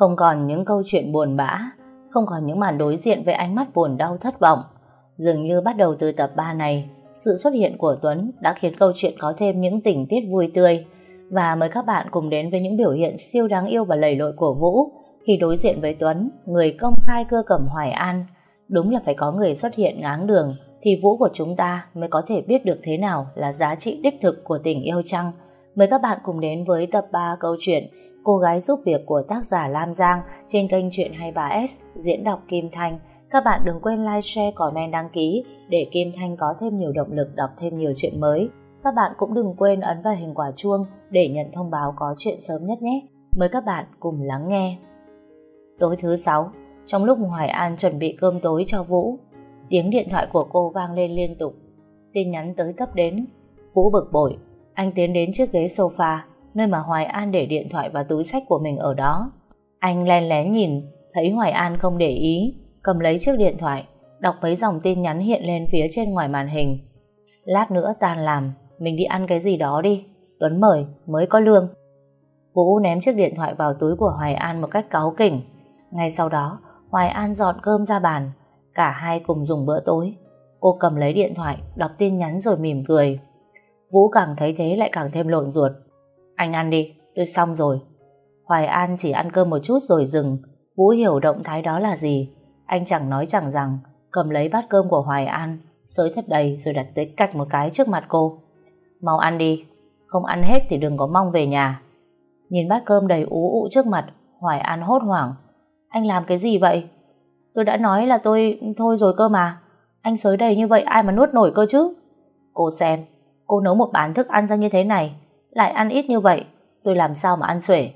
Không còn những câu chuyện buồn bã, không còn những màn đối diện với ánh mắt buồn đau thất vọng. Dường như bắt đầu từ tập 3 này, sự xuất hiện của Tuấn đã khiến câu chuyện có thêm những tình tiết vui tươi và mời các bạn cùng đến với những biểu hiện siêu đáng yêu và lầy lội của Vũ khi đối diện với Tuấn, người công khai cưa cẩm Hoài An. Đúng là phải có người xuất hiện ngáng đường thì Vũ của chúng ta mới có thể biết được thế nào là giá trị đích thực của tình yêu chăng. Mời các bạn cùng đến với tập 3 câu chuyện Cô gái giúp việc của tác giả Lam Giang trên kênh Chuyện 23S diễn đọc Kim Thanh. Các bạn đừng quên like, share, comment, đăng ký để Kim Thanh có thêm nhiều động lực đọc thêm nhiều chuyện mới. Các bạn cũng đừng quên ấn vào hình quả chuông để nhận thông báo có chuyện sớm nhất nhé. Mời các bạn cùng lắng nghe. Tối thứ sáu, trong lúc Hoài An chuẩn bị cơm tối cho Vũ, tiếng điện thoại của cô vang lên liên tục. Tin nhắn tới cấp đến. Vũ bực bội, anh tiến đến chiếc ghế sofa, nơi mà Hoài An để điện thoại và túi sách của mình ở đó. Anh len lén nhìn, thấy Hoài An không để ý, cầm lấy chiếc điện thoại, đọc mấy dòng tin nhắn hiện lên phía trên ngoài màn hình. Lát nữa tan làm, mình đi ăn cái gì đó đi. Tuấn mời, mới có lương. Vũ ném chiếc điện thoại vào túi của Hoài An một cách cáu kỉnh. Ngay sau đó, Hoài An dọn cơm ra bàn. Cả hai cùng dùng bữa tối. Cô cầm lấy điện thoại, đọc tin nhắn rồi mỉm cười. Vũ càng thấy thế lại càng thêm lộn ruột. Anh ăn đi, tôi xong rồi. Hoài An chỉ ăn cơm một chút rồi dừng. Vũ hiểu động thái đó là gì. Anh chẳng nói chẳng rằng, cầm lấy bát cơm của Hoài An, xới thật đầy rồi đặt tới cạch một cái trước mặt cô. Mau ăn đi, không ăn hết thì đừng có mong về nhà. Nhìn bát cơm đầy ú ụ trước mặt, Hoài An hốt hoảng. Anh làm cái gì vậy? Tôi đã nói là tôi thôi rồi cơ mà. Anh xới đầy như vậy ai mà nuốt nổi cơ chứ? Cô xem, cô nấu một bán thức ăn ra như thế này, lại ăn ít như vậy, tôi làm sao mà ăn xuể?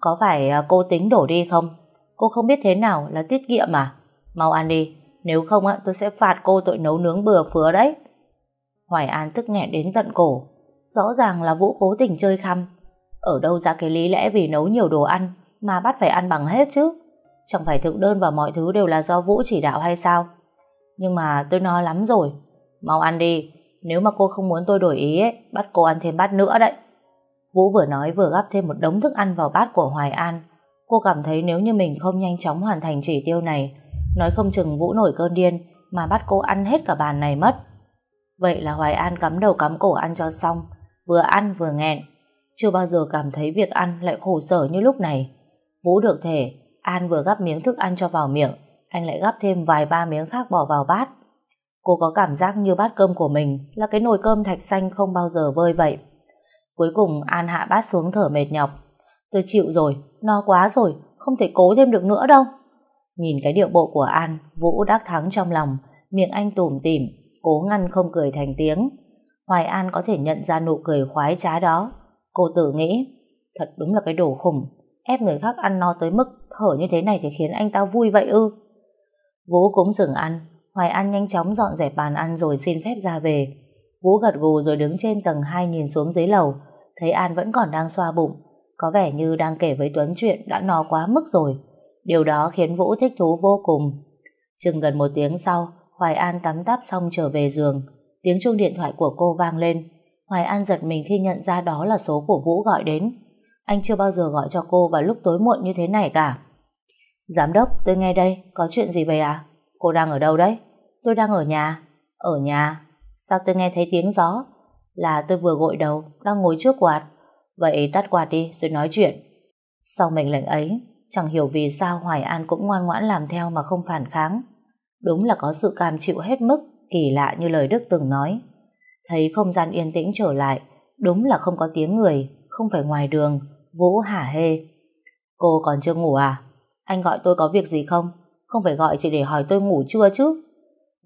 Có phải à, cô tính đổ đi không? Cô không biết thế nào là tiết kiệm mà. Mau ăn đi, nếu không tôi sẽ phạt cô tội nấu nướng bừa phứa đấy. Hoài An tức nghẹn đến tận cổ. Rõ ràng là Vũ cố tình chơi khăm. Ở đâu ra cái lý lẽ vì nấu nhiều đồ ăn mà bắt phải ăn bằng hết chứ? Chẳng phải thực đơn và mọi thứ đều là do Vũ chỉ đạo hay sao? Nhưng mà tôi no lắm rồi. Mau ăn đi. Nếu mà cô không muốn tôi đổi ý ấy, bắt cô ăn thêm bát nữa đấy. Vũ vừa nói vừa gắp thêm một đống thức ăn vào bát của Hoài An. Cô cảm thấy nếu như mình không nhanh chóng hoàn thành chỉ tiêu này, nói không chừng Vũ nổi cơn điên mà bắt cô ăn hết cả bàn này mất. Vậy là Hoài An cắm đầu cắm cổ ăn cho xong, vừa ăn vừa nghẹn. Chưa bao giờ cảm thấy việc ăn lại khổ sở như lúc này. Vũ được thể, An vừa gắp miếng thức ăn cho vào miệng, anh lại gắp thêm vài ba miếng khác bỏ vào bát. Cô có cảm giác như bát cơm của mình là cái nồi cơm thạch xanh không bao giờ vơi vậy. Cuối cùng An hạ bát xuống thở mệt nhọc. Tôi chịu rồi, no quá rồi, không thể cố thêm được nữa đâu. Nhìn cái điệu bộ của An, Vũ đắc thắng trong lòng, miệng anh tủm tỉm, cố ngăn không cười thành tiếng. Hoài An có thể nhận ra nụ cười khoái trá đó. Cô tự nghĩ, thật đúng là cái đồ khủng, ép người khác ăn no tới mức thở như thế này thì khiến anh ta vui vậy ư. Vũ cũng dừng ăn, Hoài An nhanh chóng dọn dẹp bàn ăn rồi xin phép ra về. Vũ gật gù rồi đứng trên tầng 2 nhìn xuống dưới lầu, thấy An vẫn còn đang xoa bụng, có vẻ như đang kể với Tuấn chuyện đã no quá mức rồi. Điều đó khiến Vũ thích thú vô cùng. Chừng gần một tiếng sau, Hoài An tắm táp xong trở về giường. Tiếng chuông điện thoại của cô vang lên. Hoài An giật mình khi nhận ra đó là số của Vũ gọi đến. Anh chưa bao giờ gọi cho cô vào lúc tối muộn như thế này cả. Giám đốc, tôi nghe đây, có chuyện gì vậy à? Cô đang ở đâu đấy? Tôi đang ở nhà. Ở nhà? Sao tôi nghe thấy tiếng gió? Là tôi vừa gội đầu, đang ngồi trước quạt. Vậy tắt quạt đi rồi nói chuyện. Sau mệnh lệnh ấy, chẳng hiểu vì sao Hoài An cũng ngoan ngoãn làm theo mà không phản kháng. Đúng là có sự cam chịu hết mức, kỳ lạ như lời Đức từng nói. Thấy không gian yên tĩnh trở lại, đúng là không có tiếng người, không phải ngoài đường, Vũ hả hê. Cô còn chưa ngủ à? Anh gọi tôi có việc gì không? Không phải gọi chỉ để hỏi tôi ngủ chưa chứ?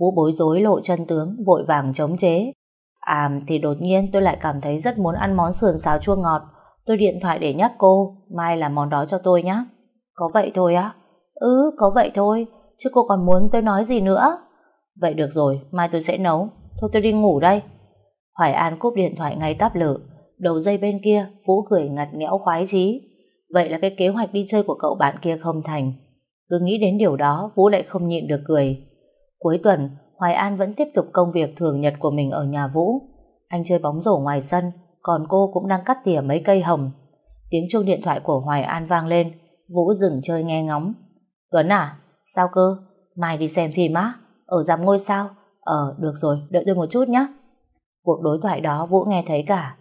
Vũ bối rối lộ chân tướng, vội vàng chống chế. À thì đột nhiên tôi lại cảm thấy rất muốn ăn món sườn xào chua ngọt. Tôi điện thoại để nhắc cô, mai làm món đó cho tôi nhé. Có vậy thôi á? Ừ, có vậy thôi, chứ cô còn muốn tôi nói gì nữa? Vậy được rồi, mai tôi sẽ nấu. Thôi tôi đi ngủ đây. Hoài An cúp điện thoại ngay tắp lửa. Đầu dây bên kia, Vũ cười ngặt nghẽo khoái chí. Vậy là cái kế hoạch đi chơi của cậu bạn kia không thành. Cứ nghĩ đến điều đó, Vũ lại không nhịn được cười. Cuối tuần, Hoài An vẫn tiếp tục công việc thường nhật của mình ở nhà Vũ. Anh chơi bóng rổ ngoài sân, còn cô cũng đang cắt tỉa mấy cây hồng. Tiếng chuông điện thoại của Hoài An vang lên, Vũ dừng chơi nghe ngóng. Tuấn à, sao cơ? Mai đi xem phim á? Ở dạp ngôi sao? Ờ, được rồi, đợi tôi một chút nhé. Cuộc đối thoại đó Vũ nghe thấy cả.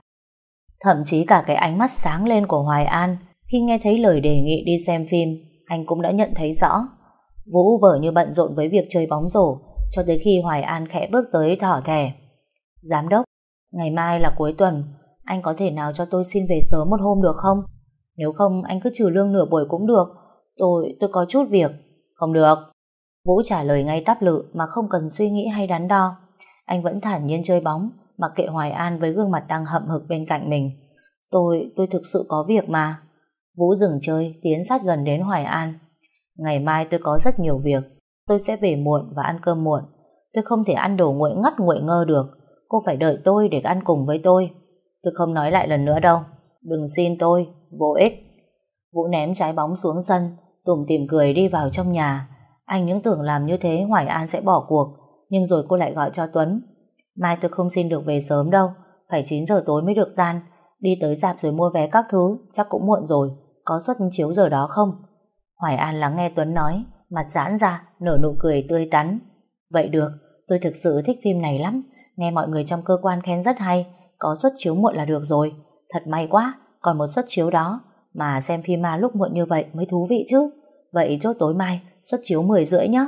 Thậm chí cả cái ánh mắt sáng lên của Hoài An khi nghe thấy lời đề nghị đi xem phim, anh cũng đã nhận thấy rõ. Vũ vờ như bận rộn với việc chơi bóng rổ, cho tới khi Hoài An khẽ bước tới thỏ thẻ. Giám đốc, ngày mai là cuối tuần, anh có thể nào cho tôi xin về sớm một hôm được không? Nếu không anh cứ trừ lương nửa buổi cũng được. Tôi, tôi có chút việc. Không được. Vũ trả lời ngay tắp lự mà không cần suy nghĩ hay đắn đo. Anh vẫn thản nhiên chơi bóng, mặc kệ Hoài An với gương mặt đang hậm hực bên cạnh mình. Tôi, tôi thực sự có việc mà. Vũ dừng chơi, tiến sát gần đến Hoài An. Ngày mai tôi có rất nhiều việc. Tôi sẽ về muộn và ăn cơm muộn. Tôi không thể ăn đồ nguội ngắt nguội ngơ được. Cô phải đợi tôi để ăn cùng với tôi. Tôi không nói lại lần nữa đâu. Đừng xin tôi, vô ích. Vũ ném trái bóng xuống sân, Tùng tìm cười đi vào trong nhà. Anh những tưởng làm như thế Hoài An sẽ bỏ cuộc, nhưng rồi cô lại gọi cho Tuấn. Mai tôi không xin được về sớm đâu, phải 9 giờ tối mới được tan. Đi tới dạp rồi mua vé các thứ, chắc cũng muộn rồi, có suất chiếu giờ đó không? Hoài An lắng nghe Tuấn nói, mặt giãn ra, nở nụ cười tươi tắn. Vậy được, tôi thực sự thích phim này lắm, nghe mọi người trong cơ quan khen rất hay, có suất chiếu muộn là được rồi. Thật may quá, còn một suất chiếu đó, mà xem phim ma lúc muộn như vậy mới thú vị chứ. Vậy chốt tối mai, suất chiếu 10 rưỡi nhé.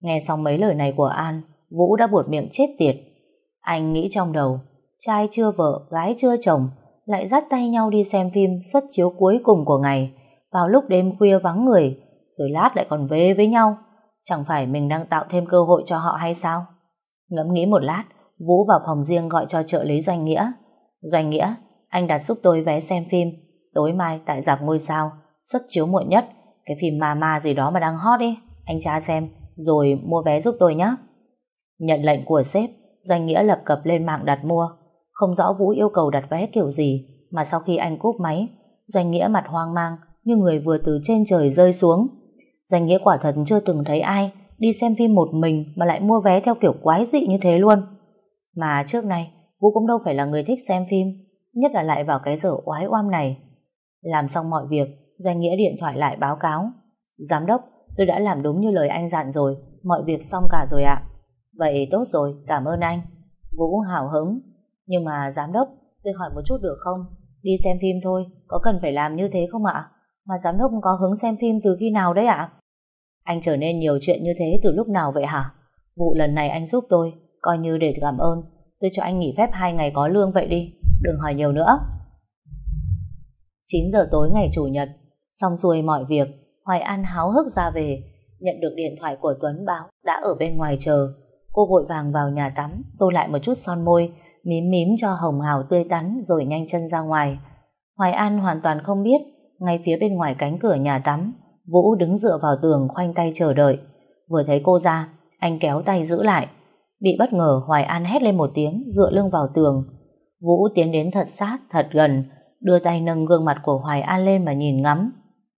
Nghe xong mấy lời này của An, Vũ đã buột miệng chết tiệt. Anh nghĩ trong đầu, trai chưa vợ, gái chưa chồng, lại dắt tay nhau đi xem phim suất chiếu cuối cùng của ngày, vào lúc đêm khuya vắng người, rồi lát lại còn về với nhau. Chẳng phải mình đang tạo thêm cơ hội cho họ hay sao? Ngẫm nghĩ một lát, Vũ vào phòng riêng gọi cho trợ lý Doanh Nghĩa. Doanh Nghĩa, anh đặt giúp tôi vé xem phim. Tối mai tại dạp ngôi sao, xuất chiếu muộn nhất. Cái phim ma ma gì đó mà đang hot đi. Anh tra xem, rồi mua vé giúp tôi nhé. Nhận lệnh của sếp, Doanh Nghĩa lập cập lên mạng đặt mua. Không rõ Vũ yêu cầu đặt vé kiểu gì, mà sau khi anh cúp máy, Doanh Nghĩa mặt hoang mang như người vừa từ trên trời rơi xuống. Danh Nghĩa quả thật chưa từng thấy ai đi xem phim một mình mà lại mua vé theo kiểu quái dị như thế luôn. Mà trước này, Vũ cũng đâu phải là người thích xem phim, nhất là lại vào cái giờ oái oăm này. Làm xong mọi việc, Danh Nghĩa điện thoại lại báo cáo. Giám đốc, tôi đã làm đúng như lời anh dặn rồi, mọi việc xong cả rồi ạ. Vậy tốt rồi, cảm ơn anh. Vũ hào hứng. Nhưng mà giám đốc, tôi hỏi một chút được không? Đi xem phim thôi, có cần phải làm như thế không ạ? Mà giám đốc có hứng xem phim từ khi nào đấy ạ? Anh trở nên nhiều chuyện như thế từ lúc nào vậy hả? Vụ lần này anh giúp tôi, coi như để cảm ơn. Tôi cho anh nghỉ phép 2 ngày có lương vậy đi, đừng hỏi nhiều nữa. 9 giờ tối ngày Chủ nhật, xong xuôi mọi việc, Hoài An háo hức ra về, nhận được điện thoại của Tuấn báo đã ở bên ngoài chờ. Cô vội vàng vào nhà tắm, tô lại một chút son môi, mím mím cho hồng hào tươi tắn rồi nhanh chân ra ngoài. Hoài An hoàn toàn không biết, ngay phía bên ngoài cánh cửa nhà tắm, Vũ đứng dựa vào tường khoanh tay chờ đợi. Vừa thấy cô ra, anh kéo tay giữ lại. Bị bất ngờ Hoài An hét lên một tiếng dựa lưng vào tường. Vũ tiến đến thật sát, thật gần, đưa tay nâng gương mặt của Hoài An lên mà nhìn ngắm.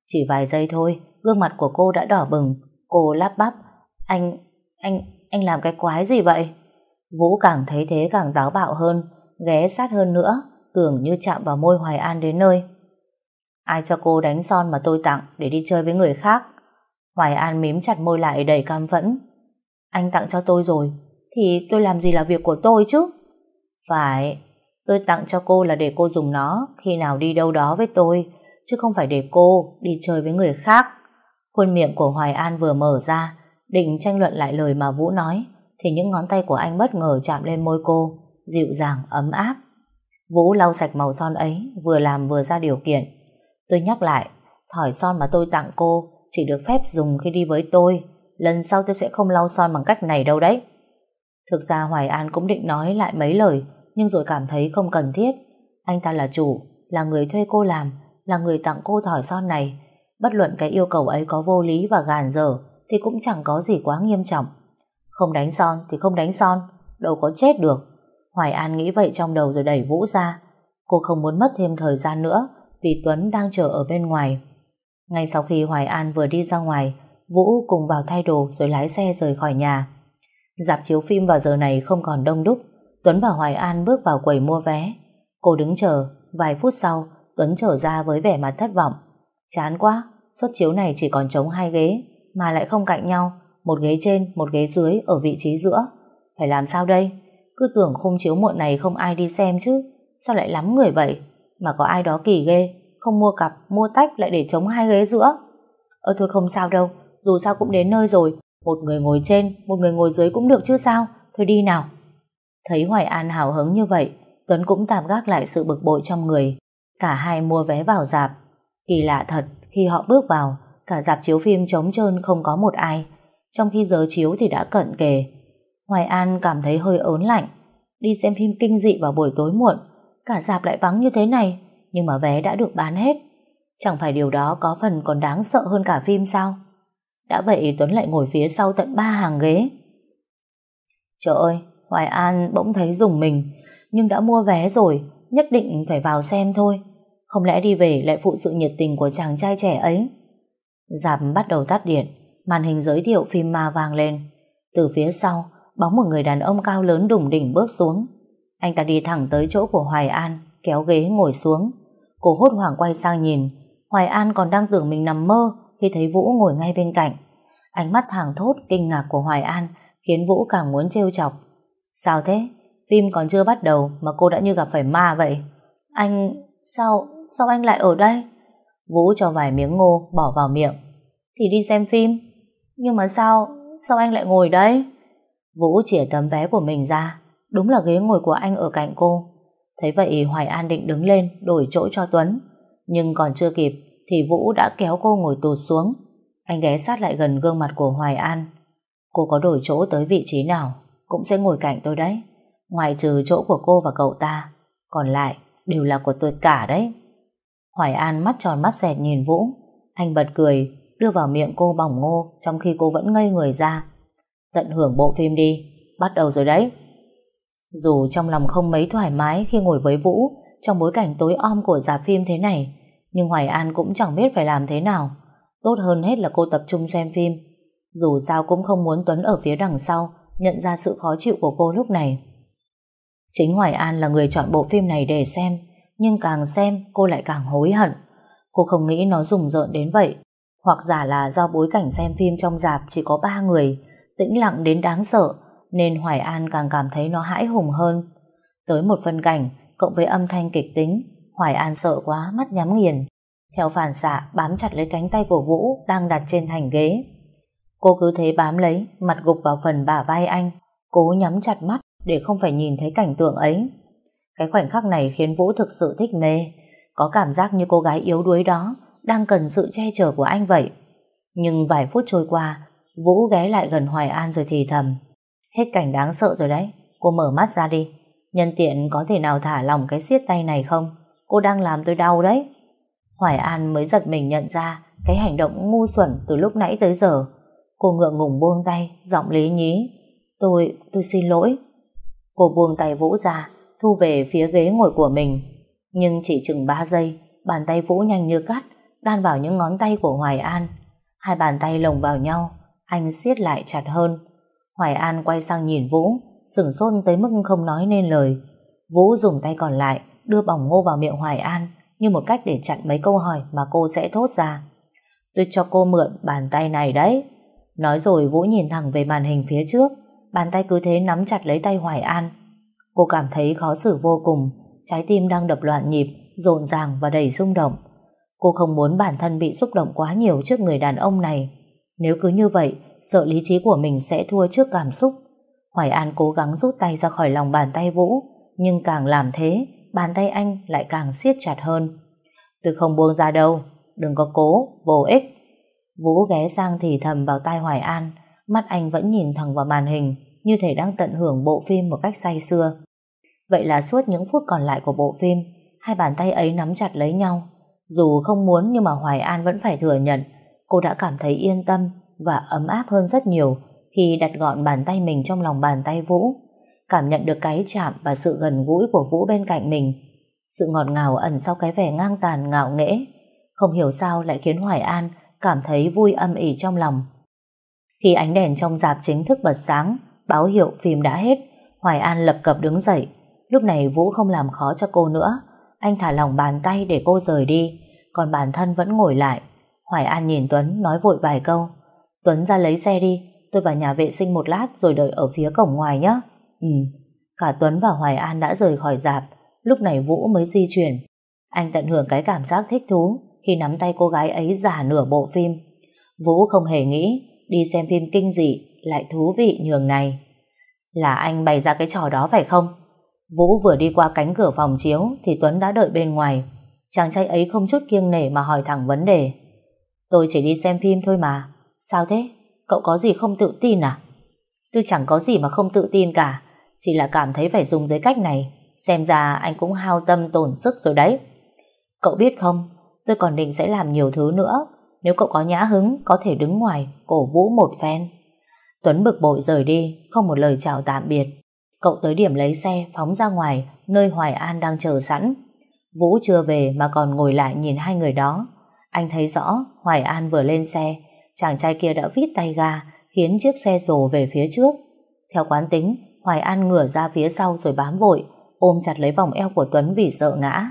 Chỉ vài giây thôi, gương mặt của cô đã đỏ bừng. Cô lắp bắp. Anh, anh, anh làm cái quái gì vậy? Vũ càng thấy thế càng táo bạo hơn, ghé sát hơn nữa, tưởng như chạm vào môi Hoài An đến nơi. Ai cho cô đánh son mà tôi tặng để đi chơi với người khác? Hoài An mím chặt môi lại đầy cam phẫn. Anh tặng cho tôi rồi, thì tôi làm gì là việc của tôi chứ? Phải, tôi tặng cho cô là để cô dùng nó khi nào đi đâu đó với tôi, chứ không phải để cô đi chơi với người khác. Khuôn miệng của Hoài An vừa mở ra, định tranh luận lại lời mà Vũ nói, thì những ngón tay của anh bất ngờ chạm lên môi cô, dịu dàng, ấm áp. Vũ lau sạch màu son ấy, vừa làm vừa ra điều kiện. Tôi nhắc lại, thỏi son mà tôi tặng cô chỉ được phép dùng khi đi với tôi. Lần sau tôi sẽ không lau son bằng cách này đâu đấy. Thực ra Hoài An cũng định nói lại mấy lời, nhưng rồi cảm thấy không cần thiết. Anh ta là chủ, là người thuê cô làm, là người tặng cô thỏi son này. Bất luận cái yêu cầu ấy có vô lý và gàn dở, thì cũng chẳng có gì quá nghiêm trọng. Không đánh son thì không đánh son, đâu có chết được. Hoài An nghĩ vậy trong đầu rồi đẩy Vũ ra. Cô không muốn mất thêm thời gian nữa, vì Tuấn đang chờ ở bên ngoài. Ngay sau khi Hoài An vừa đi ra ngoài, Vũ cùng vào thay đồ rồi lái xe rời khỏi nhà. Dạp chiếu phim vào giờ này không còn đông đúc, Tuấn và Hoài An bước vào quầy mua vé. Cô đứng chờ, vài phút sau, Tuấn trở ra với vẻ mặt thất vọng. Chán quá, suất chiếu này chỉ còn trống hai ghế, mà lại không cạnh nhau, một ghế trên, một ghế dưới ở vị trí giữa. Phải làm sao đây? Cứ tưởng khung chiếu muộn này không ai đi xem chứ, sao lại lắm người vậy? Mà có ai đó kỳ ghê, không mua cặp, mua tách lại để chống hai ghế giữa. Ơ thôi không sao đâu, dù sao cũng đến nơi rồi, một người ngồi trên, một người ngồi dưới cũng được chứ sao, thôi đi nào. Thấy Hoài An hào hứng như vậy, Tuấn cũng tạm gác lại sự bực bội trong người. Cả hai mua vé vào dạp. Kỳ lạ thật, khi họ bước vào, cả dạp chiếu phim trống trơn không có một ai. Trong khi giờ chiếu thì đã cận kề. Hoài An cảm thấy hơi ớn lạnh. Đi xem phim kinh dị vào buổi tối muộn, cả dạp lại vắng như thế này, nhưng mà vé đã được bán hết. Chẳng phải điều đó có phần còn đáng sợ hơn cả phim sao? Đã vậy Tuấn lại ngồi phía sau tận ba hàng ghế. Trời ơi, Hoài An bỗng thấy dùng mình, nhưng đã mua vé rồi, nhất định phải vào xem thôi. Không lẽ đi về lại phụ sự nhiệt tình của chàng trai trẻ ấy? Dạp bắt đầu tắt điện, màn hình giới thiệu phim ma vang lên. Từ phía sau, bóng một người đàn ông cao lớn đủng đỉnh bước xuống. Anh ta đi thẳng tới chỗ của Hoài An, kéo ghế ngồi xuống. Cô hốt hoảng quay sang nhìn, Hoài An còn đang tưởng mình nằm mơ khi thấy Vũ ngồi ngay bên cạnh. Ánh mắt thẳng thốt kinh ngạc của Hoài An khiến Vũ càng muốn trêu chọc. Sao thế? Phim còn chưa bắt đầu mà cô đã như gặp phải ma vậy. Anh... sao... sao anh lại ở đây? Vũ cho vài miếng ngô bỏ vào miệng. Thì đi xem phim. Nhưng mà sao... sao anh lại ngồi đây? Vũ chỉa tấm vé của mình ra. Đúng là ghế ngồi của anh ở cạnh cô. Thấy vậy Hoài An định đứng lên đổi chỗ cho Tuấn. Nhưng còn chưa kịp thì Vũ đã kéo cô ngồi tụt xuống. Anh ghé sát lại gần gương mặt của Hoài An. Cô có đổi chỗ tới vị trí nào cũng sẽ ngồi cạnh tôi đấy. Ngoài trừ chỗ của cô và cậu ta, còn lại đều là của tôi cả đấy. Hoài An mắt tròn mắt xẹt nhìn Vũ. Anh bật cười, đưa vào miệng cô bỏng ngô trong khi cô vẫn ngây người ra. Tận hưởng bộ phim đi, bắt đầu rồi đấy. Dù trong lòng không mấy thoải mái khi ngồi với Vũ trong bối cảnh tối om của dạp phim thế này, nhưng Hoài An cũng chẳng biết phải làm thế nào. Tốt hơn hết là cô tập trung xem phim. Dù sao cũng không muốn Tuấn ở phía đằng sau nhận ra sự khó chịu của cô lúc này. Chính Hoài An là người chọn bộ phim này để xem, nhưng càng xem cô lại càng hối hận. Cô không nghĩ nó rùng rợn đến vậy, hoặc giả là do bối cảnh xem phim trong dạp chỉ có ba người, tĩnh lặng đến đáng sợ, nên Hoài An càng cảm thấy nó hãi hùng hơn. Tới một phân cảnh, cộng với âm thanh kịch tính, Hoài An sợ quá, mắt nhắm nghiền. Theo phản xạ, bám chặt lấy cánh tay của Vũ đang đặt trên thành ghế. Cô cứ thế bám lấy, mặt gục vào phần bả vai anh, cố nhắm chặt mắt để không phải nhìn thấy cảnh tượng ấy. Cái khoảnh khắc này khiến Vũ thực sự thích mê, có cảm giác như cô gái yếu đuối đó đang cần sự che chở của anh vậy. Nhưng vài phút trôi qua, Vũ ghé lại gần Hoài An rồi thì thầm. Hết cảnh đáng sợ rồi đấy, cô mở mắt ra đi. Nhân tiện có thể nào thả lòng cái siết tay này không? Cô đang làm tôi đau đấy. Hoài An mới giật mình nhận ra cái hành động ngu xuẩn từ lúc nãy tới giờ. Cô ngượng ngùng buông tay, giọng lý nhí. Tôi, tôi xin lỗi. Cô buông tay Vũ ra, thu về phía ghế ngồi của mình. Nhưng chỉ chừng 3 giây, bàn tay Vũ nhanh như cắt, đan vào những ngón tay của Hoài An. Hai bàn tay lồng vào nhau, anh siết lại chặt hơn. Hoài An quay sang nhìn Vũ, sửng sốt tới mức không nói nên lời. Vũ dùng tay còn lại, đưa bỏng ngô vào miệng Hoài An, như một cách để chặn mấy câu hỏi mà cô sẽ thốt ra. Tôi cho cô mượn bàn tay này đấy. Nói rồi Vũ nhìn thẳng về màn hình phía trước, bàn tay cứ thế nắm chặt lấy tay Hoài An. Cô cảm thấy khó xử vô cùng, trái tim đang đập loạn nhịp, rộn ràng và đầy rung động. Cô không muốn bản thân bị xúc động quá nhiều trước người đàn ông này. Nếu cứ như vậy, sợ lý trí của mình sẽ thua trước cảm xúc. Hoài An cố gắng rút tay ra khỏi lòng bàn tay Vũ, nhưng càng làm thế, bàn tay anh lại càng siết chặt hơn. Tôi không buông ra đâu, đừng có cố, vô ích. Vũ ghé sang thì thầm vào tai Hoài An, mắt anh vẫn nhìn thẳng vào màn hình, như thể đang tận hưởng bộ phim một cách say sưa. Vậy là suốt những phút còn lại của bộ phim, hai bàn tay ấy nắm chặt lấy nhau. Dù không muốn nhưng mà Hoài An vẫn phải thừa nhận, cô đã cảm thấy yên tâm và ấm áp hơn rất nhiều khi đặt gọn bàn tay mình trong lòng bàn tay Vũ. Cảm nhận được cái chạm và sự gần gũi của Vũ bên cạnh mình. Sự ngọt ngào ẩn sau cái vẻ ngang tàn ngạo nghễ. Không hiểu sao lại khiến Hoài An cảm thấy vui âm ỉ trong lòng. Khi ánh đèn trong dạp chính thức bật sáng, báo hiệu phim đã hết, Hoài An lập cập đứng dậy. Lúc này Vũ không làm khó cho cô nữa. Anh thả lòng bàn tay để cô rời đi, còn bản thân vẫn ngồi lại. Hoài An nhìn Tuấn nói vội vài câu. Tuấn ra lấy xe đi, tôi vào nhà vệ sinh một lát rồi đợi ở phía cổng ngoài nhé. Ừ, cả Tuấn và Hoài An đã rời khỏi dạp, lúc này Vũ mới di chuyển. Anh tận hưởng cái cảm giác thích thú khi nắm tay cô gái ấy giả nửa bộ phim. Vũ không hề nghĩ đi xem phim kinh dị lại thú vị nhường này. Là anh bày ra cái trò đó phải không? Vũ vừa đi qua cánh cửa phòng chiếu thì Tuấn đã đợi bên ngoài. Chàng trai ấy không chút kiêng nể mà hỏi thẳng vấn đề. Tôi chỉ đi xem phim thôi mà. Sao thế? Cậu có gì không tự tin à? Tôi chẳng có gì mà không tự tin cả. Chỉ là cảm thấy phải dùng tới cách này. Xem ra anh cũng hao tâm tổn sức rồi đấy. Cậu biết không, tôi còn định sẽ làm nhiều thứ nữa. Nếu cậu có nhã hứng, có thể đứng ngoài, cổ vũ một phen. Tuấn bực bội rời đi, không một lời chào tạm biệt. Cậu tới điểm lấy xe, phóng ra ngoài, nơi Hoài An đang chờ sẵn. Vũ chưa về mà còn ngồi lại nhìn hai người đó. Anh thấy rõ Hoài An vừa lên xe, chàng trai kia đã vít tay ga, khiến chiếc xe rồ về phía trước. Theo quán tính, Hoài An ngửa ra phía sau rồi bám vội, ôm chặt lấy vòng eo của Tuấn vì sợ ngã.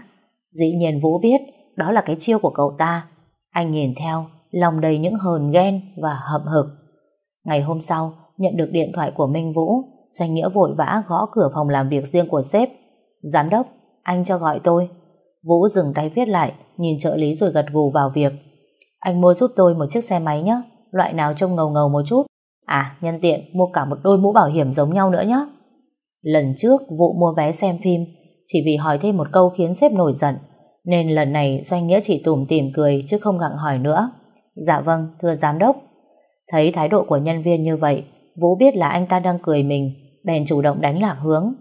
Dĩ nhiên Vũ biết đó là cái chiêu của cậu ta. Anh nhìn theo, lòng đầy những hờn ghen và hậm hực. Ngày hôm sau, nhận được điện thoại của Minh Vũ, Danh Nghĩa vội vã gõ cửa phòng làm việc riêng của sếp. Giám đốc, anh cho gọi tôi. Vũ dừng tay viết lại, nhìn trợ lý rồi gật gù vào việc. Anh mua giúp tôi một chiếc xe máy nhé, loại nào trông ngầu ngầu một chút. À, nhân tiện mua cả một đôi mũ bảo hiểm giống nhau nữa nhé. Lần trước vụ mua vé xem phim chỉ vì hỏi thêm một câu khiến sếp nổi giận nên lần này Doanh Nghĩa chỉ tủm tỉm cười chứ không gặng hỏi nữa. Dạ vâng, thưa giám đốc. Thấy thái độ của nhân viên như vậy Vũ biết là anh ta đang cười mình bèn chủ động đánh lạc hướng.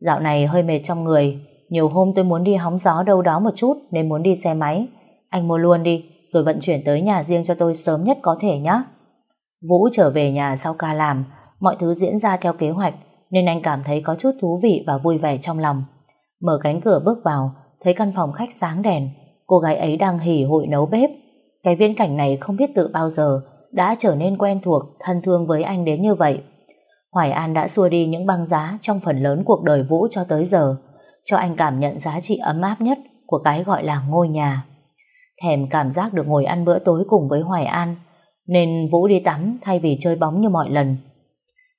Dạo này hơi mệt trong người nhiều hôm tôi muốn đi hóng gió đâu đó một chút nên muốn đi xe máy. Anh mua luôn đi rồi vận chuyển tới nhà riêng cho tôi sớm nhất có thể nhé. Vũ trở về nhà sau ca làm mọi thứ diễn ra theo kế hoạch nên anh cảm thấy có chút thú vị và vui vẻ trong lòng. Mở cánh cửa bước vào thấy căn phòng khách sáng đèn cô gái ấy đang hỉ hội nấu bếp. Cái viễn cảnh này không biết tự bao giờ đã trở nên quen thuộc, thân thương với anh đến như vậy. Hoài An đã xua đi những băng giá trong phần lớn cuộc đời Vũ cho tới giờ, cho anh cảm nhận giá trị ấm áp nhất của cái gọi là ngôi nhà. Thèm cảm giác được ngồi ăn bữa tối cùng với Hoài An, nên Vũ đi tắm thay vì chơi bóng như mọi lần.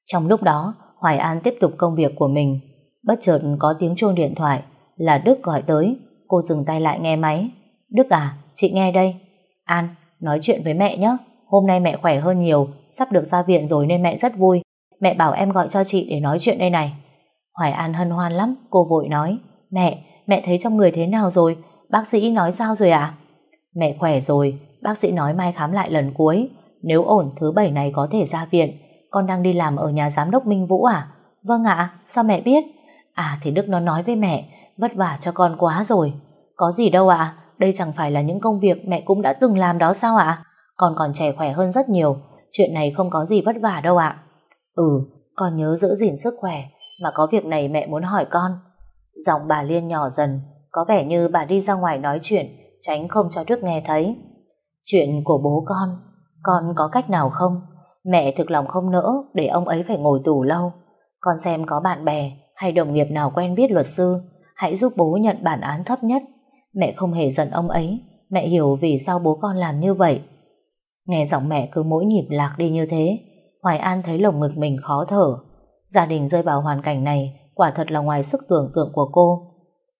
Trong lúc đó, Hoài An tiếp tục công việc của mình. Bất chợt có tiếng chuông điện thoại, là Đức gọi tới. Cô dừng tay lại nghe máy. Đức à, chị nghe đây. An, nói chuyện với mẹ nhé. Hôm nay mẹ khỏe hơn nhiều, sắp được ra viện rồi nên mẹ rất vui. Mẹ bảo em gọi cho chị để nói chuyện đây này. Hoài An hân hoan lắm, cô vội nói. Mẹ, mẹ thấy trong người thế nào rồi? Bác sĩ nói sao rồi ạ? À? Mẹ khỏe rồi, bác sĩ nói mai khám lại lần cuối. Nếu ổn, thứ bảy này có thể ra viện. Con đang đi làm ở nhà giám đốc Minh Vũ à? Vâng ạ, sao mẹ biết? À thì Đức nó nói với mẹ, vất vả cho con quá rồi. Có gì đâu ạ, đây chẳng phải là những công việc mẹ cũng đã từng làm đó sao ạ? Con còn trẻ khỏe hơn rất nhiều, chuyện này không có gì vất vả đâu ạ. Ừ, con nhớ giữ gìn sức khỏe, mà có việc này mẹ muốn hỏi con. Giọng bà Liên nhỏ dần, có vẻ như bà đi ra ngoài nói chuyện, tránh không cho Đức nghe thấy. Chuyện của bố con, con có cách nào không? Mẹ thực lòng không nỡ để ông ấy phải ngồi tù lâu. Con xem có bạn bè hay đồng nghiệp nào quen biết luật sư, hãy giúp bố nhận bản án thấp nhất. Mẹ không hề giận ông ấy, mẹ hiểu vì sao bố con làm như vậy. Nghe giọng mẹ cứ mỗi nhịp lạc đi như thế, Hoài An thấy lồng ngực mình khó thở. Gia đình rơi vào hoàn cảnh này quả thật là ngoài sức tưởng tượng của cô.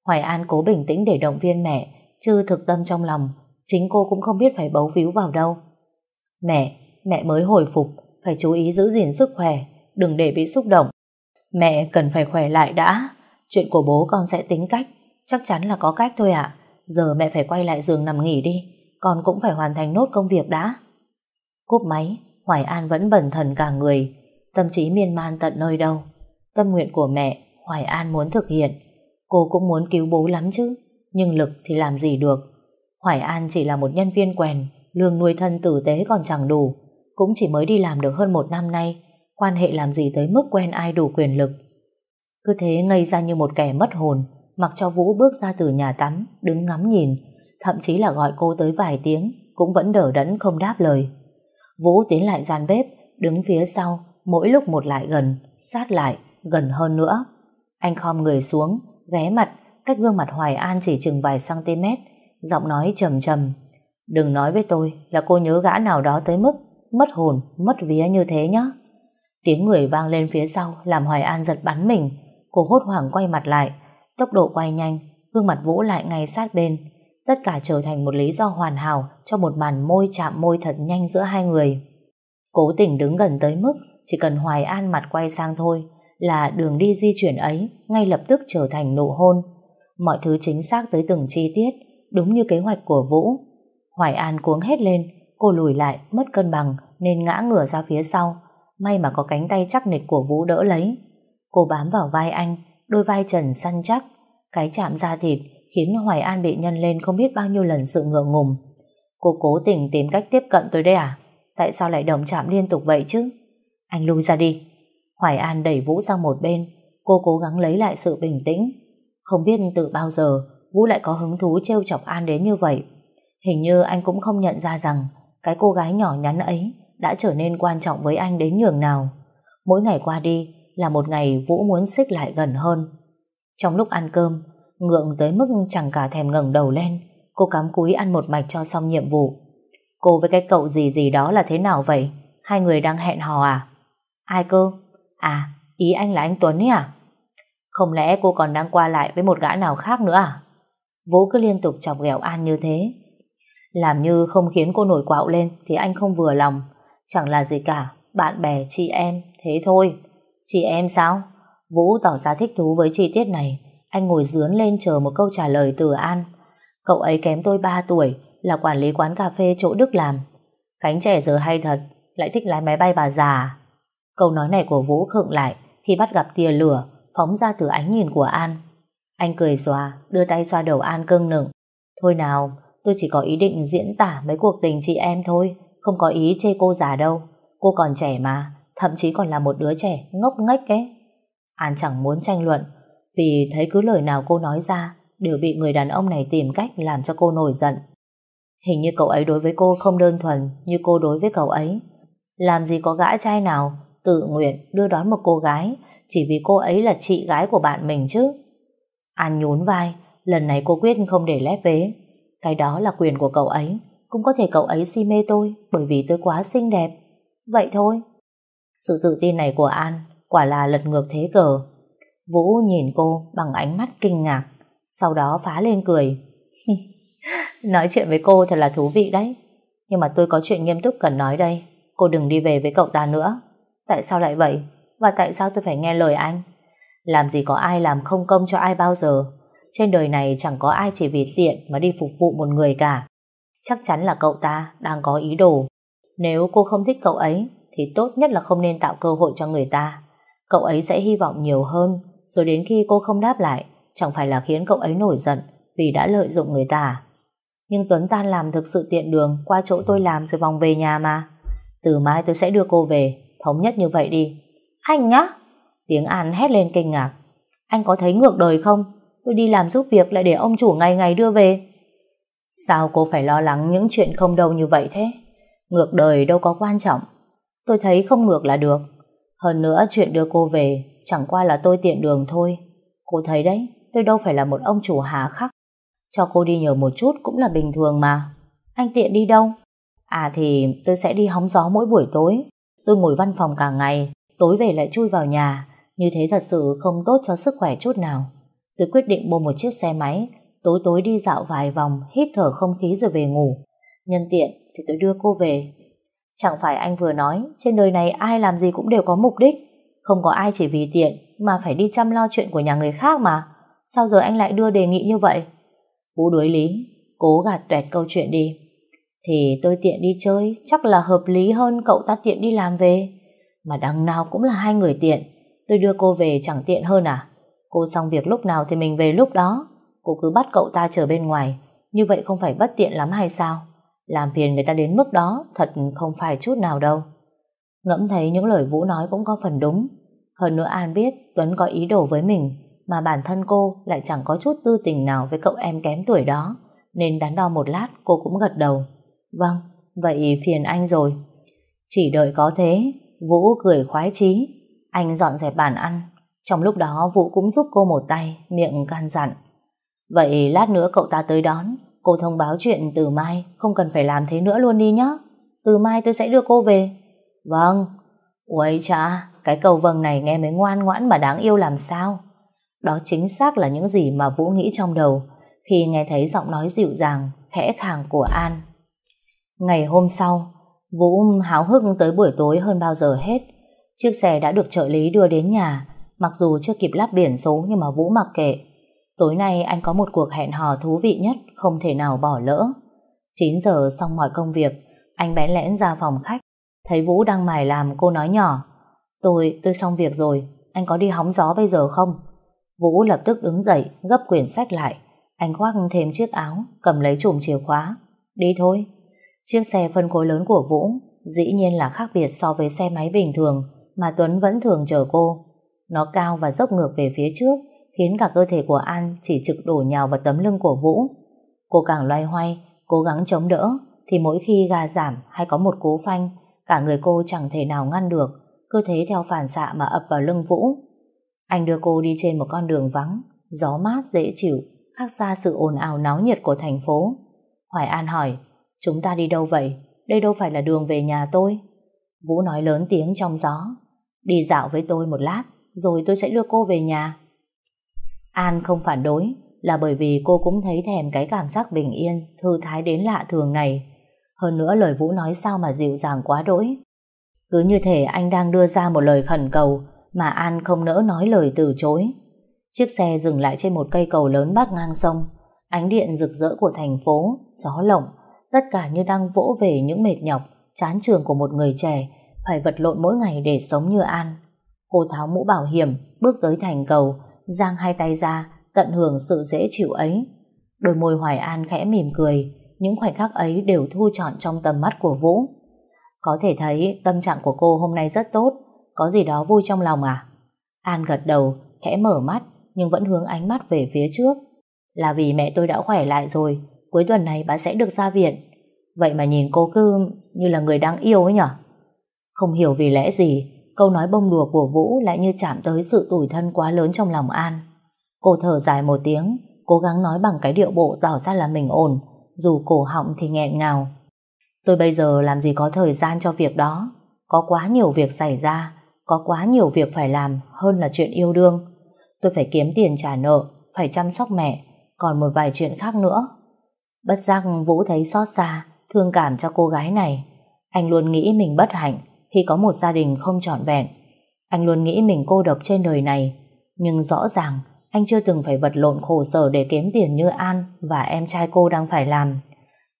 Hoài An cố bình tĩnh để động viên mẹ, chứ thực tâm trong lòng, chính cô cũng không biết phải bấu víu vào đâu. Mẹ, mẹ mới hồi phục, phải chú ý giữ gìn sức khỏe, đừng để bị xúc động. Mẹ cần phải khỏe lại đã, chuyện của bố con sẽ tính cách, chắc chắn là có cách thôi ạ. Giờ mẹ phải quay lại giường nằm nghỉ đi, con cũng phải hoàn thành nốt công việc đã. Cúp máy, Hoài An vẫn bẩn thần cả người, tâm trí miên man tận nơi đâu. Tâm nguyện của mẹ, Hoài An muốn thực hiện. Cô cũng muốn cứu bố lắm chứ, nhưng lực thì làm gì được. Hoài An chỉ là một nhân viên quèn, lương nuôi thân tử tế còn chẳng đủ, cũng chỉ mới đi làm được hơn một năm nay, quan hệ làm gì tới mức quen ai đủ quyền lực. Cứ thế ngây ra như một kẻ mất hồn, mặc cho Vũ bước ra từ nhà tắm, đứng ngắm nhìn, thậm chí là gọi cô tới vài tiếng, cũng vẫn đỡ đẫn không đáp lời. Vũ tiến lại gian bếp, đứng phía sau, mỗi lúc một lại gần, sát lại, gần hơn nữa. Anh khom người xuống, ghé mặt, cách gương mặt Hoài An chỉ chừng vài cm, giọng nói trầm trầm. Đừng nói với tôi là cô nhớ gã nào đó tới mức mất hồn, mất vía như thế nhá. Tiếng người vang lên phía sau làm Hoài An giật bắn mình. Cô hốt hoảng quay mặt lại, tốc độ quay nhanh, gương mặt Vũ lại ngay sát bên. Tất cả trở thành một lý do hoàn hảo cho một màn môi chạm môi thật nhanh giữa hai người. Cố tình đứng gần tới mức chỉ cần Hoài An mặt quay sang thôi là đường đi di chuyển ấy ngay lập tức trở thành nụ hôn. Mọi thứ chính xác tới từng chi tiết, đúng như kế hoạch của Vũ. Hoài An cuống hết lên, cô lùi lại, mất cân bằng nên ngã ngửa ra phía sau. May mà có cánh tay chắc nịch của Vũ đỡ lấy. Cô bám vào vai anh, đôi vai trần săn chắc. Cái chạm da thịt khiến Hoài An bị nhân lên không biết bao nhiêu lần sự ngượng ngùng. Cô cố tình tìm cách tiếp cận tôi đây à? Tại sao lại đồng chạm liên tục vậy chứ? Anh lui ra đi. Hoài An đẩy Vũ sang một bên. Cô cố gắng lấy lại sự bình tĩnh. Không biết từ bao giờ Vũ lại có hứng thú trêu chọc An đến như vậy. Hình như anh cũng không nhận ra rằng cái cô gái nhỏ nhắn ấy đã trở nên quan trọng với anh đến nhường nào. Mỗi ngày qua đi là một ngày Vũ muốn xích lại gần hơn. Trong lúc ăn cơm, ngượng tới mức chẳng cả thèm ngẩng đầu lên, cô cắm cúi ăn một mạch cho xong nhiệm vụ. Cô với cái cậu gì gì đó là thế nào vậy? Hai người đang hẹn hò à? Ai cơ? À, ý anh là anh Tuấn ấy à? Không lẽ cô còn đang qua lại với một gã nào khác nữa à? Vũ cứ liên tục chọc ghẹo An như thế. Làm như không khiến cô nổi quạo lên thì anh không vừa lòng. Chẳng là gì cả, bạn bè, chị em, thế thôi. Chị em sao? Vũ tỏ ra thích thú với chi tiết này. Anh ngồi dướn lên chờ một câu trả lời từ An. Cậu ấy kém tôi 3 tuổi, là quản lý quán cà phê chỗ Đức làm. Cánh trẻ giờ hay thật, lại thích lái máy bay bà già. Câu nói này của Vũ khựng lại khi bắt gặp tia lửa phóng ra từ ánh nhìn của An. Anh cười xòa, đưa tay xoa đầu An cưng nựng. Thôi nào, tôi chỉ có ý định diễn tả mấy cuộc tình chị em thôi, không có ý chê cô già đâu. Cô còn trẻ mà, thậm chí còn là một đứa trẻ ngốc nghếch ấy. An chẳng muốn tranh luận, vì thấy cứ lời nào cô nói ra đều bị người đàn ông này tìm cách làm cho cô nổi giận. Hình như cậu ấy đối với cô không đơn thuần như cô đối với cậu ấy. Làm gì có gã trai nào tự nguyện đưa đón một cô gái chỉ vì cô ấy là chị gái của bạn mình chứ. An nhún vai, lần này cô quyết không để lép vế. Cái đó là quyền của cậu ấy, cũng có thể cậu ấy si mê tôi bởi vì tôi quá xinh đẹp. Vậy thôi. Sự tự tin này của An quả là lật ngược thế cờ. Vũ nhìn cô bằng ánh mắt kinh ngạc, sau đó phá lên cười. nói chuyện với cô thật là thú vị đấy. Nhưng mà tôi có chuyện nghiêm túc cần nói đây. Cô đừng đi về với cậu ta nữa. Tại sao lại vậy? Và tại sao tôi phải nghe lời anh? Làm gì có ai làm không công cho ai bao giờ? Trên đời này chẳng có ai chỉ vì tiện mà đi phục vụ một người cả. Chắc chắn là cậu ta đang có ý đồ. Nếu cô không thích cậu ấy, thì tốt nhất là không nên tạo cơ hội cho người ta. Cậu ấy sẽ hy vọng nhiều hơn rồi đến khi cô không đáp lại, chẳng phải là khiến cậu ấy nổi giận vì đã lợi dụng người ta. Nhưng Tuấn tan làm thực sự tiện đường qua chỗ tôi làm rồi vòng về nhà mà. Từ mai tôi sẽ đưa cô về thống nhất như vậy đi. Anh nhá! Tiếng An hét lên kinh ngạc. Anh có thấy ngược đời không? Tôi đi làm giúp việc lại để ông chủ ngày ngày đưa về. Sao cô phải lo lắng những chuyện không đâu như vậy thế? Ngược đời đâu có quan trọng. Tôi thấy không ngược là được. Hơn nữa chuyện đưa cô về chẳng qua là tôi tiện đường thôi. Cô thấy đấy, tôi đâu phải là một ông chủ hà khắc. Cho cô đi nhờ một chút cũng là bình thường mà. Anh tiện đi đâu? À thì tôi sẽ đi hóng gió mỗi buổi tối. Tôi ngồi văn phòng cả ngày, tối về lại chui vào nhà. Như thế thật sự không tốt cho sức khỏe chút nào. Tôi quyết định mua một chiếc xe máy, tối tối đi dạo vài vòng, hít thở không khí rồi về ngủ. Nhân tiện thì tôi đưa cô về. Chẳng phải anh vừa nói, trên đời này ai làm gì cũng đều có mục đích. Không có ai chỉ vì tiện mà phải đi chăm lo chuyện của nhà người khác mà. Sao giờ anh lại đưa đề nghị như vậy? Vũ đuối lý, cố gạt tuẹt câu chuyện đi. Thì tôi tiện đi chơi, chắc là hợp lý hơn cậu ta tiện đi làm về. Mà đằng nào cũng là hai người tiện, tôi đưa cô về chẳng tiện hơn à? Cô xong việc lúc nào thì mình về lúc đó. Cô cứ bắt cậu ta chờ bên ngoài, như vậy không phải bất tiện lắm hay sao? Làm phiền người ta đến mức đó thật không phải chút nào đâu. Ngẫm thấy những lời Vũ nói cũng có phần đúng. Hơn nữa An biết Tuấn có ý đồ với mình, mà bản thân cô lại chẳng có chút tư tình nào với cậu em kém tuổi đó, nên đắn đo một lát cô cũng gật đầu. Vâng, vậy phiền anh rồi. Chỉ đợi có thế, Vũ cười khoái chí. Anh dọn dẹp bàn ăn. Trong lúc đó Vũ cũng giúp cô một tay, miệng can dặn. Vậy lát nữa cậu ta tới đón, cô thông báo chuyện từ mai, không cần phải làm thế nữa luôn đi nhé. Từ mai tôi sẽ đưa cô về. Vâng. Uầy cha, cái cầu vâng này nghe mới ngoan ngoãn mà đáng yêu làm sao. Đó chính xác là những gì mà Vũ nghĩ trong đầu khi nghe thấy giọng nói dịu dàng, khẽ khàng của An. Ngày hôm sau, Vũ háo hức tới buổi tối hơn bao giờ hết. Chiếc xe đã được trợ lý đưa đến nhà, mặc dù chưa kịp lắp biển số nhưng mà Vũ mặc kệ. Tối nay anh có một cuộc hẹn hò thú vị nhất, không thể nào bỏ lỡ. 9 giờ xong mọi công việc, anh bén lẽn ra phòng khách. Thấy Vũ đang mải làm, cô nói nhỏ. Tôi, tôi xong việc rồi, anh có đi hóng gió bây giờ không? Vũ lập tức đứng dậy, gấp quyển sách lại. Anh khoác thêm chiếc áo, cầm lấy chùm chìa khóa. Đi thôi. Chiếc xe phân khối lớn của Vũ dĩ nhiên là khác biệt so với xe máy bình thường mà Tuấn vẫn thường chở cô. Nó cao và dốc ngược về phía trước khiến cả cơ thể của An chỉ trực đổ nhào vào tấm lưng của Vũ. Cô càng loay hoay, cố gắng chống đỡ thì mỗi khi ga giảm hay có một cú phanh cả người cô chẳng thể nào ngăn được cơ thế theo phản xạ mà ập vào lưng Vũ. Anh đưa cô đi trên một con đường vắng gió mát dễ chịu khác xa sự ồn ào náo nhiệt của thành phố. Hoài An hỏi Chúng ta đi đâu vậy? Đây đâu phải là đường về nhà tôi. Vũ nói lớn tiếng trong gió. Đi dạo với tôi một lát, rồi tôi sẽ đưa cô về nhà. An không phản đối, là bởi vì cô cũng thấy thèm cái cảm giác bình yên, thư thái đến lạ thường này. Hơn nữa lời Vũ nói sao mà dịu dàng quá đỗi. Cứ như thể anh đang đưa ra một lời khẩn cầu mà An không nỡ nói lời từ chối. Chiếc xe dừng lại trên một cây cầu lớn bắc ngang sông. Ánh điện rực rỡ của thành phố, gió lộng, tất cả như đang vỗ về những mệt nhọc, chán trường của một người trẻ, phải vật lộn mỗi ngày để sống như An. Cô tháo mũ bảo hiểm, bước tới thành cầu, giang hai tay ra, tận hưởng sự dễ chịu ấy. Đôi môi Hoài An khẽ mỉm cười, những khoảnh khắc ấy đều thu trọn trong tầm mắt của Vũ. Có thể thấy tâm trạng của cô hôm nay rất tốt, có gì đó vui trong lòng à? An gật đầu, khẽ mở mắt, nhưng vẫn hướng ánh mắt về phía trước. Là vì mẹ tôi đã khỏe lại rồi, cuối tuần này bà sẽ được ra viện. Vậy mà nhìn cô cứ như là người đáng yêu ấy nhở? Không hiểu vì lẽ gì, câu nói bông đùa của Vũ lại như chạm tới sự tủi thân quá lớn trong lòng An. Cô thở dài một tiếng, cố gắng nói bằng cái điệu bộ tỏ ra là mình ổn, dù cổ họng thì nghẹn ngào. Tôi bây giờ làm gì có thời gian cho việc đó, có quá nhiều việc xảy ra, có quá nhiều việc phải làm hơn là chuyện yêu đương. Tôi phải kiếm tiền trả nợ, phải chăm sóc mẹ, còn một vài chuyện khác nữa. Bất giác Vũ thấy xót xa, thương cảm cho cô gái này. Anh luôn nghĩ mình bất hạnh khi có một gia đình không trọn vẹn. Anh luôn nghĩ mình cô độc trên đời này. Nhưng rõ ràng anh chưa từng phải vật lộn khổ sở để kiếm tiền như An và em trai cô đang phải làm.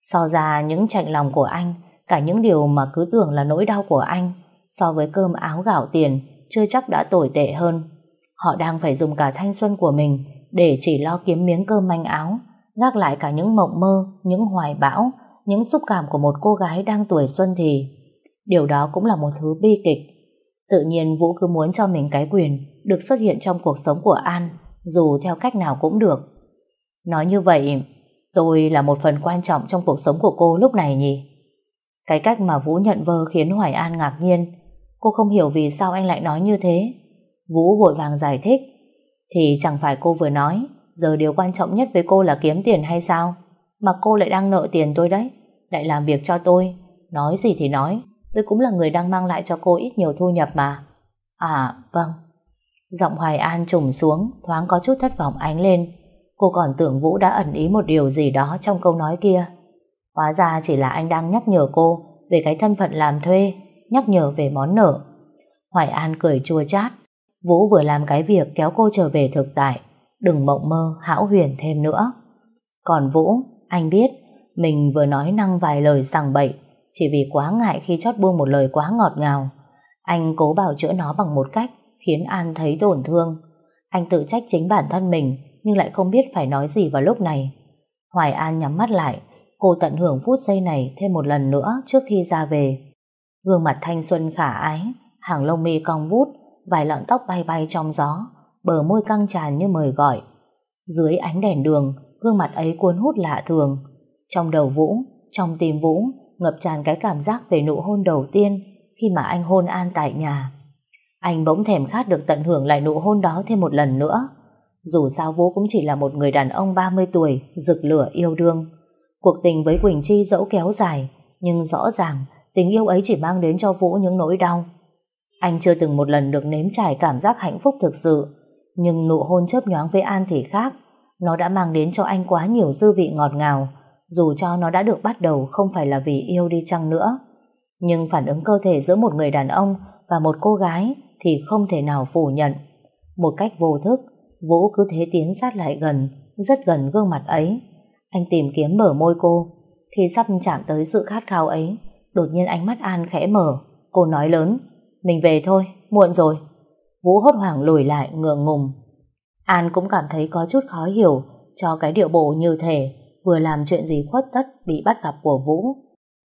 So ra những chạnh lòng của anh, cả những điều mà cứ tưởng là nỗi đau của anh, so với cơm áo gạo tiền, chưa chắc đã tồi tệ hơn. Họ đang phải dùng cả thanh xuân của mình để chỉ lo kiếm miếng cơm manh áo, gác lại cả những mộng mơ, những hoài bão, những xúc cảm của một cô gái đang tuổi xuân thì. Điều đó cũng là một thứ bi kịch. Tự nhiên Vũ cứ muốn cho mình cái quyền được xuất hiện trong cuộc sống của An, dù theo cách nào cũng được. Nói như vậy, tôi là một phần quan trọng trong cuộc sống của cô lúc này nhỉ? Cái cách mà Vũ nhận vơ khiến Hoài An ngạc nhiên. Cô không hiểu vì sao anh lại nói như thế. Vũ vội vàng giải thích. Thì chẳng phải cô vừa nói giờ điều quan trọng nhất với cô là kiếm tiền hay sao? Mà cô lại đang nợ tiền tôi đấy. Lại làm việc cho tôi. Nói gì thì nói. Tôi cũng là người đang mang lại cho cô ít nhiều thu nhập mà. À, vâng. Giọng Hoài An trùng xuống, thoáng có chút thất vọng ánh lên. Cô còn tưởng Vũ đã ẩn ý một điều gì đó trong câu nói kia. Hóa ra chỉ là anh đang nhắc nhở cô về cái thân phận làm thuê, nhắc nhở về món nợ. Hoài An cười chua chát. Vũ vừa làm cái việc kéo cô trở về thực tại. Đừng mộng mơ, hão huyền thêm nữa. Còn Vũ, anh biết, mình vừa nói năng vài lời sằng bậy, chỉ vì quá ngại khi chót buông một lời quá ngọt ngào. Anh cố bảo chữa nó bằng một cách khiến An thấy tổn thương. Anh tự trách chính bản thân mình nhưng lại không biết phải nói gì vào lúc này. Hoài An nhắm mắt lại, cô tận hưởng phút giây này thêm một lần nữa trước khi ra về. Gương mặt thanh xuân khả ái, hàng lông mi cong vút, vài lọn tóc bay bay trong gió, bờ môi căng tràn như mời gọi. Dưới ánh đèn đường, gương mặt ấy cuốn hút lạ thường. Trong đầu Vũ, trong tim Vũ, ngập tràn cái cảm giác về nụ hôn đầu tiên khi mà anh hôn An tại nhà. Anh bỗng thèm khát được tận hưởng lại nụ hôn đó thêm một lần nữa. Dù sao Vũ cũng chỉ là một người đàn ông 30 tuổi, rực lửa yêu đương. Cuộc tình với Quỳnh Chi dẫu kéo dài, nhưng rõ ràng tình yêu ấy chỉ mang đến cho Vũ những nỗi đau. Anh chưa từng một lần được nếm trải cảm giác hạnh phúc thực sự, nhưng nụ hôn chớp nhoáng với An thì khác. Nó đã mang đến cho anh quá nhiều dư vị ngọt ngào, dù cho nó đã được bắt đầu không phải là vì yêu đi chăng nữa. Nhưng phản ứng cơ thể giữa một người đàn ông và một cô gái thì không thể nào phủ nhận. Một cách vô thức, Vũ cứ thế tiến sát lại gần, rất gần gương mặt ấy. Anh tìm kiếm mở môi cô. Khi sắp chạm tới sự khát khao ấy, đột nhiên ánh mắt An khẽ mở. Cô nói lớn, mình về thôi, muộn rồi. Vũ hốt hoảng lùi lại, ngượng ngùng. An cũng cảm thấy có chút khó hiểu cho cái điệu bộ như thể vừa làm chuyện gì khuất tất bị bắt gặp của Vũ.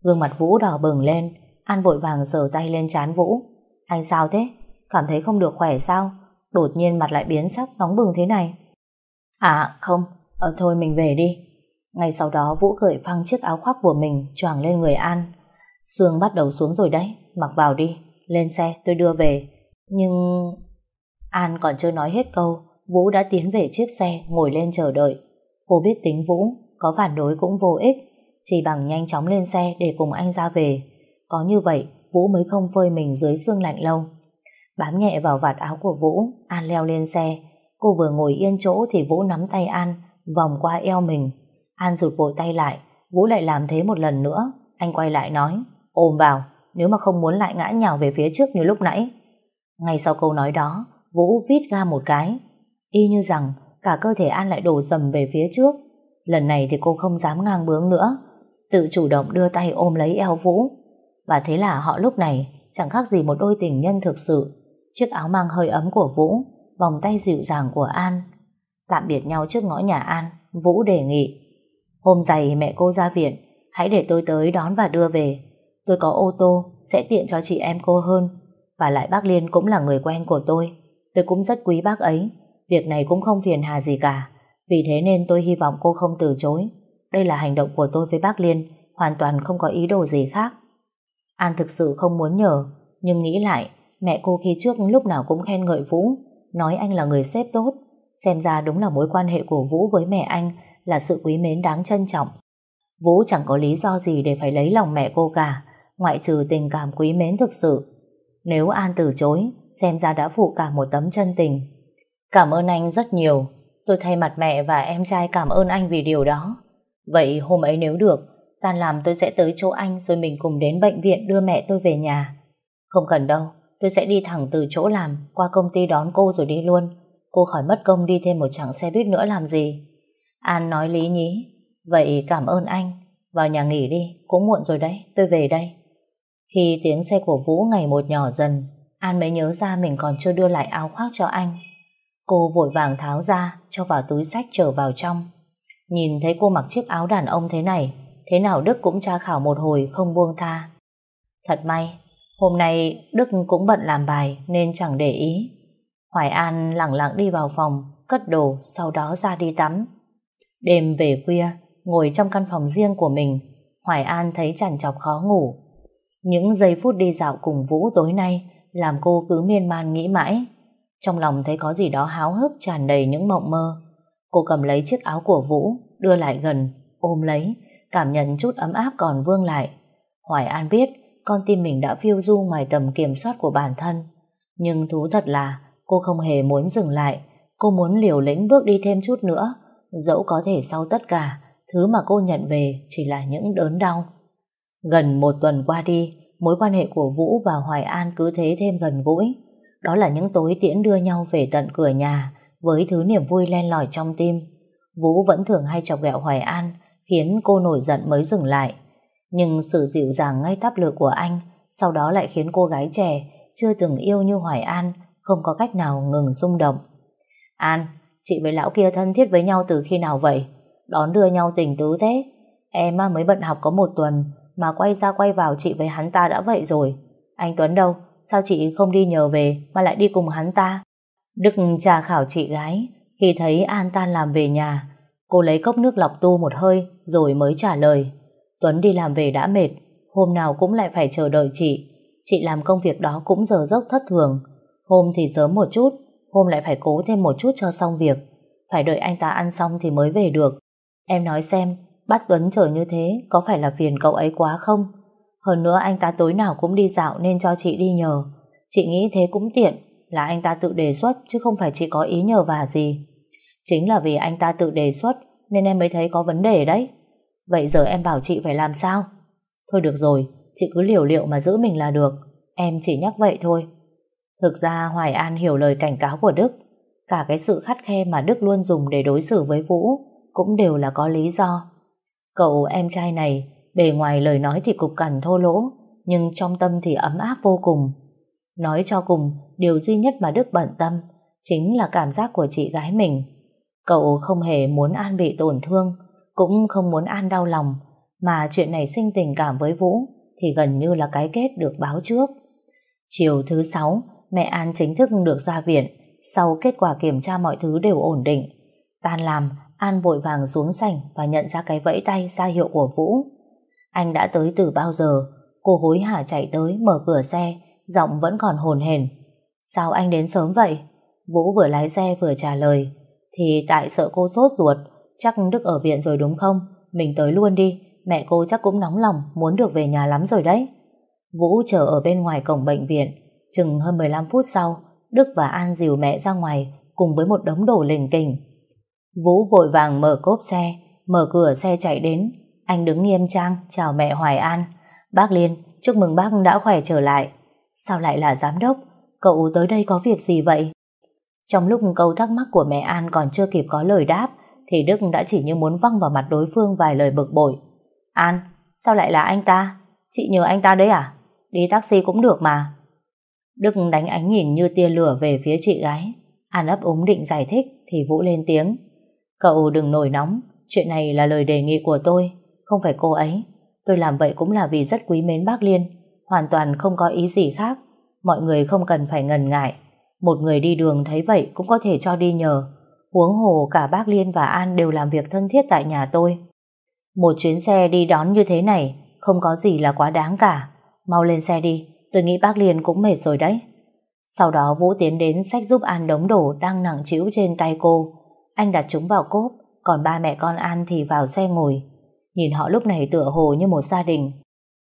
Gương mặt Vũ đỏ bừng lên, An vội vàng sờ tay lên chán Vũ. Anh sao thế? Cảm thấy không được khỏe sao? Đột nhiên mặt lại biến sắc nóng bừng thế này. À không, ờ, thôi mình về đi. Ngay sau đó Vũ cởi phăng chiếc áo khoác của mình choàng lên người An. Sương bắt đầu xuống rồi đấy, mặc vào đi. Lên xe tôi đưa về. Nhưng... An còn chưa nói hết câu, Vũ đã tiến về chiếc xe ngồi lên chờ đợi. Cô biết tính Vũ, có phản đối cũng vô ích, chỉ bằng nhanh chóng lên xe để cùng anh ra về. Có như vậy, Vũ mới không phơi mình dưới sương lạnh lâu. Bám nhẹ vào vạt áo của Vũ, An leo lên xe. Cô vừa ngồi yên chỗ thì Vũ nắm tay An, vòng qua eo mình. An rụt vội tay lại, Vũ lại làm thế một lần nữa. Anh quay lại nói, ôm vào, nếu mà không muốn lại ngã nhào về phía trước như lúc nãy. Ngay sau câu nói đó, Vũ vít ga một cái. Y như rằng cả cơ thể An lại đổ dầm về phía trước. Lần này thì cô không dám ngang bướng nữa. Tự chủ động đưa tay ôm lấy eo Vũ. Và thế là họ lúc này chẳng khác gì một đôi tình nhân thực sự. Chiếc áo mang hơi ấm của Vũ, vòng tay dịu dàng của An. Tạm biệt nhau trước ngõ nhà An, Vũ đề nghị. Hôm dày mẹ cô ra viện, hãy để tôi tới đón và đưa về. Tôi có ô tô, sẽ tiện cho chị em cô hơn. Và lại bác Liên cũng là người quen của tôi. Tôi cũng rất quý bác ấy. Việc này cũng không phiền hà gì cả. Vì thế nên tôi hy vọng cô không từ chối. Đây là hành động của tôi với bác Liên, hoàn toàn không có ý đồ gì khác. An thực sự không muốn nhờ, nhưng nghĩ lại, mẹ cô khi trước lúc nào cũng khen ngợi Vũ, nói anh là người sếp tốt. Xem ra đúng là mối quan hệ của Vũ với mẹ anh là sự quý mến đáng trân trọng. Vũ chẳng có lý do gì để phải lấy lòng mẹ cô cả, ngoại trừ tình cảm quý mến thực sự. Nếu An từ chối, xem ra đã phụ cả một tấm chân tình. Cảm ơn anh rất nhiều. Tôi thay mặt mẹ và em trai cảm ơn anh vì điều đó. Vậy hôm ấy nếu được, tan làm tôi sẽ tới chỗ anh rồi mình cùng đến bệnh viện đưa mẹ tôi về nhà. Không cần đâu, tôi sẽ đi thẳng từ chỗ làm qua công ty đón cô rồi đi luôn. Cô khỏi mất công đi thêm một chặng xe buýt nữa làm gì. An nói lý nhí. Vậy cảm ơn anh. Vào nhà nghỉ đi, cũng muộn rồi đấy, tôi về đây. Khi tiếng xe của Vũ ngày một nhỏ dần, An mới nhớ ra mình còn chưa đưa lại áo khoác cho anh. Cô vội vàng tháo ra, cho vào túi sách trở vào trong. Nhìn thấy cô mặc chiếc áo đàn ông thế này, thế nào Đức cũng tra khảo một hồi không buông tha. Thật may, hôm nay Đức cũng bận làm bài nên chẳng để ý. Hoài An lặng lặng đi vào phòng, cất đồ, sau đó ra đi tắm. Đêm về khuya, ngồi trong căn phòng riêng của mình, Hoài An thấy chằn chọc khó ngủ. Những giây phút đi dạo cùng Vũ tối nay làm cô cứ miên man nghĩ mãi. Trong lòng thấy có gì đó háo hức tràn đầy những mộng mơ. Cô cầm lấy chiếc áo của Vũ, đưa lại gần, ôm lấy, cảm nhận chút ấm áp còn vương lại. Hoài An biết con tim mình đã phiêu du ngoài tầm kiểm soát của bản thân. Nhưng thú thật là cô không hề muốn dừng lại. Cô muốn liều lĩnh bước đi thêm chút nữa, dẫu có thể sau tất cả, thứ mà cô nhận về chỉ là những đớn đau. Gần một tuần qua đi, mối quan hệ của Vũ và Hoài An cứ thế thêm gần gũi. Đó là những tối tiễn đưa nhau về tận cửa nhà với thứ niềm vui len lỏi trong tim. Vũ vẫn thường hay chọc ghẹo Hoài An khiến cô nổi giận mới dừng lại. Nhưng sự dịu dàng ngay tắp lửa của anh sau đó lại khiến cô gái trẻ chưa từng yêu như Hoài An không có cách nào ngừng xung động. An, chị với lão kia thân thiết với nhau từ khi nào vậy? Đón đưa nhau tình tứ thế? Em mới bận học có một tuần mà quay ra quay vào chị với hắn ta đã vậy rồi. Anh Tuấn đâu? Sao chị không đi nhờ về mà lại đi cùng hắn ta? Đức trà khảo chị gái khi thấy An tan làm về nhà. Cô lấy cốc nước lọc tu một hơi rồi mới trả lời. Tuấn đi làm về đã mệt, hôm nào cũng lại phải chờ đợi chị. Chị làm công việc đó cũng giờ dốc thất thường. Hôm thì sớm một chút, hôm lại phải cố thêm một chút cho xong việc. Phải đợi anh ta ăn xong thì mới về được. Em nói xem, bắt Tuấn chờ như thế có phải là phiền cậu ấy quá không? Hơn nữa anh ta tối nào cũng đi dạo nên cho chị đi nhờ. Chị nghĩ thế cũng tiện, là anh ta tự đề xuất chứ không phải chị có ý nhờ vả gì. Chính là vì anh ta tự đề xuất nên em mới thấy có vấn đề đấy. Vậy giờ em bảo chị phải làm sao? Thôi được rồi, chị cứ liều liệu mà giữ mình là được. Em chỉ nhắc vậy thôi. Thực ra Hoài An hiểu lời cảnh cáo của Đức. Cả cái sự khắt khe mà Đức luôn dùng để đối xử với Vũ cũng đều là có lý do. Cậu em trai này, bề ngoài lời nói thì cục cằn thô lỗ, nhưng trong tâm thì ấm áp vô cùng. Nói cho cùng, điều duy nhất mà Đức bận tâm chính là cảm giác của chị gái mình. Cậu không hề muốn An bị tổn thương, cũng không muốn An đau lòng, mà chuyện này sinh tình cảm với Vũ thì gần như là cái kết được báo trước. Chiều thứ sáu, mẹ An chính thức được ra viện, sau kết quả kiểm tra mọi thứ đều ổn định. Tan làm, An vội vàng xuống sảnh và nhận ra cái vẫy tay ra hiệu của Vũ. Anh đã tới từ bao giờ? Cô hối hả chạy tới, mở cửa xe, giọng vẫn còn hồn hển. Sao anh đến sớm vậy? Vũ vừa lái xe vừa trả lời. Thì tại sợ cô sốt ruột, chắc Đức ở viện rồi đúng không? Mình tới luôn đi, mẹ cô chắc cũng nóng lòng, muốn được về nhà lắm rồi đấy. Vũ chờ ở bên ngoài cổng bệnh viện, chừng hơn 15 phút sau, Đức và An dìu mẹ ra ngoài cùng với một đống đồ lình kình. Vũ vội vàng mở cốp xe, mở cửa xe chạy đến. Anh đứng nghiêm trang chào mẹ Hoài An. Bác Liên, chúc mừng bác đã khỏe trở lại. Sao lại là giám đốc? Cậu tới đây có việc gì vậy? Trong lúc câu thắc mắc của mẹ An còn chưa kịp có lời đáp, thì Đức đã chỉ như muốn văng vào mặt đối phương vài lời bực bội. An, sao lại là anh ta? Chị nhờ anh ta đấy à? Đi taxi cũng được mà. Đức đánh ánh nhìn như tia lửa về phía chị gái. An ấp úng định giải thích thì Vũ lên tiếng. Cậu đừng nổi nóng, chuyện này là lời đề nghị của tôi, không phải cô ấy. Tôi làm vậy cũng là vì rất quý mến bác Liên, hoàn toàn không có ý gì khác. Mọi người không cần phải ngần ngại. Một người đi đường thấy vậy cũng có thể cho đi nhờ. Huống hồ cả bác Liên và An đều làm việc thân thiết tại nhà tôi. Một chuyến xe đi đón như thế này không có gì là quá đáng cả. Mau lên xe đi, tôi nghĩ bác Liên cũng mệt rồi đấy. Sau đó Vũ tiến đến sách giúp An đống đồ đang nặng chịu trên tay cô. Anh đặt chúng vào cốp, còn ba mẹ con An thì vào xe ngồi. Nhìn họ lúc này tựa hồ như một gia đình.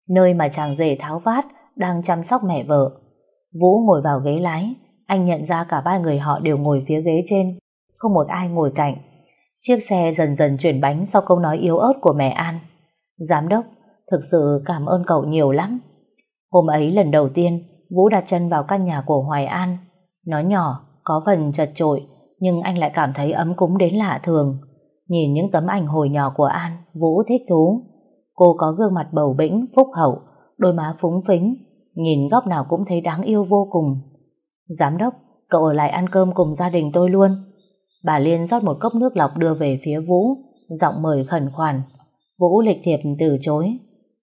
Nơi mà chàng rể tháo vát đang chăm sóc mẹ vợ. Vũ ngồi vào ghế lái, anh nhận ra cả ba người họ đều ngồi phía ghế trên, không một ai ngồi cạnh. Chiếc xe dần dần chuyển bánh sau câu nói yếu ớt của mẹ An. Giám đốc, thực sự cảm ơn cậu nhiều lắm. Hôm ấy lần đầu tiên, Vũ đặt chân vào căn nhà của Hoài An. Nó nhỏ, có phần chật trội, nhưng anh lại cảm thấy ấm cúng đến lạ thường. Nhìn những tấm ảnh hồi nhỏ của An, Vũ thích thú. Cô có gương mặt bầu bĩnh, phúc hậu, đôi má phúng phính, nhìn góc nào cũng thấy đáng yêu vô cùng. Giám đốc, cậu ở lại ăn cơm cùng gia đình tôi luôn. Bà Liên rót một cốc nước lọc đưa về phía Vũ, giọng mời khẩn khoản. Vũ lịch thiệp từ chối.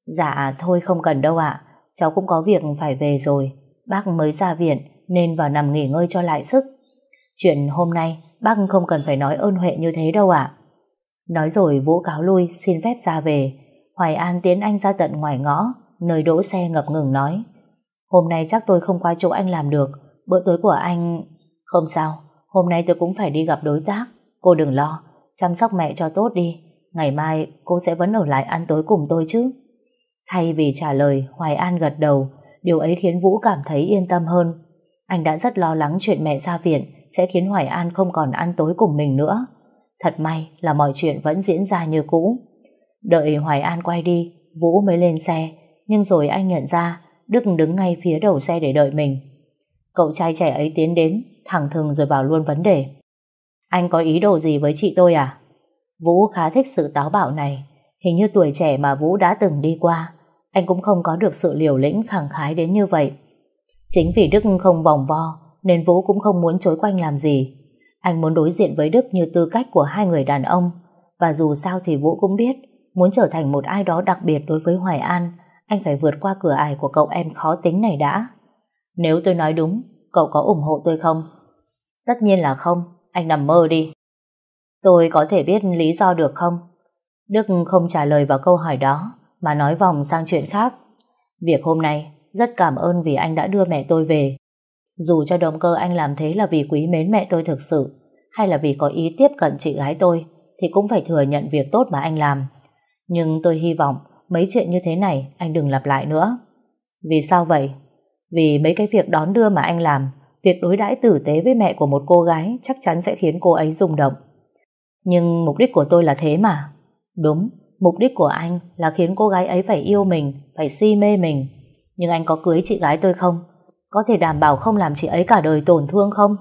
Dạ, thôi không cần đâu ạ, cháu cũng có việc phải về rồi. Bác mới ra viện nên vào nằm nghỉ ngơi cho lại sức. Chuyện hôm nay bác không cần phải nói ơn huệ như thế đâu ạ. Nói rồi Vũ cáo lui xin phép ra về. Hoài An tiến anh ra tận ngoài ngõ, nơi đỗ xe ngập ngừng nói. Hôm nay chắc tôi không qua chỗ anh làm được, bữa tối của anh... Không sao, hôm nay tôi cũng phải đi gặp đối tác. Cô đừng lo, chăm sóc mẹ cho tốt đi. Ngày mai cô sẽ vẫn ở lại ăn tối cùng tôi chứ. Thay vì trả lời, Hoài An gật đầu. Điều ấy khiến Vũ cảm thấy yên tâm hơn. Anh đã rất lo lắng chuyện mẹ ra viện sẽ khiến Hoài An không còn ăn tối cùng mình nữa. Thật may là mọi chuyện vẫn diễn ra như cũ. Đợi Hoài An quay đi, Vũ mới lên xe, nhưng rồi anh nhận ra Đức đứng ngay phía đầu xe để đợi mình. Cậu trai trẻ ấy tiến đến, thẳng thừng rồi vào luôn vấn đề. Anh có ý đồ gì với chị tôi à? Vũ khá thích sự táo bạo này. Hình như tuổi trẻ mà Vũ đã từng đi qua, anh cũng không có được sự liều lĩnh khẳng khái đến như vậy. Chính vì Đức không vòng vo, nên Vũ cũng không muốn chối quanh làm gì. Anh muốn đối diện với Đức như tư cách của hai người đàn ông, và dù sao thì Vũ cũng biết, muốn trở thành một ai đó đặc biệt đối với Hoài An, anh phải vượt qua cửa ải của cậu em khó tính này đã. Nếu tôi nói đúng, cậu có ủng hộ tôi không? Tất nhiên là không, anh nằm mơ đi. Tôi có thể biết lý do được không? Đức không trả lời vào câu hỏi đó, mà nói vòng sang chuyện khác. Việc hôm nay, rất cảm ơn vì anh đã đưa mẹ tôi về. Dù cho động cơ anh làm thế là vì quý mến mẹ tôi thực sự, hay là vì có ý tiếp cận chị gái tôi, thì cũng phải thừa nhận việc tốt mà anh làm. Nhưng tôi hy vọng mấy chuyện như thế này anh đừng lặp lại nữa. Vì sao vậy? Vì mấy cái việc đón đưa mà anh làm, việc đối đãi tử tế với mẹ của một cô gái chắc chắn sẽ khiến cô ấy rung động. Nhưng mục đích của tôi là thế mà. Đúng, mục đích của anh là khiến cô gái ấy phải yêu mình, phải si mê mình. Nhưng anh có cưới chị gái tôi không? Có thể đảm bảo không làm chị ấy cả đời tổn thương không?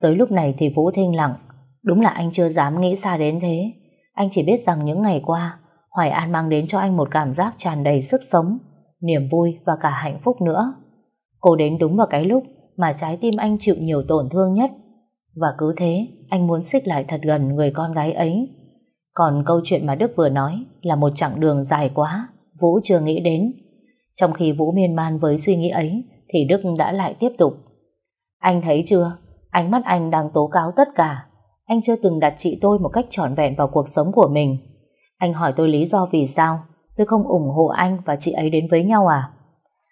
Tới lúc này thì Vũ thinh lặng. Đúng là anh chưa dám nghĩ xa đến thế. Anh chỉ biết rằng những ngày qua, Hoài An mang đến cho anh một cảm giác tràn đầy sức sống, niềm vui và cả hạnh phúc nữa. Cô đến đúng vào cái lúc mà trái tim anh chịu nhiều tổn thương nhất. Và cứ thế, anh muốn xích lại thật gần người con gái ấy. Còn câu chuyện mà Đức vừa nói là một chặng đường dài quá, Vũ chưa nghĩ đến. Trong khi Vũ miên man với suy nghĩ ấy, thì Đức đã lại tiếp tục. Anh thấy chưa, ánh mắt anh đang tố cáo tất cả. Anh chưa từng đặt chị tôi một cách trọn vẹn vào cuộc sống của mình. Anh hỏi tôi lý do vì sao tôi không ủng hộ anh và chị ấy đến với nhau à?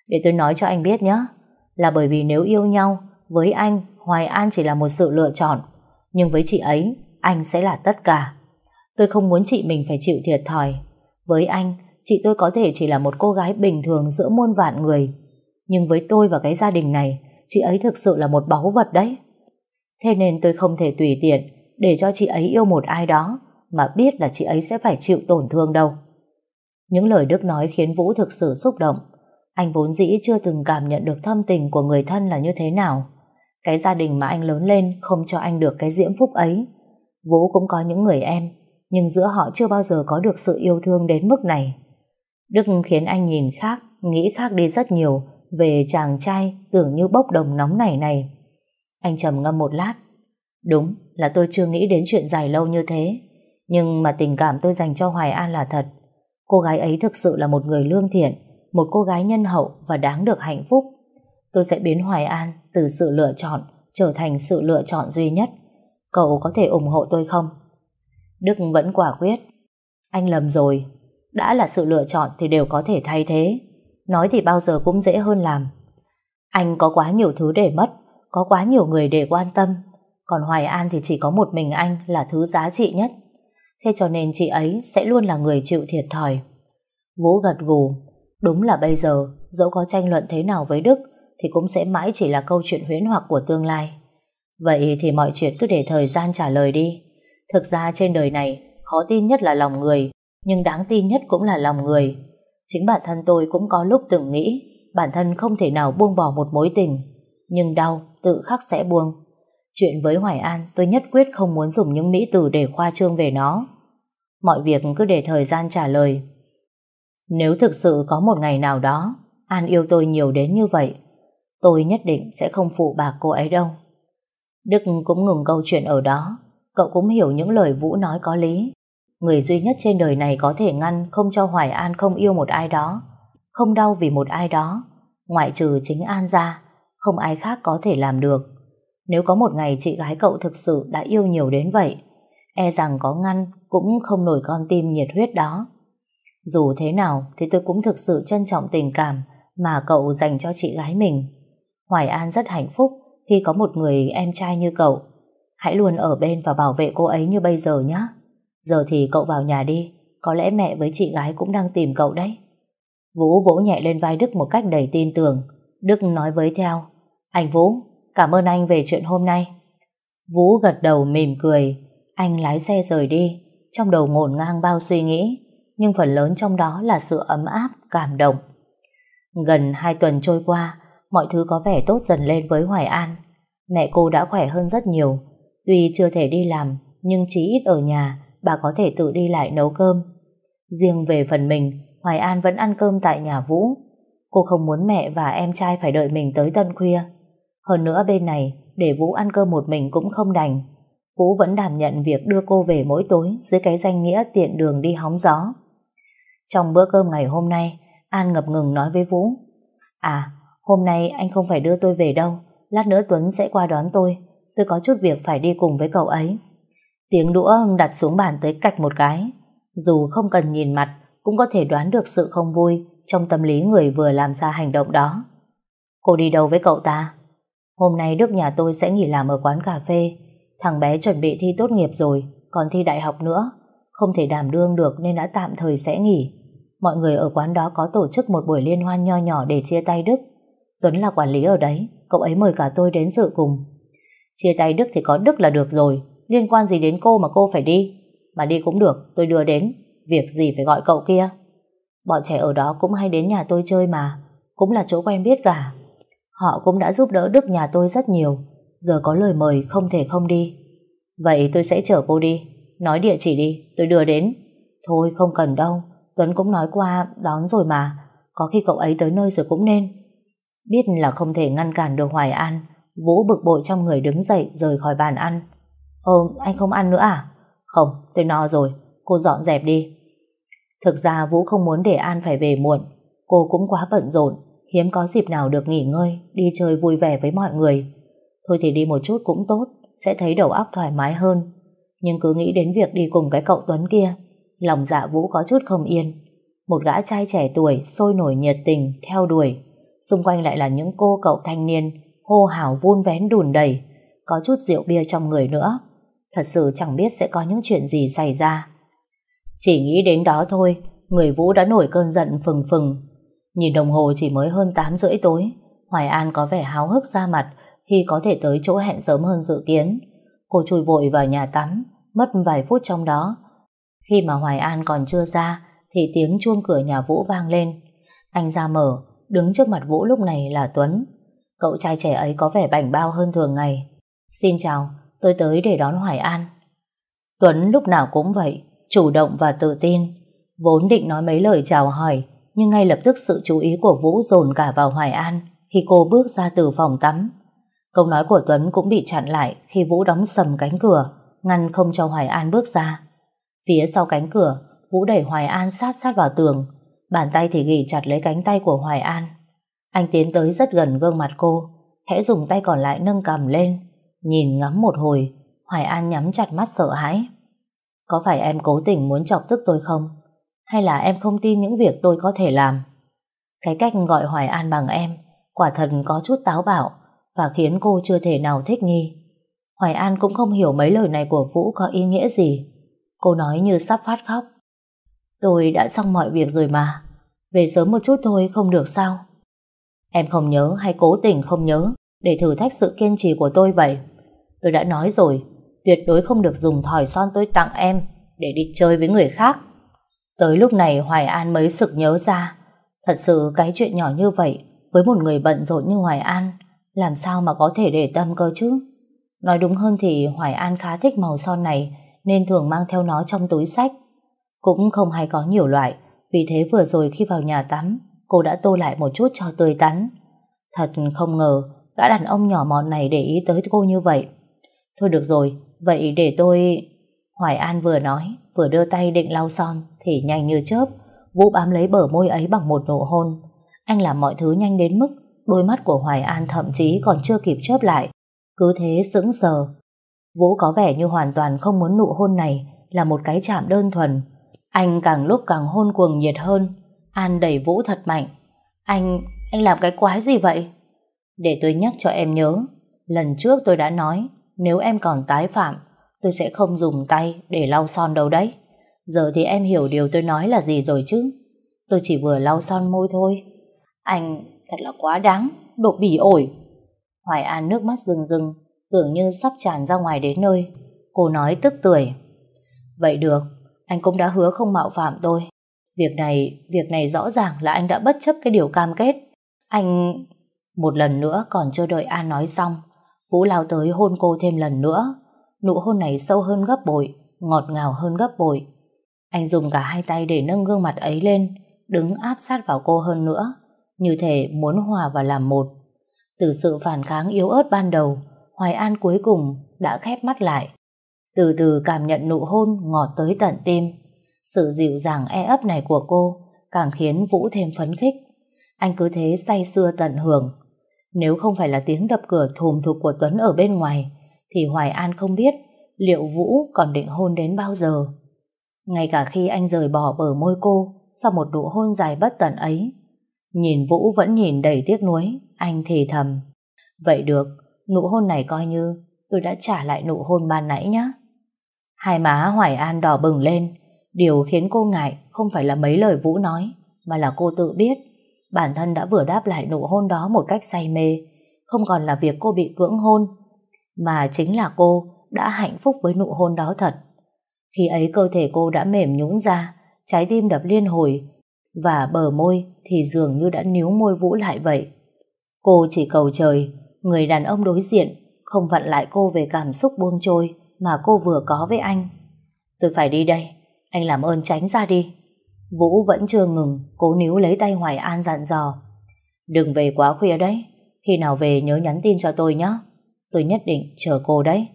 Để tôi nói cho anh biết nhé. Là bởi vì nếu yêu nhau, với anh, Hoài An chỉ là một sự lựa chọn. Nhưng với chị ấy, anh sẽ là tất cả. Tôi không muốn chị mình phải chịu thiệt thòi. Với anh, chị tôi có thể chỉ là một cô gái bình thường giữa muôn vạn người. Nhưng với tôi và cái gia đình này, chị ấy thực sự là một báu vật đấy. Thế nên tôi không thể tùy tiện để cho chị ấy yêu một ai đó mà biết là chị ấy sẽ phải chịu tổn thương đâu. Những lời Đức nói khiến Vũ thực sự xúc động. Anh vốn dĩ chưa từng cảm nhận được thâm tình của người thân là như thế nào. Cái gia đình mà anh lớn lên không cho anh được cái diễm phúc ấy. Vũ cũng có những người em, nhưng giữa họ chưa bao giờ có được sự yêu thương đến mức này. Đức khiến anh nhìn khác, nghĩ khác đi rất nhiều về chàng trai tưởng như bốc đồng nóng nảy này. Anh trầm ngâm một lát. Đúng là tôi chưa nghĩ đến chuyện dài lâu như thế. Nhưng mà tình cảm tôi dành cho Hoài An là thật. Cô gái ấy thực sự là một người lương thiện, một cô gái nhân hậu và đáng được hạnh phúc. Tôi sẽ biến Hoài An từ sự lựa chọn trở thành sự lựa chọn duy nhất. Cậu có thể ủng hộ tôi không? Đức vẫn quả quyết. Anh lầm rồi. Đã là sự lựa chọn thì đều có thể thay thế. Nói thì bao giờ cũng dễ hơn làm. Anh có quá nhiều thứ để mất, có quá nhiều người để quan tâm. Còn Hoài An thì chỉ có một mình anh là thứ giá trị nhất. Thế cho nên chị ấy sẽ luôn là người chịu thiệt thòi. Vũ gật gù. Đúng là bây giờ, dẫu có tranh luận thế nào với Đức, thì cũng sẽ mãi chỉ là câu chuyện huyễn hoặc của tương lai. Vậy thì mọi chuyện cứ để thời gian trả lời đi. Thực ra trên đời này, khó tin nhất là lòng người, nhưng đáng tin nhất cũng là lòng người. Chính bản thân tôi cũng có lúc từng nghĩ bản thân không thể nào buông bỏ một mối tình, nhưng đau tự khắc sẽ buông. Chuyện với Hoài An tôi nhất quyết không muốn dùng những mỹ từ để khoa trương về nó. Mọi việc cứ để thời gian trả lời. Nếu thực sự có một ngày nào đó An yêu tôi nhiều đến như vậy tôi nhất định sẽ không phụ bạc cô ấy đâu. Đức cũng ngừng câu chuyện ở đó. Cậu cũng hiểu những lời Vũ nói có lý. Người duy nhất trên đời này có thể ngăn không cho Hoài An không yêu một ai đó, không đau vì một ai đó, ngoại trừ chính An ra, không ai khác có thể làm được. Nếu có một ngày chị gái cậu thực sự đã yêu nhiều đến vậy, e rằng có ngăn cũng không nổi con tim nhiệt huyết đó. Dù thế nào thì tôi cũng thực sự trân trọng tình cảm mà cậu dành cho chị gái mình. Hoài An rất hạnh phúc khi có một người em trai như cậu. Hãy luôn ở bên và bảo vệ cô ấy như bây giờ nhé. Giờ thì cậu vào nhà đi, có lẽ mẹ với chị gái cũng đang tìm cậu đấy. Vũ vỗ nhẹ lên vai Đức một cách đầy tin tưởng. Đức nói với theo, anh Vũ, cảm ơn anh về chuyện hôm nay. Vũ gật đầu mỉm cười, anh lái xe rời đi, trong đầu ngổn ngang bao suy nghĩ, nhưng phần lớn trong đó là sự ấm áp, cảm động. Gần hai tuần trôi qua, mọi thứ có vẻ tốt dần lên với Hoài An. Mẹ cô đã khỏe hơn rất nhiều, tuy chưa thể đi làm, nhưng chí ít ở nhà, bà có thể tự đi lại nấu cơm. Riêng về phần mình, Hoài An vẫn ăn cơm tại nhà Vũ. Cô không muốn mẹ và em trai phải đợi mình tới tân khuya. Hơn nữa bên này, để Vũ ăn cơm một mình cũng không đành. Vũ vẫn đảm nhận việc đưa cô về mỗi tối dưới cái danh nghĩa tiện đường đi hóng gió. Trong bữa cơm ngày hôm nay, An ngập ngừng nói với Vũ. À, hôm nay anh không phải đưa tôi về đâu. Lát nữa Tuấn sẽ qua đón tôi. Tôi có chút việc phải đi cùng với cậu ấy. Tiếng đũa đặt xuống bàn tới cạch một cái. Dù không cần nhìn mặt, cũng có thể đoán được sự không vui trong tâm lý người vừa làm ra hành động đó. Cô đi đâu với cậu ta? Hôm nay Đức nhà tôi sẽ nghỉ làm ở quán cà phê. Thằng bé chuẩn bị thi tốt nghiệp rồi, còn thi đại học nữa. không thể đảm đương được nên đã tạm thời sẽ nghỉ. Mọi người ở quán đó có tổ chức một buổi liên hoan nho nhỏ để chia tay Đức. Tuấn là quản lý ở đấy, cậu ấy mời cả tôi đến dự cùng. Chia tay Đức thì có Đức là được rồi, liên quan gì đến cô mà cô phải đi. Mà đi cũng được, tôi đưa đến, việc gì phải gọi cậu kia. Bọn trẻ ở đó cũng hay đến nhà tôi chơi mà, cũng là chỗ quen biết cả. Họ cũng đã giúp đỡ Đức nhà tôi rất nhiều, giờ có lời mời không thể không đi. Vậy tôi sẽ chở cô đi, nói địa chỉ đi, tôi đưa đến. Thôi không cần đâu, Tuấn cũng nói qua đón rồi mà, có khi cậu ấy tới nơi rồi cũng nên. Biết là không thể ngăn cản được Hoài An, Vũ bực bội trong người đứng dậy rời khỏi bàn ăn. Ờ, anh không ăn nữa à? Không, tôi no rồi, cô dọn dẹp đi. Thực ra Vũ không muốn để An phải về muộn, cô cũng quá bận rộn, hiếm có dịp nào được nghỉ ngơi, đi chơi vui vẻ với mọi người. Thôi thì đi một chút cũng tốt, sẽ thấy đầu óc thoải mái hơn. Nhưng cứ nghĩ đến việc đi cùng cái cậu Tuấn kia, lòng dạ Vũ có chút không yên. Một gã trai trẻ tuổi sôi nổi nhiệt tình, theo đuổi. Xung quanh lại là những cô cậu thanh niên, hô hào vun vén đùn đầy, có chút rượu bia trong người nữa. Thật sự chẳng biết sẽ có những chuyện gì xảy ra. Chỉ nghĩ đến đó thôi, người Vũ đã nổi cơn giận phừng phừng. Nhìn đồng hồ chỉ mới hơn 8 rưỡi tối, Hoài An có vẻ háo hức ra mặt khi có thể tới chỗ hẹn sớm hơn dự kiến. Cô chui vội vào nhà tắm, mất vài phút trong đó. Khi mà Hoài An còn chưa ra, thì tiếng chuông cửa nhà Vũ vang lên. Anh ra mở, đứng trước mặt Vũ lúc này là Tuấn. Cậu trai trẻ ấy có vẻ bảnh bao hơn thường ngày. Xin chào, tôi tới để đón Hoài An. Tuấn lúc nào cũng vậy, chủ động và tự tin. Vốn định nói mấy lời chào hỏi, nhưng ngay lập tức sự chú ý của Vũ dồn cả vào Hoài An khi cô bước ra từ phòng tắm. Câu nói của Tuấn cũng bị chặn lại khi Vũ đóng sầm cánh cửa, ngăn không cho Hoài An bước ra. Phía sau cánh cửa, Vũ đẩy Hoài An sát sát vào tường, bàn tay thì ghi chặt lấy cánh tay của Hoài An. Anh tiến tới rất gần gương mặt cô, khẽ dùng tay còn lại nâng cầm lên, nhìn ngắm một hồi, Hoài An nhắm chặt mắt sợ hãi. Có phải em cố tình muốn chọc tức tôi không? Hay là em không tin những việc tôi có thể làm? Cái cách gọi Hoài An bằng em quả thật có chút táo bạo và khiến cô chưa thể nào thích nghi. Hoài An cũng không hiểu mấy lời này của Vũ có ý nghĩa gì. Cô nói như sắp phát khóc. Tôi đã xong mọi việc rồi mà. Về sớm một chút thôi không được sao? Em không nhớ hay cố tình không nhớ để thử thách sự kiên trì của tôi vậy. Tôi đã nói rồi, tuyệt đối không được dùng thỏi son tôi tặng em để đi chơi với người khác. Tới lúc này Hoài An mới sực nhớ ra, thật sự cái chuyện nhỏ như vậy với một người bận rộn như Hoài An làm sao mà có thể để tâm cơ chứ? Nói đúng hơn thì Hoài An khá thích màu son này nên thường mang theo nó trong túi sách. Cũng không hay có nhiều loại, vì thế vừa rồi khi vào nhà tắm, cô đã tô lại một chút cho tươi tắn. Thật không ngờ, gã đàn ông nhỏ mọn này để ý tới cô như vậy. Thôi được rồi, vậy để tôi... Hoài An vừa nói, vừa đưa tay định lau son, thì nhanh như chớp, Vũ bám lấy bờ môi ấy bằng một nụ hôn. Anh làm mọi thứ nhanh đến mức đôi mắt của Hoài An thậm chí còn chưa kịp chớp lại. Cứ thế sững sờ. Vũ có vẻ như hoàn toàn không muốn nụ hôn này là một cái chạm đơn thuần. Anh càng lúc càng hôn cuồng nhiệt hơn. An đẩy Vũ thật mạnh. Anh, anh làm cái quái gì vậy? Để tôi nhắc cho em nhớ. Lần trước tôi đã nói nếu em còn tái phạm tôi sẽ không dùng tay để lau son đâu đấy. Giờ thì em hiểu điều tôi nói là gì rồi chứ. Tôi chỉ vừa lau son môi thôi. Anh thật là quá đáng, đồ bỉ ổi. Hoài An nước mắt rừng rừng, tưởng như sắp tràn ra ngoài đến nơi. Cô nói tức tuổi. Vậy được, anh cũng đã hứa không mạo phạm tôi. Việc này, việc này rõ ràng là anh đã bất chấp cái điều cam kết. Anh... Một lần nữa còn chưa đợi An nói xong, Vũ lao tới hôn cô thêm lần nữa. Nụ hôn này sâu hơn gấp bội, ngọt ngào hơn gấp bội. Anh dùng cả hai tay để nâng gương mặt ấy lên, đứng áp sát vào cô hơn nữa, như thể muốn hòa và làm một. Từ sự phản kháng yếu ớt ban đầu, Hoài An cuối cùng đã khép mắt lại. Từ từ cảm nhận nụ hôn ngọt tới tận tim. Sự dịu dàng e ấp này của cô càng khiến Vũ thêm phấn khích. Anh cứ thế say sưa tận hưởng. Nếu không phải là tiếng đập cửa thùm thụp của Tuấn ở bên ngoài, thì Hoài An không biết liệu Vũ còn định hôn đến bao giờ. Ngay cả khi anh rời bỏ bờ môi cô sau một nụ hôn dài bất tận ấy, nhìn Vũ vẫn nhìn đầy tiếc nuối, anh thì thầm. Vậy được, nụ hôn này coi như tôi đã trả lại nụ hôn ban nãy nhé. Hai má Hoài An đỏ bừng lên, Điều khiến cô ngại không phải là mấy lời Vũ nói, mà là cô tự biết bản thân đã vừa đáp lại nụ hôn đó một cách say mê, không còn là việc cô bị cưỡng hôn, mà chính là cô đã hạnh phúc với nụ hôn đó thật. Khi ấy cơ thể cô đã mềm nhũn ra, trái tim đập liên hồi, và bờ môi thì dường như đã níu môi Vũ lại vậy. Cô chỉ cầu trời, người đàn ông đối diện không vặn lại cô về cảm xúc buông trôi mà cô vừa có với anh. Tôi phải đi đây, anh làm ơn tránh ra đi. Vũ vẫn chưa ngừng, cố níu lấy tay Hoài An dặn dò. Đừng về quá khuya đấy, khi nào về nhớ nhắn tin cho tôi nhé. Tôi nhất định chờ cô đấy.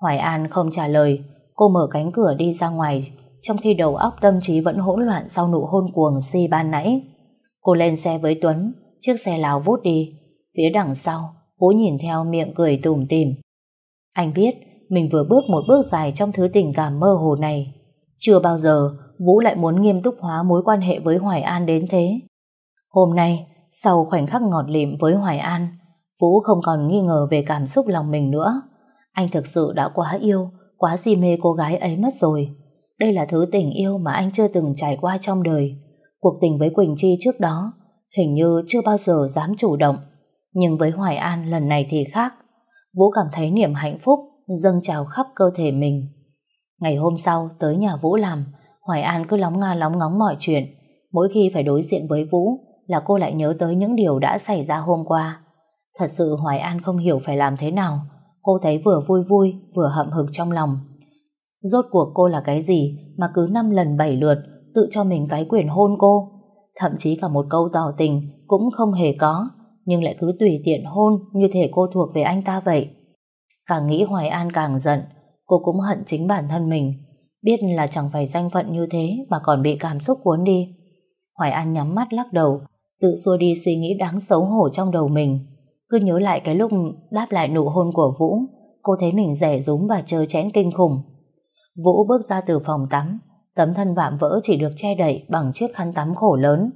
Hoài An không trả lời, cô mở cánh cửa đi ra ngoài, trong khi đầu óc tâm trí vẫn hỗn loạn sau nụ hôn cuồng si ban nãy. Cô lên xe với Tuấn, chiếc xe lào vút đi. Phía đằng sau, Vũ nhìn theo miệng cười tủm tỉm. Anh biết mình vừa bước một bước dài trong thứ tình cảm mơ hồ này. Chưa bao giờ Vũ lại muốn nghiêm túc hóa mối quan hệ với Hoài An đến thế. Hôm nay, sau khoảnh khắc ngọt lịm với Hoài An, Vũ không còn nghi ngờ về cảm xúc lòng mình nữa. Anh thực sự đã quá yêu, quá si mê cô gái ấy mất rồi. Đây là thứ tình yêu mà anh chưa từng trải qua trong đời. Cuộc tình với Quỳnh Chi trước đó, hình như chưa bao giờ dám chủ động. Nhưng với Hoài An lần này thì khác. Vũ cảm thấy niềm hạnh phúc dâng trào khắp cơ thể mình. Ngày hôm sau tới nhà Vũ làm, Hoài An cứ lóng nga lóng ngóng mọi chuyện. Mỗi khi phải đối diện với Vũ là cô lại nhớ tới những điều đã xảy ra hôm qua. Thật sự Hoài An không hiểu phải làm thế nào. Cô thấy vừa vui vui, vừa hậm hực trong lòng. Rốt cuộc cô là cái gì mà cứ năm lần bảy lượt tự cho mình cái quyền hôn cô. Thậm chí cả một câu tỏ tình cũng không hề có, nhưng lại cứ tùy tiện hôn như thể cô thuộc về anh ta vậy. Càng nghĩ Hoài An càng giận, cô cũng hận chính bản thân mình Biết là chẳng phải danh phận như thế mà còn bị cảm xúc cuốn đi. Hoài An nhắm mắt lắc đầu, tự xua đi suy nghĩ đáng xấu hổ trong đầu mình. Cứ nhớ lại cái lúc đáp lại nụ hôn của Vũ, cô thấy mình rẻ rúm và trơ chẽn kinh khủng. Vũ bước ra từ phòng tắm, tấm thân vạm vỡ chỉ được che đậy bằng chiếc khăn tắm khổ lớn.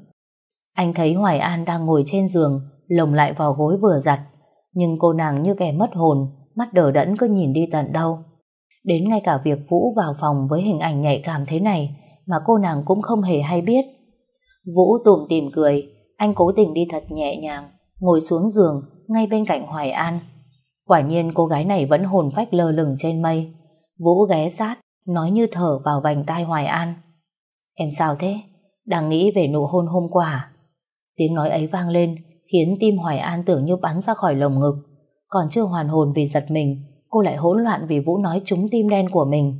Anh thấy Hoài An đang ngồi trên giường, lồng lại vào gối vừa giặt, nhưng cô nàng như kẻ mất hồn, mắt đờ đẫn cứ nhìn đi tận đâu. Đến ngay cả việc Vũ vào phòng với hình ảnh nhạy cảm thế này mà cô nàng cũng không hề hay biết. Vũ tủm tìm cười, anh cố tình đi thật nhẹ nhàng, ngồi xuống giường ngay bên cạnh Hoài An. Quả nhiên cô gái này vẫn hồn phách lơ lửng trên mây. Vũ ghé sát, nói như thở vào vành tai Hoài An. Em sao thế? Đang nghĩ về nụ hôn hôm qua à? Tiếng nói ấy vang lên, khiến tim Hoài An tưởng như bắn ra khỏi lồng ngực. Còn chưa hoàn hồn vì giật mình, cô lại hỗn loạn vì Vũ nói trúng tim đen của mình.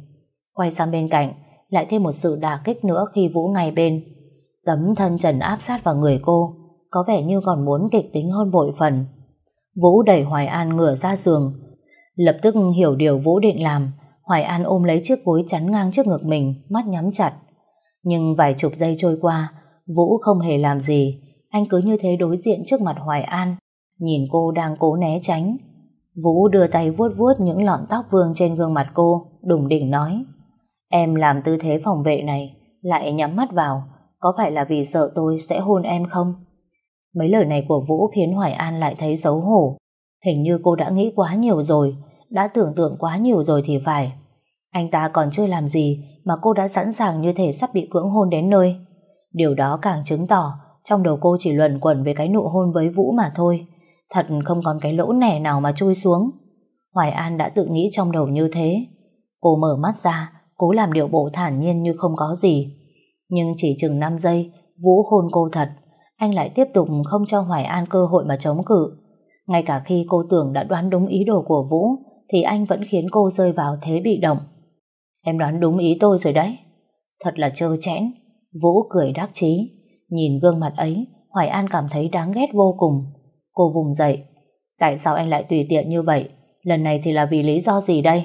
Quay sang bên cạnh, lại thêm một sự đả kích nữa khi Vũ ngay bên. Tấm thân trần áp sát vào người cô, có vẻ như còn muốn kịch tính hơn bội phần. Vũ đẩy Hoài An ngửa ra giường. Lập tức hiểu điều Vũ định làm, Hoài An ôm lấy chiếc gối chắn ngang trước ngực mình, mắt nhắm chặt. Nhưng vài chục giây trôi qua, Vũ không hề làm gì, anh cứ như thế đối diện trước mặt Hoài An, nhìn cô đang cố né tránh. Vũ đưa tay vuốt vuốt những lọn tóc vương trên gương mặt cô, đùng đỉnh nói. Em làm tư thế phòng vệ này, lại nhắm mắt vào, có phải là vì sợ tôi sẽ hôn em không? Mấy lời này của Vũ khiến Hoài An lại thấy xấu hổ. Hình như cô đã nghĩ quá nhiều rồi, đã tưởng tượng quá nhiều rồi thì phải. Anh ta còn chưa làm gì mà cô đã sẵn sàng như thể sắp bị cưỡng hôn đến nơi. Điều đó càng chứng tỏ trong đầu cô chỉ luẩn quẩn về cái nụ hôn với Vũ mà thôi. Thật không còn cái lỗ nẻ nào mà chui xuống. Hoài An đã tự nghĩ trong đầu như thế. Cô mở mắt ra, cố làm điệu bộ thản nhiên như không có gì. Nhưng chỉ chừng 5 giây, Vũ hôn cô thật. Anh lại tiếp tục không cho Hoài An cơ hội mà chống cự. Ngay cả khi cô tưởng đã đoán đúng ý đồ của Vũ, thì anh vẫn khiến cô rơi vào thế bị động. Em đoán đúng ý tôi rồi đấy. Thật là trơ chẽn. Vũ cười đắc chí. Nhìn gương mặt ấy, Hoài An cảm thấy đáng ghét vô cùng. Cô vùng dậy. Tại sao anh lại tùy tiện như vậy? Lần này thì là vì lý do gì đây?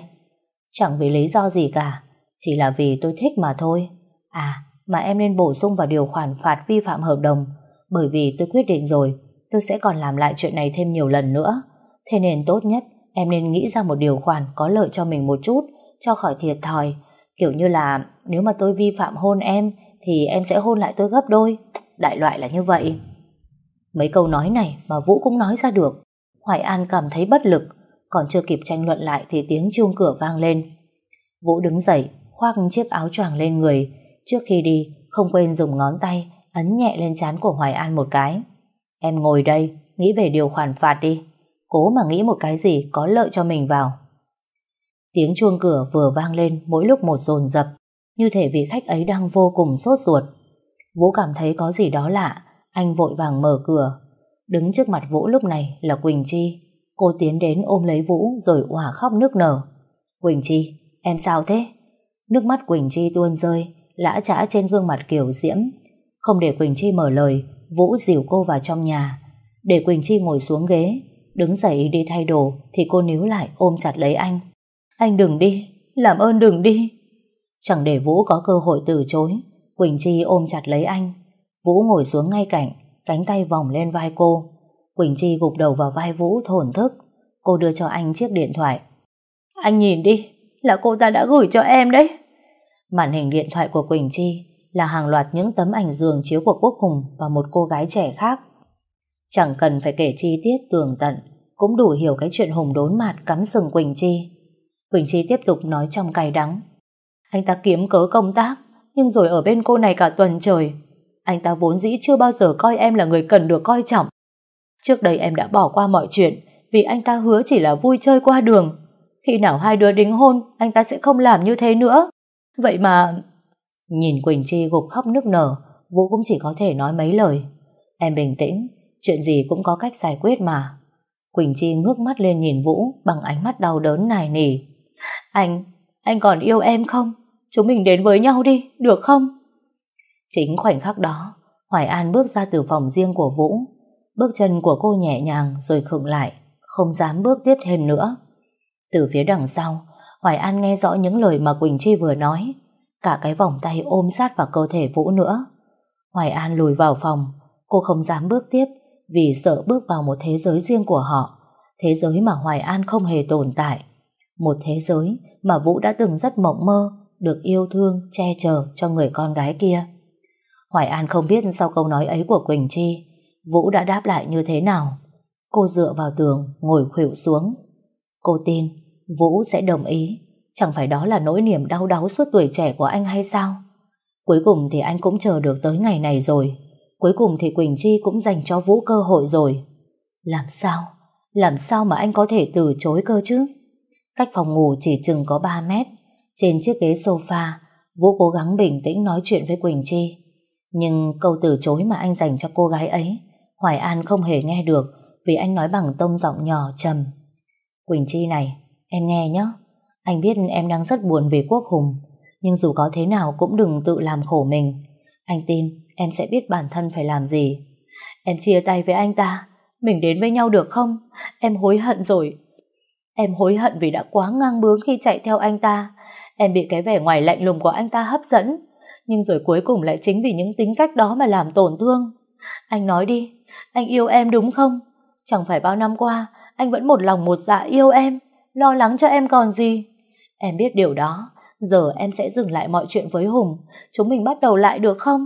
Chẳng vì lý do gì cả. Chỉ là vì tôi thích mà thôi. À, mà em nên bổ sung vào điều khoản phạt vi phạm hợp đồng. Bởi vì tôi quyết định rồi, tôi sẽ còn làm lại chuyện này thêm nhiều lần nữa. Thế nên tốt nhất, em nên nghĩ ra một điều khoản có lợi cho mình một chút, cho khỏi thiệt thòi. Kiểu như là, nếu mà tôi vi phạm hôn em, thì em sẽ hôn lại tôi gấp đôi. Đại loại là như vậy. Mấy câu nói này mà Vũ cũng nói ra được. Hoài An cảm thấy bất lực, còn chưa kịp tranh luận lại thì tiếng chuông cửa vang lên. Vũ đứng dậy, khoác chiếc áo choàng lên người, trước khi đi không quên dùng ngón tay ấn nhẹ lên trán của Hoài An một cái. Em ngồi đây, nghĩ về điều khoản phạt đi. Cố mà nghĩ một cái gì có lợi cho mình vào. Tiếng chuông cửa vừa vang lên mỗi lúc một dồn dập, như thể vị khách ấy đang vô cùng sốt ruột. Vũ cảm thấy có gì đó lạ, anh vội vàng mở cửa. Đứng trước mặt Vũ lúc này là Quỳnh Chi. Cô tiến đến ôm lấy Vũ rồi òa khóc nước nở. Quỳnh Chi, em sao thế? Nước mắt Quỳnh Chi tuôn rơi, lã trã trên gương mặt kiểu diễm. Không để Quỳnh Chi mở lời, Vũ dìu cô vào trong nhà. Để Quỳnh Chi ngồi xuống ghế, đứng dậy đi thay đồ thì cô níu lại ôm chặt lấy anh. Anh đừng đi, làm ơn đừng đi. Chẳng để Vũ có cơ hội từ chối, Quỳnh Chi ôm chặt lấy anh. Vũ ngồi xuống ngay cạnh, cánh tay vòng lên vai cô. Quỳnh Chi gục đầu vào vai Vũ thổn thức. Cô đưa cho anh chiếc điện thoại. Anh nhìn đi, là cô ta đã gửi cho em đấy. Màn hình điện thoại của Quỳnh Chi là hàng loạt những tấm ảnh giường chiếu của Quốc Hùng và một cô gái trẻ khác. Chẳng cần phải kể chi tiết tường tận, cũng đủ hiểu cái chuyện Hùng đốn mặt cắm sừng Quỳnh Chi. Quỳnh Chi tiếp tục nói trong cay đắng. Anh ta kiếm cớ công tác, nhưng rồi ở bên cô này cả tuần trời. Anh ta vốn dĩ chưa bao giờ coi em là người cần được coi trọng. Trước đây em đã bỏ qua mọi chuyện vì anh ta hứa chỉ là vui chơi qua đường. Khi nào hai đứa đính hôn, anh ta sẽ không làm như thế nữa. Vậy mà... Nhìn Quỳnh Chi gục khóc nức nở, Vũ cũng chỉ có thể nói mấy lời. Em bình tĩnh, chuyện gì cũng có cách giải quyết mà. Quỳnh Chi ngước mắt lên nhìn Vũ bằng ánh mắt đau đớn nài nỉ. Anh, anh còn yêu em không? Chúng mình đến với nhau đi, được không? Chính khoảnh khắc đó, Hoài An bước ra từ phòng riêng của Vũ. Bước chân của cô nhẹ nhàng rồi khựng lại, không dám bước tiếp thêm nữa. Từ phía đằng sau, Hoài An nghe rõ những lời mà Quỳnh Chi vừa nói, cả cái vòng tay ôm sát vào cơ thể Vũ nữa. Hoài An lùi vào phòng, cô không dám bước tiếp vì sợ bước vào một thế giới riêng của họ, thế giới mà Hoài An không hề tồn tại. Một thế giới mà Vũ đã từng rất mộng mơ, được yêu thương, che chở cho người con gái kia. Hoài An không biết sau câu nói ấy của Quỳnh Chi, Vũ đã đáp lại như thế nào. Cô dựa vào tường, ngồi khuỵu xuống. Cô tin Vũ sẽ đồng ý, chẳng phải đó là nỗi niềm đau đáu suốt tuổi trẻ của anh hay sao? Cuối cùng thì anh cũng chờ được tới ngày này rồi. Cuối cùng thì Quỳnh Chi cũng dành cho Vũ cơ hội rồi. Làm sao? Làm sao mà anh có thể từ chối cơ chứ? Cách phòng ngủ chỉ chừng có 3 mét. Trên chiếc ghế sofa, Vũ cố gắng bình tĩnh nói chuyện với Quỳnh Chi. Nhưng câu từ chối mà anh dành cho cô gái ấy, Hoài An không hề nghe được vì anh nói bằng tông giọng nhỏ trầm. Quỳnh Chi này, em nghe nhé. Anh biết em đang rất buồn vì Quốc Hùng, nhưng dù có thế nào cũng đừng tự làm khổ mình. Anh tin em sẽ biết bản thân phải làm gì. Em chia tay với anh ta, mình đến với nhau được không? Em hối hận rồi. Em hối hận vì đã quá ngang bướng khi chạy theo anh ta. Em bị cái vẻ ngoài lạnh lùng của anh ta hấp dẫn. Nhưng rồi cuối cùng lại chính vì những tính cách đó mà làm tổn thương. Anh nói đi, anh yêu em đúng không? Chẳng phải bao năm qua, anh vẫn một lòng một dạ yêu em, lo lắng cho em còn gì. Em biết điều đó, giờ em sẽ dừng lại mọi chuyện với Hùng, chúng mình bắt đầu lại được không?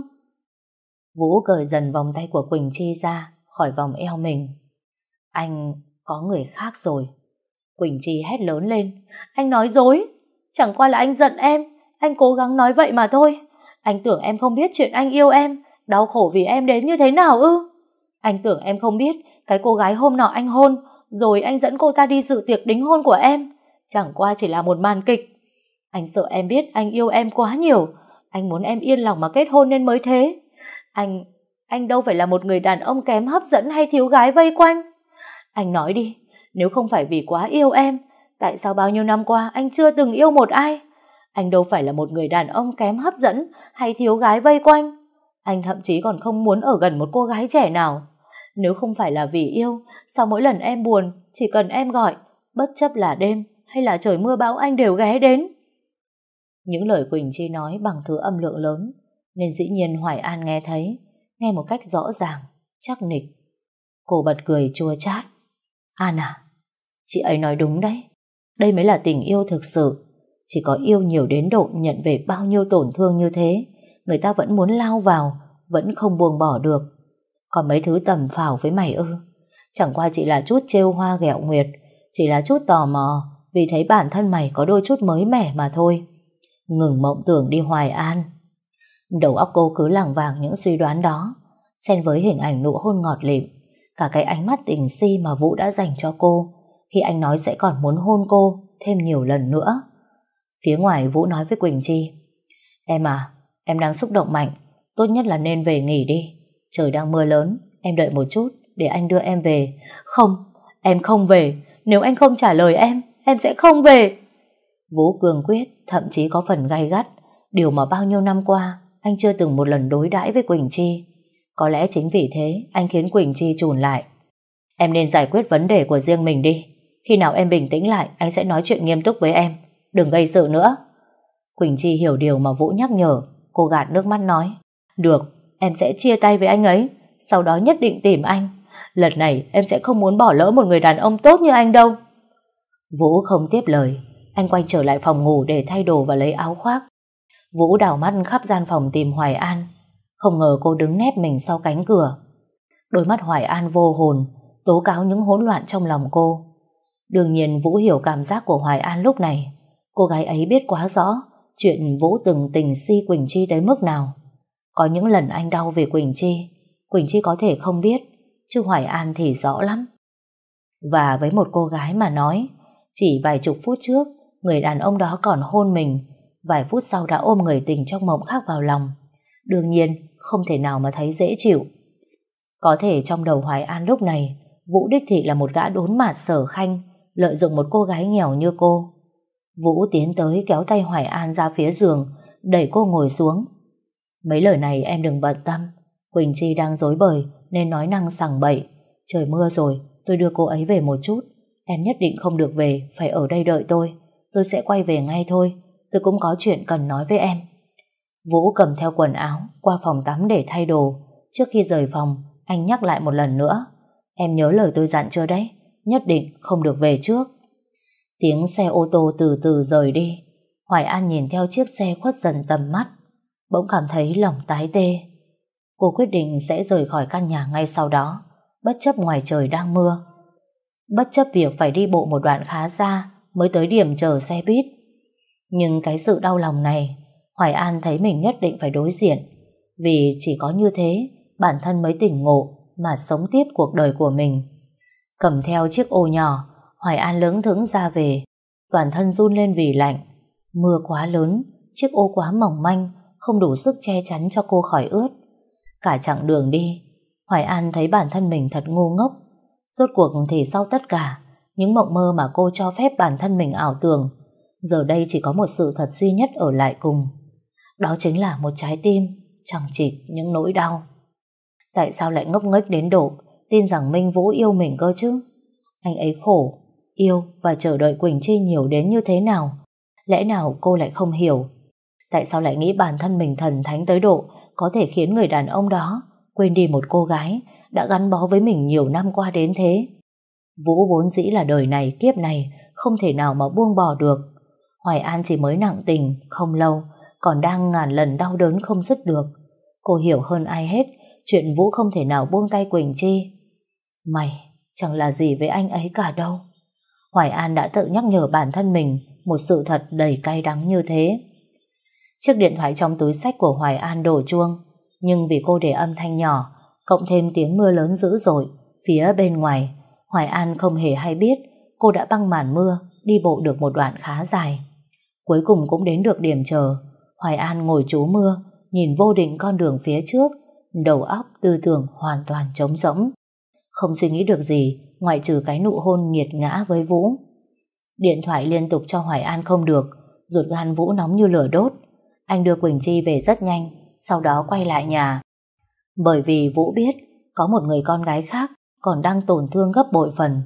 Vũ cởi dần vòng tay của Quỳnh Chi ra, khỏi vòng eo mình. Anh có người khác rồi. Quỳnh Chi hét lớn lên. Anh nói dối. Chẳng qua là anh giận em. Anh cố gắng nói vậy mà thôi. Anh tưởng em không biết chuyện anh yêu em. Đau khổ vì em đến như thế nào ư. Anh tưởng em không biết cái cô gái hôm nọ anh hôn. Rồi anh dẫn cô ta đi dự tiệc đính hôn của em. Chẳng qua chỉ là một màn kịch. Anh sợ em biết anh yêu em quá nhiều. Anh muốn em yên lòng mà kết hôn nên mới thế. Anh, anh đâu phải là một người đàn ông kém hấp dẫn hay thiếu gái vây quanh. Anh nói đi, nếu không phải vì quá yêu em, tại sao bao nhiêu năm qua anh chưa từng yêu một ai? Anh đâu phải là một người đàn ông kém hấp dẫn hay thiếu gái vây quanh. Anh thậm chí còn không muốn ở gần một cô gái trẻ nào. Nếu không phải là vì yêu, sau mỗi lần em buồn, chỉ cần em gọi, bất chấp là đêm hay là trời mưa bão anh đều ghé đến. Những lời Quỳnh Chi nói bằng thứ âm lượng lớn, nên dĩ nhiên Hoài An nghe thấy, nghe một cách rõ ràng, chắc nịch. Cô bật cười chua chát. An à, chị ấy nói đúng đấy. Đây mới là tình yêu thực sự. Chỉ có yêu nhiều đến độ nhận về bao nhiêu tổn thương như thế, người ta vẫn muốn lao vào, vẫn không buông bỏ được. Còn mấy thứ tầm phào với mày ư? Chẳng qua chỉ là chút trêu hoa ghẹo nguyệt, chỉ là chút tò mò, vì thấy bản thân mày có đôi chút mới mẻ mà thôi. ngừng mộng tưởng đi Hoài An. Đầu óc cô cứ lảng vàng những suy đoán đó, xen với hình ảnh nụ hôn ngọt lịm, cả cái ánh mắt tình si mà Vũ đã dành cho cô, khi anh nói sẽ còn muốn hôn cô thêm nhiều lần nữa. Phía ngoài Vũ nói với Quỳnh Chi, Em à, em đang xúc động mạnh, tốt nhất là nên về nghỉ đi. Trời đang mưa lớn, em đợi một chút để anh đưa em về. Không, em không về, nếu anh không trả lời em, em sẽ không về. Vũ cường quyết, thậm chí có phần gay gắt, điều mà bao nhiêu năm qua anh chưa từng một lần đối đãi với Quỳnh Chi. Có lẽ chính vì thế anh khiến Quỳnh Chi trùn lại. Em nên giải quyết vấn đề của riêng mình đi. Khi nào em bình tĩnh lại, anh sẽ nói chuyện nghiêm túc với em. Đừng gây sự nữa. Quỳnh Chi hiểu điều mà Vũ nhắc nhở. Cô gạt nước mắt nói. Được, em sẽ chia tay với anh ấy. Sau đó nhất định tìm anh. Lần này em sẽ không muốn bỏ lỡ một người đàn ông tốt như anh đâu. Vũ không tiếp lời. Anh quay trở lại phòng ngủ để thay đồ và lấy áo khoác. Vũ đảo mắt khắp gian phòng tìm Hoài An. Không ngờ cô đứng nép mình sau cánh cửa. Đôi mắt Hoài An vô hồn, tố cáo những hỗn loạn trong lòng cô. Đương nhiên Vũ hiểu cảm giác của Hoài An lúc này. Cô gái ấy biết quá rõ chuyện Vũ từng tình si Quỳnh Chi tới mức nào. Có những lần anh đau về Quỳnh Chi, Quỳnh Chi có thể không biết, chứ Hoài An thì rõ lắm. Và với một cô gái mà nói, chỉ vài chục phút trước, người đàn ông đó còn hôn mình, vài phút sau đã ôm người tình trong mộng khác vào lòng. Đương nhiên, không thể nào mà thấy dễ chịu. Có thể trong đầu Hoài An lúc này, Vũ Đích Thị là một gã đốn mạt sở khanh, lợi dụng một cô gái nghèo như cô. Vũ tiến tới kéo tay Hoài An ra phía giường, đẩy cô ngồi xuống. Mấy lời này em đừng bận tâm, Quỳnh Chi đang dối bời nên nói năng sảng bậy. Trời mưa rồi, tôi đưa cô ấy về một chút. Em nhất định không được về, phải ở đây đợi tôi. Tôi sẽ quay về ngay thôi, tôi cũng có chuyện cần nói với em. Vũ cầm theo quần áo, qua phòng tắm để thay đồ. Trước khi rời phòng, anh nhắc lại một lần nữa. Em nhớ lời tôi dặn chưa đấy? Nhất định không được về trước. Tiếng xe ô tô từ từ rời đi. Hoài An nhìn theo chiếc xe khuất dần tầm mắt. Bỗng cảm thấy lòng tái tê. Cô quyết định sẽ rời khỏi căn nhà ngay sau đó, bất chấp ngoài trời đang mưa. Bất chấp việc phải đi bộ một đoạn khá xa mới tới điểm chờ xe buýt. Nhưng cái sự đau lòng này, Hoài An thấy mình nhất định phải đối diện. Vì chỉ có như thế, bản thân mới tỉnh ngộ mà sống tiếp cuộc đời của mình. Cầm theo chiếc ô nhỏ, Hoài An lững thững ra về, toàn thân run lên vì lạnh. Mưa quá lớn, chiếc ô quá mỏng manh, không đủ sức che chắn cho cô khỏi ướt. Cả chặng đường đi, Hoài An thấy bản thân mình thật ngu ngốc. Rốt cuộc thì sau tất cả, những mộng mơ mà cô cho phép bản thân mình ảo tưởng, giờ đây chỉ có một sự thật duy nhất ở lại cùng. Đó chính là một trái tim, chẳng chịt những nỗi đau. Tại sao lại ngốc nghếch đến độ tin rằng Minh Vũ yêu mình cơ chứ? Anh ấy khổ, yêu và chờ đợi Quỳnh Chi nhiều đến như thế nào? Lẽ nào cô lại không hiểu? Tại sao lại nghĩ bản thân mình thần thánh tới độ có thể khiến người đàn ông đó quên đi một cô gái đã gắn bó với mình nhiều năm qua đến thế? Vũ vốn dĩ là đời này, kiếp này, không thể nào mà buông bỏ được. Hoài An chỉ mới nặng tình, không lâu, còn đang ngàn lần đau đớn không dứt được. Cô hiểu hơn ai hết, chuyện Vũ không thể nào buông tay Quỳnh Chi. Mày, chẳng là gì với anh ấy cả đâu. Hoài An đã tự nhắc nhở bản thân mình một sự thật đầy cay đắng như thế. Chiếc điện thoại trong túi sách của Hoài An đổ chuông, nhưng vì cô để âm thanh nhỏ, cộng thêm tiếng mưa lớn dữ dội, phía bên ngoài, Hoài An không hề hay biết cô đã băng màn mưa, đi bộ được một đoạn khá dài. Cuối cùng cũng đến được điểm chờ, Hoài An ngồi trú mưa, nhìn vô định con đường phía trước, đầu óc tư tưởng hoàn toàn trống rỗng. Không suy nghĩ được gì, ngoại trừ cái nụ hôn nghiệt ngã với Vũ. Điện thoại liên tục cho Hoài An không được, ruột gan Vũ nóng như lửa đốt. Anh đưa Quỳnh Chi về rất nhanh, sau đó quay lại nhà. Bởi vì Vũ biết có một người con gái khác còn đang tổn thương gấp bội phần.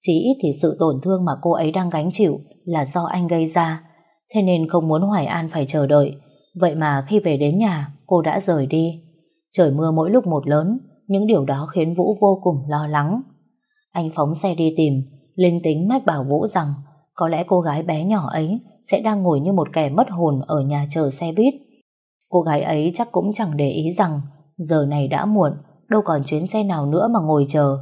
Chỉ ít thì sự tổn thương mà cô ấy đang gánh chịu là do anh gây ra, thế nên không muốn Hoài An phải chờ đợi. Vậy mà khi về đến nhà, cô đã rời đi. Trời mưa mỗi lúc một lớn, những điều đó khiến Vũ vô cùng lo lắng. Anh phóng xe đi tìm, linh tính mách bảo Vũ rằng có lẽ cô gái bé nhỏ ấy sẽ đang ngồi như một kẻ mất hồn ở nhà chờ xe buýt. Cô gái ấy chắc cũng chẳng để ý rằng giờ này đã muộn, đâu còn chuyến xe nào nữa mà ngồi chờ.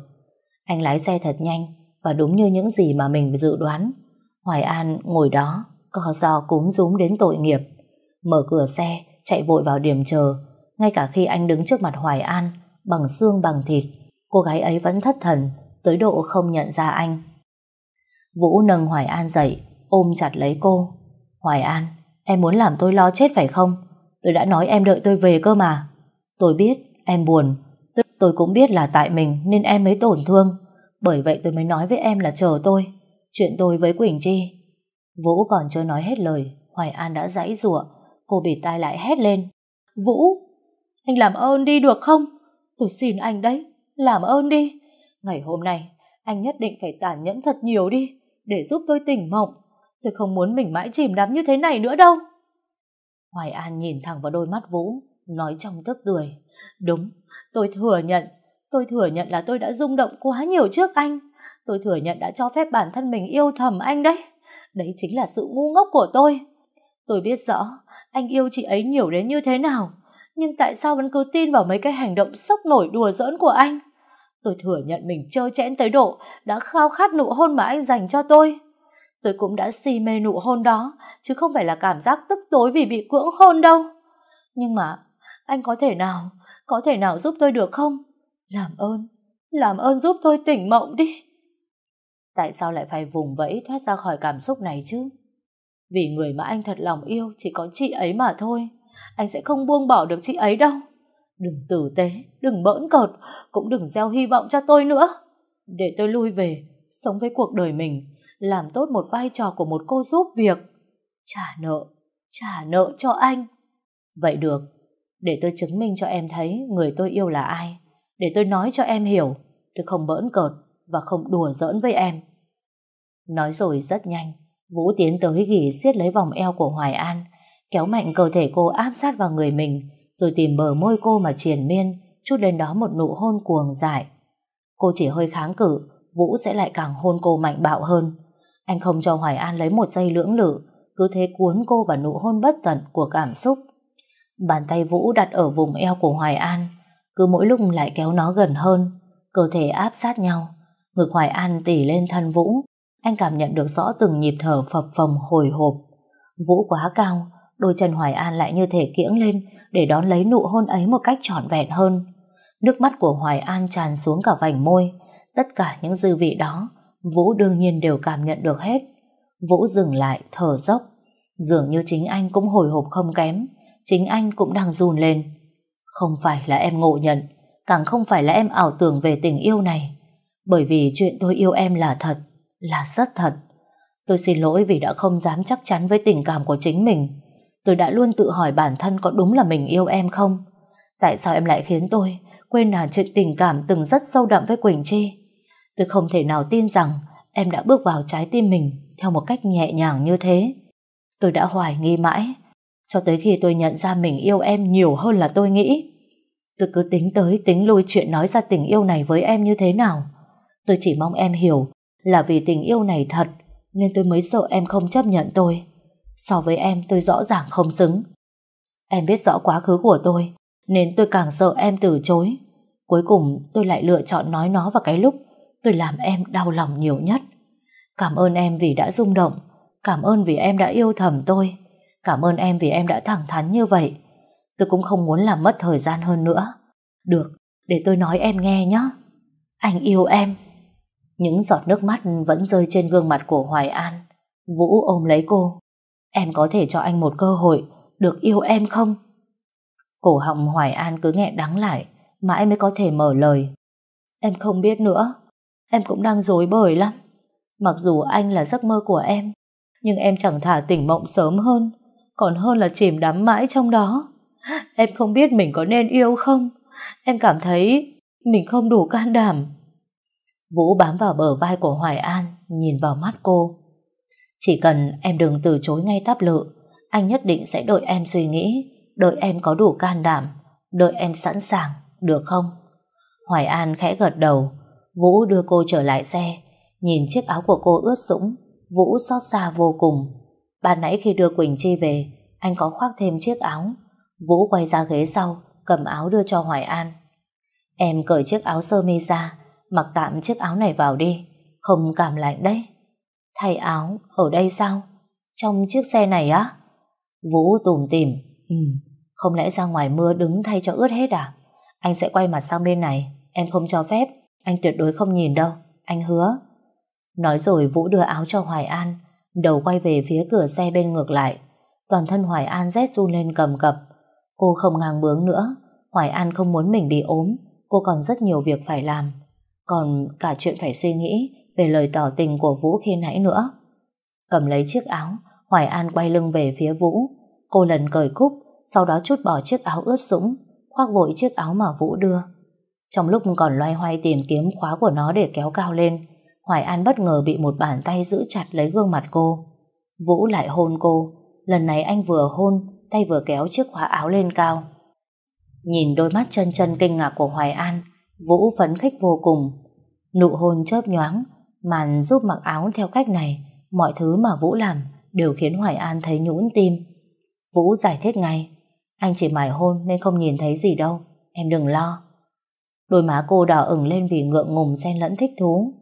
Anh lái xe thật nhanh và đúng như những gì mà mình dự đoán. Hoài An ngồi đó, có do cúm rúm đến tội nghiệp. mở cửa xe, chạy vội vào điểm chờ. Ngay cả khi anh đứng trước mặt Hoài An, bằng xương bằng thịt, cô gái ấy vẫn thất thần, tới độ không nhận ra anh. Vũ nâng Hoài An dậy, ôm chặt lấy cô. Hoài An, em muốn làm tôi lo chết phải không? Tôi đã nói em đợi tôi về cơ mà. Tôi biết, em buồn. Tôi, tôi cũng biết là tại mình nên em mới tổn thương. Bởi vậy tôi mới nói với em là chờ tôi. Chuyện tôi với Quỳnh Chi. Vũ còn chưa nói hết lời, Hoài An đã giãy giụa. Cô bịt tai lại hét lên. Vũ, anh làm ơn đi được không? Tôi xin anh đấy, làm ơn đi. Ngày hôm nay, anh nhất định phải tàn nhẫn thật nhiều đi, để giúp tôi tỉnh mộng. Tôi không muốn mình mãi chìm đắm như thế này nữa đâu. Hoài An nhìn thẳng vào đôi mắt Vũ, nói trong tức cười. Đúng, tôi thừa nhận, tôi thừa nhận là tôi đã rung động quá nhiều trước anh. Tôi thừa nhận đã cho phép bản thân mình yêu thầm anh đấy. Đấy chính là sự ngu ngốc của tôi. Tôi biết rõ anh yêu chị ấy nhiều đến như thế nào, nhưng tại sao vẫn cứ tin vào mấy cái hành động sốc nổi đùa giỡn của anh? Tôi thừa nhận mình trơ chẽn tới độ đã khao khát nụ hôn mà anh dành cho tôi. Tôi cũng đã si mê nụ hôn đó, chứ không phải là cảm giác tức tối vì bị cưỡng hôn đâu. Nhưng mà, anh có thể nào, có thể nào giúp tôi được không? Làm ơn, làm ơn giúp tôi tỉnh mộng đi. Tại sao lại phải vùng vẫy thoát ra khỏi cảm xúc này chứ? Vì người mà anh thật lòng yêu chỉ có chị ấy mà thôi. Anh sẽ không buông bỏ được chị ấy đâu. Đừng tử tế, đừng bỡn cợt, cũng đừng gieo hy vọng cho tôi nữa. Để tôi lui về, sống với cuộc đời mình, làm tốt một vai trò của một cô giúp việc. Trả nợ, trả nợ cho anh. Vậy được, để tôi chứng minh cho em thấy người tôi yêu là ai. Để tôi nói cho em hiểu, tôi không bỡn cợt và không đùa giỡn với em. Nói rồi rất nhanh, Vũ tiến tới ghi siết lấy vòng eo của Hoài An, kéo mạnh cơ thể cô áp sát vào người mình, rồi tìm bờ môi cô mà triền miên, chút lên đó một nụ hôn cuồng dại. Cô chỉ hơi kháng cự, Vũ sẽ lại càng hôn cô mạnh bạo hơn. Anh không cho Hoài An lấy một giây lưỡng lự, cứ thế cuốn cô vào nụ hôn bất tận của cảm xúc. Bàn tay Vũ đặt ở vùng eo của Hoài An, cứ mỗi lúc lại kéo nó gần hơn, cơ thể áp sát nhau. Ngực Hoài An tỉ lên thân Vũ, anh cảm nhận được rõ từng nhịp thở phập phồng hồi hộp. Vũ quá cao, đôi chân Hoài An lại như thể kiễng lên để đón lấy nụ hôn ấy một cách trọn vẹn hơn. Nước mắt của Hoài An tràn xuống cả vành môi, tất cả những dư vị đó Vũ đương nhiên đều cảm nhận được hết. Vũ dừng lại, thở dốc. Dường như chính anh cũng hồi hộp không kém. Chính anh cũng đang run lên. Không phải là em ngộ nhận, càng không phải là em ảo tưởng về tình yêu này. Bởi vì chuyện tôi yêu em là thật, là rất thật. Tôi xin lỗi vì đã không dám chắc chắn với tình cảm của chính mình. Tôi đã luôn tự hỏi bản thân có đúng là mình yêu em không? Tại sao em lại khiến tôi quên là chuyện tình cảm từng rất sâu đậm với Quỳnh Chi? Tôi không thể nào tin rằng em đã bước vào trái tim mình theo một cách nhẹ nhàng như thế. Tôi đã hoài nghi mãi, cho tới khi tôi nhận ra mình yêu em nhiều hơn là tôi nghĩ. Tôi cứ tính tới tính lui chuyện nói ra tình yêu này với em như thế nào. Tôi chỉ mong em hiểu là vì tình yêu này thật nên tôi mới sợ em không chấp nhận tôi. So với em tôi rõ ràng không xứng. Em biết rõ quá khứ của tôi nên tôi càng sợ em từ chối. Cuối cùng tôi lại lựa chọn nói nó vào cái lúc tôi làm em đau lòng nhiều nhất. Cảm ơn em vì đã rung động, cảm ơn vì em đã yêu thầm tôi, cảm ơn em vì em đã thẳng thắn như vậy. Tôi cũng không muốn làm mất thời gian hơn nữa. Được, để tôi nói em nghe nhé. Anh yêu em. Những giọt nước mắt vẫn rơi trên gương mặt của Hoài An. Vũ ôm lấy cô. Em có thể cho anh một cơ hội được yêu em không? Cổ họng Hoài An cứ nghẹn đắng lại, mãi mới có thể mở lời. Em không biết nữa, Em cũng đang dối bời lắm. Mặc dù anh là giấc mơ của em, nhưng em chẳng thả tỉnh mộng sớm hơn, còn hơn là chìm đắm mãi trong đó. Em không biết mình có nên yêu không? Em cảm thấy mình không đủ can đảm. Vũ bám vào bờ vai của Hoài An, nhìn vào mắt cô. Chỉ cần em đừng từ chối ngay táp lự, anh nhất định sẽ đợi em suy nghĩ, đợi em có đủ can đảm, đợi em sẵn sàng, được không? Hoài An khẽ gật đầu, Vũ đưa cô trở lại xe, nhìn chiếc áo của cô ướt sũng, Vũ xót xa vô cùng. Ban nãy khi đưa Quỳnh Chi về, anh có khoác thêm chiếc áo. Vũ quay ra ghế sau, cầm áo đưa cho Hoài An. Em cởi chiếc áo sơ mi ra, mặc tạm chiếc áo này vào đi, không cảm lạnh đấy. Thay áo, ở đây sao? Trong chiếc xe này á? Vũ tủm tỉm. Ừ, không lẽ ra ngoài mưa đứng thay cho ướt hết à? Anh sẽ quay mặt sang bên này. Em không cho phép. Anh tuyệt đối không nhìn đâu. Anh hứa. Nói rồi Vũ đưa áo cho Hoài An. Đầu quay về phía cửa xe bên ngược lại. Toàn thân Hoài An rét run lên cầm cập. Cô không ngang bướng nữa. Hoài An không muốn mình bị ốm. Cô còn rất nhiều việc phải làm. Còn cả chuyện phải suy nghĩ về lời tỏ tình của Vũ khi nãy nữa. Cầm lấy chiếc áo, Hoài An quay lưng về phía Vũ. Cô lần cởi cúc, sau đó chút bỏ chiếc áo ướt sũng, khoác vội chiếc áo mà Vũ đưa. Trong lúc còn loay hoay tìm kiếm khóa của nó để kéo cao lên, Hoài An bất ngờ bị một bàn tay giữ chặt lấy gương mặt cô. Vũ lại hôn cô, lần này anh vừa hôn, tay vừa kéo chiếc khóa áo lên cao. Nhìn đôi mắt chân chân kinh ngạc của Hoài An, Vũ phấn khích vô cùng. Nụ hôn chớp nhoáng, màn giúp mặc áo theo cách này, mọi thứ mà Vũ làm đều khiến Hoài An thấy nhũn tim. Vũ giải thích ngay, anh chỉ mải hôn nên không nhìn thấy gì đâu, em đừng lo. Đôi má cô đỏ ửng lên vì ngượng ngùng xen lẫn thích thú.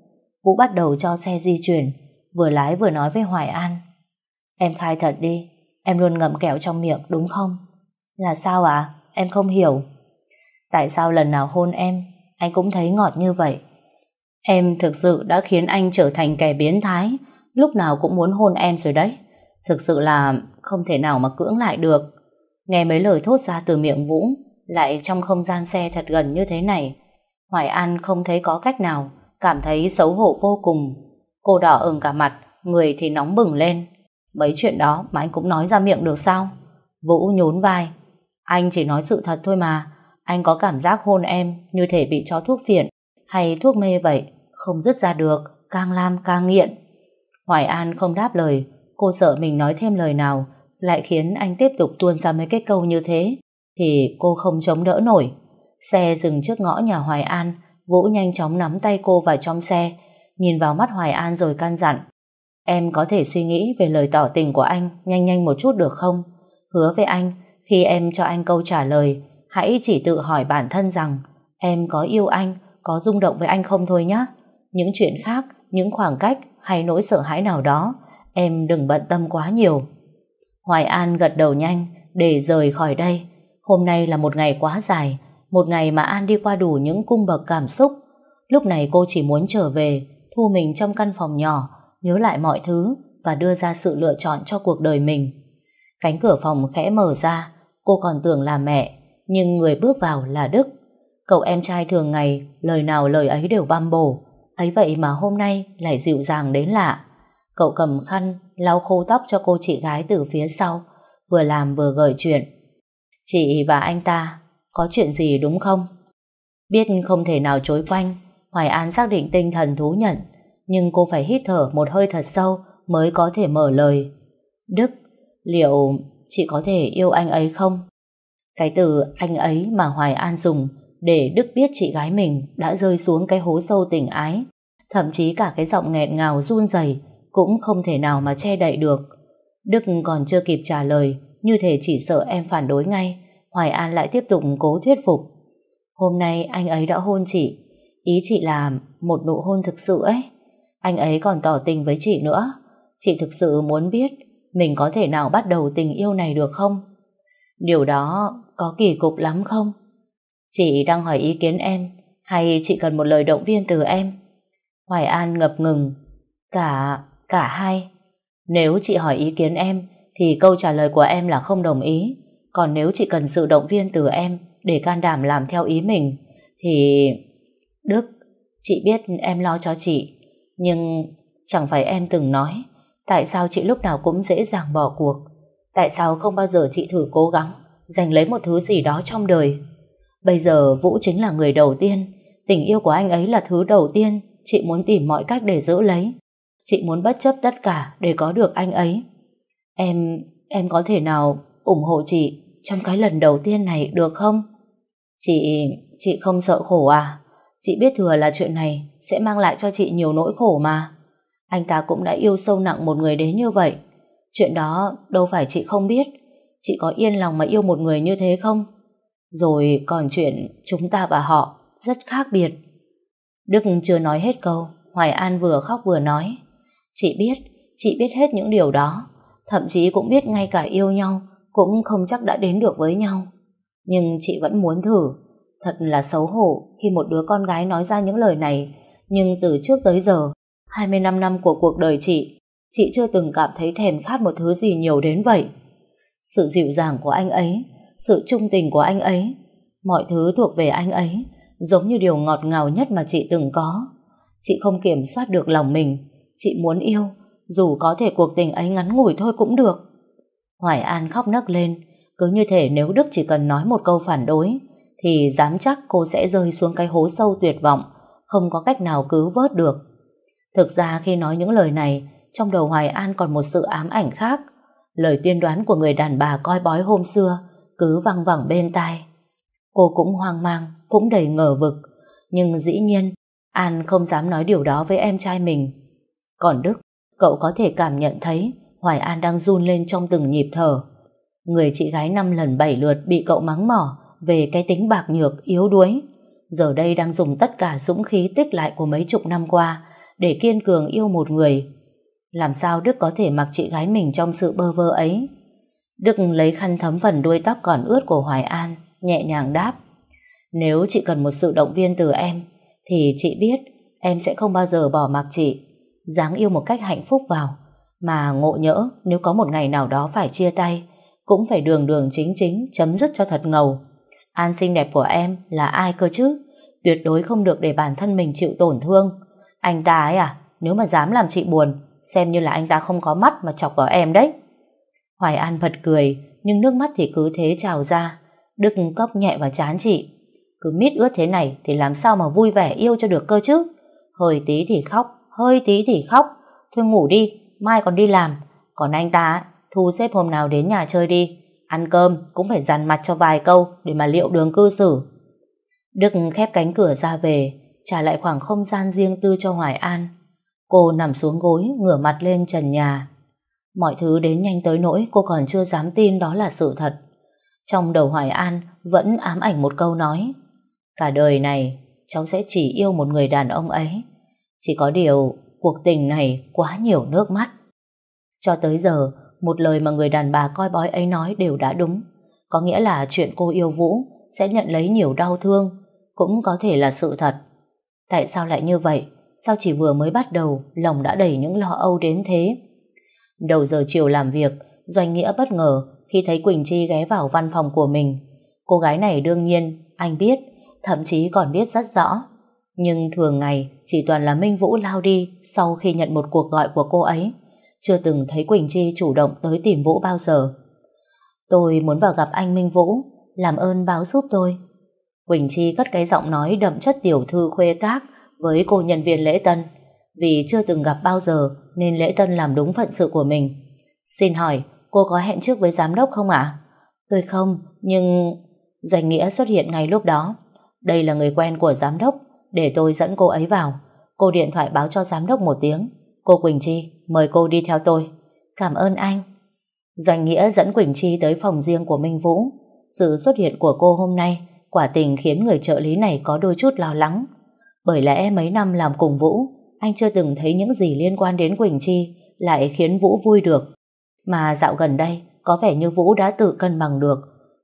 Vũ bắt đầu cho xe di chuyển, vừa lái vừa nói với Hoài An. Em khai thật đi, em luôn ngậm kẹo trong miệng đúng không? Là sao à? Em không hiểu. Tại sao lần nào hôn em, anh cũng thấy ngọt như vậy? Em thực sự đã khiến anh trở thành kẻ biến thái, lúc nào cũng muốn hôn em rồi đấy. Thực sự là không thể nào mà cưỡng lại được. Nghe mấy lời thốt ra từ miệng Vũ, lại trong không gian xe thật gần như thế này. Hoài An không thấy có cách nào, cảm thấy xấu hổ vô cùng. Cô đỏ ửng cả mặt, người thì nóng bừng lên. Mấy chuyện đó mà anh cũng nói ra miệng được sao? Vũ nhún vai. Anh chỉ nói sự thật thôi mà. Anh có cảm giác hôn em như thể bị cho thuốc phiện hay thuốc mê vậy. Không dứt ra được, càng làm càng nghiện. Hoài An không đáp lời, cô sợ mình nói thêm lời nào lại khiến anh tiếp tục tuôn ra mấy cái câu như thế thì cô không chống đỡ nổi. Xe dừng trước ngõ nhà Hoài An, Vũ nhanh chóng nắm tay cô vào trong xe, nhìn vào mắt Hoài An rồi căn dặn. Em có thể suy nghĩ về lời tỏ tình của anh nhanh nhanh một chút được không? Hứa với anh, khi em cho anh câu trả lời, hãy chỉ tự hỏi bản thân rằng em có yêu anh, có rung động với anh không thôi nhé. Những chuyện khác, những khoảng cách hay nỗi sợ hãi nào đó, em đừng bận tâm quá nhiều. Hoài An gật đầu nhanh để rời khỏi đây. Hôm nay là một ngày quá dài, một ngày mà An đi qua đủ những cung bậc cảm xúc. Lúc này cô chỉ muốn trở về, thu mình trong căn phòng nhỏ, nhớ lại mọi thứ và đưa ra sự lựa chọn cho cuộc đời mình. Cánh cửa phòng khẽ mở ra, cô còn tưởng là mẹ, nhưng người bước vào là Đức. Cậu em trai thường ngày, lời nào lời ấy đều băm bổ, ấy vậy mà hôm nay lại dịu dàng đến lạ. Cậu cầm khăn, lau khô tóc cho cô chị gái từ phía sau, vừa làm vừa gợi chuyện. Chị và anh ta có chuyện gì đúng không? Biết không thể nào chối quanh, Hoài An xác định tinh thần thú nhận, nhưng cô phải hít thở một hơi thật sâu mới có thể mở lời. Đức, liệu chị có thể yêu anh ấy không? Cái từ anh ấy mà Hoài An dùng để Đức biết chị gái mình đã rơi xuống cái hố sâu tình ái. Thậm chí cả cái giọng nghẹn ngào run rẩy cũng không thể nào mà che đậy được. Đức còn chưa kịp trả lời, như thể chỉ sợ em phản đối ngay. Hoài An lại tiếp tục cố thuyết phục. Hôm nay anh ấy đã hôn chị. Ý chị là một nụ hôn thực sự ấy. Anh ấy còn tỏ tình với chị nữa. Chị thực sự muốn biết mình có thể nào bắt đầu tình yêu này được không? Điều đó có kỳ cục lắm không? Chị đang hỏi ý kiến em hay chị cần một lời động viên từ em? Hoài An ngập ngừng. Cả, cả hai. Nếu chị hỏi ý kiến em thì câu trả lời của em là không đồng ý. Còn nếu chị cần sự động viên từ em để can đảm làm theo ý mình thì... Đức, chị biết em lo cho chị nhưng chẳng phải em từng nói tại sao chị lúc nào cũng dễ dàng bỏ cuộc tại sao không bao giờ chị thử cố gắng giành lấy một thứ gì đó trong đời bây giờ Vũ chính là người đầu tiên. Tình yêu của anh ấy là thứ đầu tiên. Chị muốn tìm mọi cách để giữ lấy. Chị muốn bất chấp tất cả để có được anh ấy. Em em có thể nào ủng hộ chị trong cái lần đầu tiên này được không? Chị chị không sợ khổ à? Chị biết thừa là chuyện này sẽ mang lại cho chị nhiều nỗi khổ mà. Anh ta cũng đã yêu sâu nặng một người đến như vậy. Chuyện đó đâu phải chị không biết. Chị có yên lòng mà yêu một người như thế không? Rồi còn chuyện chúng ta và họ rất khác biệt. Đức chưa nói hết câu, Hoài An vừa khóc vừa nói. Chị biết, chị biết hết những điều đó. thậm chí cũng biết ngay cả yêu nhau cũng không chắc đã đến được với nhau. Nhưng chị vẫn muốn thử. Thật là xấu hổ khi một đứa con gái nói ra những lời này. Nhưng từ trước tới giờ, 25 năm của cuộc đời chị, chị chưa từng cảm thấy thèm khát một thứ gì nhiều đến vậy. Sự dịu dàng của anh ấy, sự trung tình của anh ấy, mọi thứ thuộc về anh ấy, giống như điều ngọt ngào nhất mà chị từng có. Chị không kiểm soát được lòng mình, chị muốn yêu, dù có thể cuộc tình ấy ngắn ngủi thôi cũng được. Hoài An khóc nấc lên, cứ như thể nếu Đức chỉ cần nói một câu phản đối, thì dám chắc cô sẽ rơi xuống cái hố sâu tuyệt vọng, không có cách nào cứu vớt được. Thực ra khi nói những lời này, trong đầu Hoài An còn một sự ám ảnh khác. Lời tiên đoán của người đàn bà coi bói hôm xưa cứ văng vẳng bên tai. Cô cũng hoang mang, cũng đầy ngờ vực. Nhưng dĩ nhiên, An không dám nói điều đó với em trai mình. Còn Đức, cậu có thể cảm nhận thấy Hoài An đang run lên trong từng nhịp thở. Người chị gái năm lần bảy lượt bị cậu mắng mỏ về cái tính bạc nhược, yếu đuối. Giờ đây đang dùng tất cả dũng khí tích lại của mấy chục năm qua để kiên cường yêu một người. Làm sao Đức có thể mặc chị gái mình trong sự bơ vơ ấy? Đức lấy khăn thấm phần đuôi tóc còn ướt của Hoài An, nhẹ nhàng đáp. Nếu chị cần một sự động viên từ em, thì chị biết em sẽ không bao giờ bỏ mặc chị. dáng yêu một cách hạnh phúc vào. Mà ngộ nhỡ nếu có một ngày nào đó phải chia tay, cũng phải đường đường chính chính chấm dứt cho thật ngầu. An xinh đẹp của em là ai cơ chứ? Tuyệt đối không được để bản thân mình chịu tổn thương. Anh ta ấy à, nếu mà dám làm chị buồn, xem như là anh ta không có mắt mà chọc vào em đấy. Hoài An bật cười, nhưng nước mắt thì cứ thế trào ra. Đức cốc nhẹ vào chán chị. Cứ mít ướt thế này thì làm sao mà vui vẻ yêu cho được cơ chứ? Hơi tí thì khóc, hơi tí thì khóc. Thôi ngủ đi, mai còn đi làm. Còn anh ta, thu xếp hôm nào đến nhà chơi đi. Ăn cơm cũng phải dằn mặt cho vài câu để mà liệu đường cư xử. Đức khép cánh cửa ra về, trả lại khoảng không gian riêng tư cho Hoài An. Cô nằm xuống gối, ngửa mặt lên trần nhà. Mọi thứ đến nhanh tới nỗi cô còn chưa dám tin đó là sự thật. Trong đầu Hoài An vẫn ám ảnh một câu nói. Cả đời này, cháu sẽ chỉ yêu một người đàn ông ấy. Chỉ có điều, cuộc tình này quá nhiều nước mắt. Cho tới giờ, một lời mà người đàn bà coi bói ấy nói đều đã đúng. Có nghĩa là chuyện cô yêu Vũ sẽ nhận lấy nhiều đau thương, cũng có thể là sự thật. Tại sao lại như vậy? Sao chỉ vừa mới bắt đầu, lòng đã đầy những lo âu đến thế? Đầu giờ chiều làm việc, Doanh Nghĩa bất ngờ khi thấy Quỳnh Chi ghé vào văn phòng của mình. Cô gái này đương nhiên, anh biết, thậm chí còn biết rất rõ. Nhưng thường ngày, chỉ toàn là Minh Vũ lao đi sau khi nhận một cuộc gọi của cô ấy. Chưa từng thấy Quỳnh Chi chủ động tới tìm Vũ bao giờ. Tôi muốn vào gặp anh Minh Vũ, làm ơn báo giúp tôi. Quỳnh Chi cất cái giọng nói đậm chất tiểu thư khuê các với cô nhân viên lễ tân. Vì chưa từng gặp bao giờ nên lễ tân làm đúng phận sự của mình. Xin hỏi, cô có hẹn trước với giám đốc không ạ? Tôi không, nhưng... Doanh nghĩa xuất hiện ngay lúc đó. Đây là người quen của giám đốc, để tôi dẫn cô ấy vào. Cô điện thoại báo cho giám đốc một tiếng. Cô Quỳnh Chi, mời cô đi theo tôi. Cảm ơn anh. Doanh nghĩa dẫn Quỳnh Chi tới phòng riêng của Minh Vũ. Sự xuất hiện của cô hôm nay quả tình khiến người trợ lý này có đôi chút lo lắng. Bởi lẽ mấy năm làm cùng Vũ, anh chưa từng thấy những gì liên quan đến Quỳnh Chi lại khiến Vũ vui được. Mà dạo gần đây, có vẻ như Vũ đã tự cân bằng được,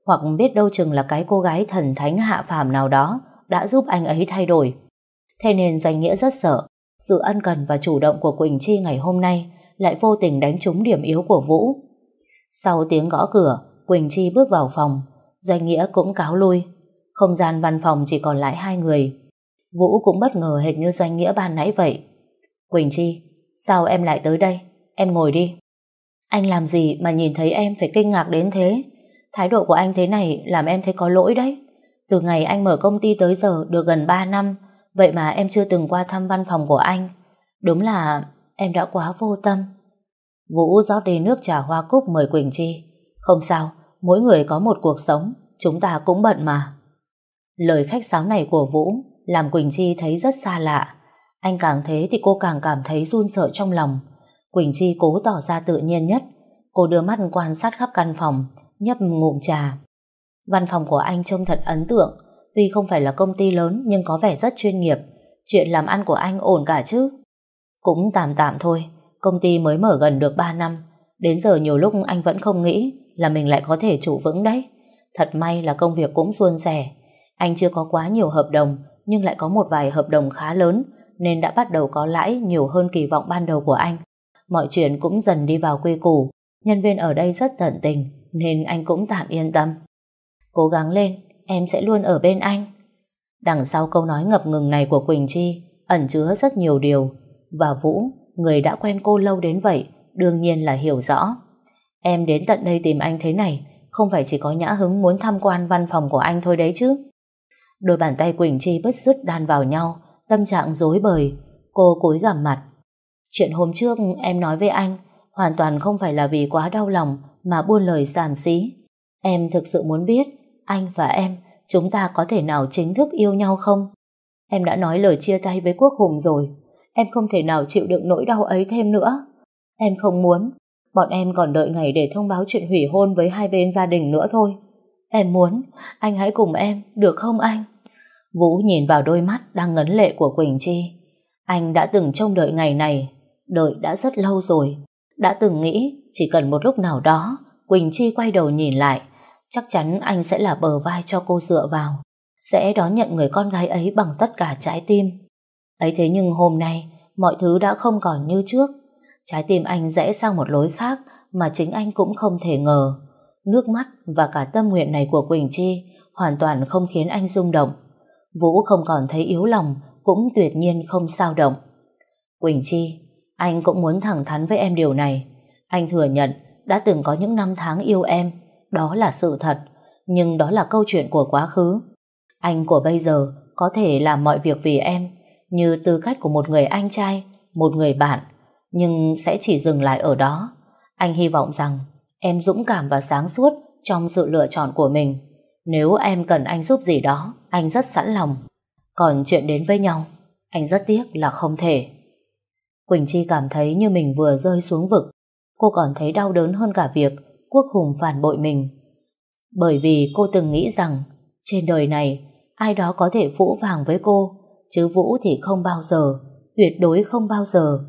hoặc biết đâu chừng là cái cô gái thần thánh hạ phàm nào đó đã giúp anh ấy thay đổi. Thế nên danh nghĩa rất sợ, sự ân cần và chủ động của Quỳnh Chi ngày hôm nay lại vô tình đánh trúng điểm yếu của Vũ. Sau tiếng gõ cửa, Quỳnh Chi bước vào phòng, danh nghĩa cũng cáo lui. Không gian văn phòng chỉ còn lại hai người. Vũ cũng bất ngờ hệt như doanh nghĩa ban nãy vậy. Quỳnh Chi, sao em lại tới đây? Em ngồi đi. Anh làm gì mà nhìn thấy em phải kinh ngạc đến thế? Thái độ của anh thế này làm em thấy có lỗi đấy. Từ ngày anh mở công ty tới giờ được gần 3 năm, vậy mà em chưa từng qua thăm văn phòng của anh. Đúng là em đã quá vô tâm. Vũ rót đi nước trà hoa cúc mời Quỳnh Chi. Không sao, mỗi người có một cuộc sống, chúng ta cũng bận mà. Lời khách sáo này của Vũ làm Quỳnh Chi thấy rất xa lạ. Anh càng thế thì cô càng cảm thấy run sợ trong lòng. Quỳnh Chi cố tỏ ra tự nhiên nhất. Cô đưa mắt quan sát khắp căn phòng, nhấp ngụm trà. Văn phòng của anh trông thật ấn tượng. Tuy không phải là công ty lớn nhưng có vẻ rất chuyên nghiệp. Chuyện làm ăn của anh ổn cả chứ. Cũng tạm tạm thôi. Công ty mới mở gần được 3 năm. Đến giờ nhiều lúc anh vẫn không nghĩ là mình lại có thể trụ vững đấy. Thật may là công việc cũng suôn sẻ. Anh chưa có quá nhiều hợp đồng, nhưng lại có một vài hợp đồng khá lớn, nên đã bắt đầu có lãi nhiều hơn kỳ vọng ban đầu của anh. Mọi chuyện cũng dần đi vào quy củ. Nhân viên ở đây rất tận tình, nên anh cũng tạm yên tâm. Cố gắng lên, em sẽ luôn ở bên anh. Đằng sau câu nói ngập ngừng này của Quỳnh Chi ẩn chứa rất nhiều điều. Và Vũ, người đã quen cô lâu đến vậy, đương nhiên là hiểu rõ. Em đến tận đây tìm anh thế này, không phải chỉ có nhã hứng muốn tham quan văn phòng của anh thôi đấy chứ. Đôi bàn tay Quỳnh Chi bất dứt đan vào nhau, tâm trạng rối bời. Cô cúi gằm mặt. Chuyện hôm trước em nói với anh, hoàn toàn không phải là vì quá đau lòng mà buôn lời giảm xí. Em thực sự muốn biết, anh và em, chúng ta có thể nào chính thức yêu nhau không? Em đã nói lời chia tay với Quốc Hùng rồi, em không thể nào chịu đựng nỗi đau ấy thêm nữa. Em không muốn, bọn em còn đợi ngày để thông báo chuyện hủy hôn với hai bên gia đình nữa thôi. Em muốn, anh hãy cùng em, được không anh? Vũ nhìn vào đôi mắt đang ngấn lệ của Quỳnh Chi. Anh đã từng trông đợi ngày này, đợi đã rất lâu rồi. Đã từng nghĩ chỉ cần một lúc nào đó Quỳnh Chi quay đầu nhìn lại chắc chắn anh sẽ là bờ vai cho cô dựa vào sẽ đón nhận người con gái ấy bằng tất cả trái tim. Ấy thế nhưng hôm nay mọi thứ đã không còn như trước. Trái tim anh rẽ sang một lối khác mà chính anh cũng không thể ngờ. Nước mắt và cả tâm nguyện này của Quỳnh Chi hoàn toàn không khiến anh rung động. Vũ không còn thấy yếu lòng cũng tuyệt nhiên không sao động. Quỳnh Chi, anh cũng muốn thẳng thắn với em điều này. Anh thừa nhận đã từng có những năm tháng yêu em, đó là sự thật, nhưng đó là câu chuyện của quá khứ. Anh của bây giờ có thể làm mọi việc vì em, như tư cách của một người anh trai, một người bạn, nhưng sẽ chỉ dừng lại ở đó. Anh hy vọng rằng em dũng cảm và sáng suốt trong sự lựa chọn của mình. Nếu em cần anh giúp gì đó, anh rất sẵn lòng. Còn chuyện đến với nhau, anh rất tiếc là không thể. Quỳnh Chi cảm thấy như mình vừa rơi xuống vực. Cô còn thấy đau đớn hơn cả việc Quốc Hùng phản bội mình. Bởi vì cô từng nghĩ rằng trên đời này ai đó có thể vũ vàng với cô, chứ Vũ thì không bao giờ, tuyệt đối không bao giờ.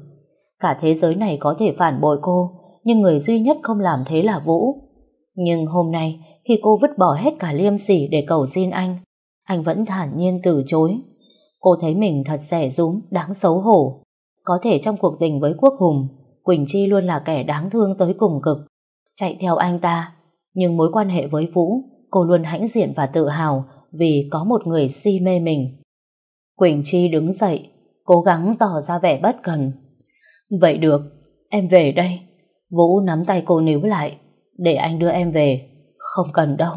Cả thế giới này có thể phản bội cô, nhưng người duy nhất không làm thế là Vũ. Nhưng hôm nay, khi cô vứt bỏ hết cả liêm sỉ để cầu xin anh, anh vẫn thản nhiên từ chối. Cô thấy mình thật rẻ rúm, đáng xấu hổ. Có thể trong cuộc tình với Quốc Hùng, Quỳnh Chi luôn là kẻ đáng thương tới cùng cực. Chạy theo anh ta, nhưng mối quan hệ với Vũ, cô luôn hãnh diện và tự hào vì có một người si mê mình. Quỳnh Chi đứng dậy, cố gắng tỏ ra vẻ bất cần. Vậy được, em về đây. Vũ nắm tay cô níu lại, để anh đưa em về. Không cần đâu.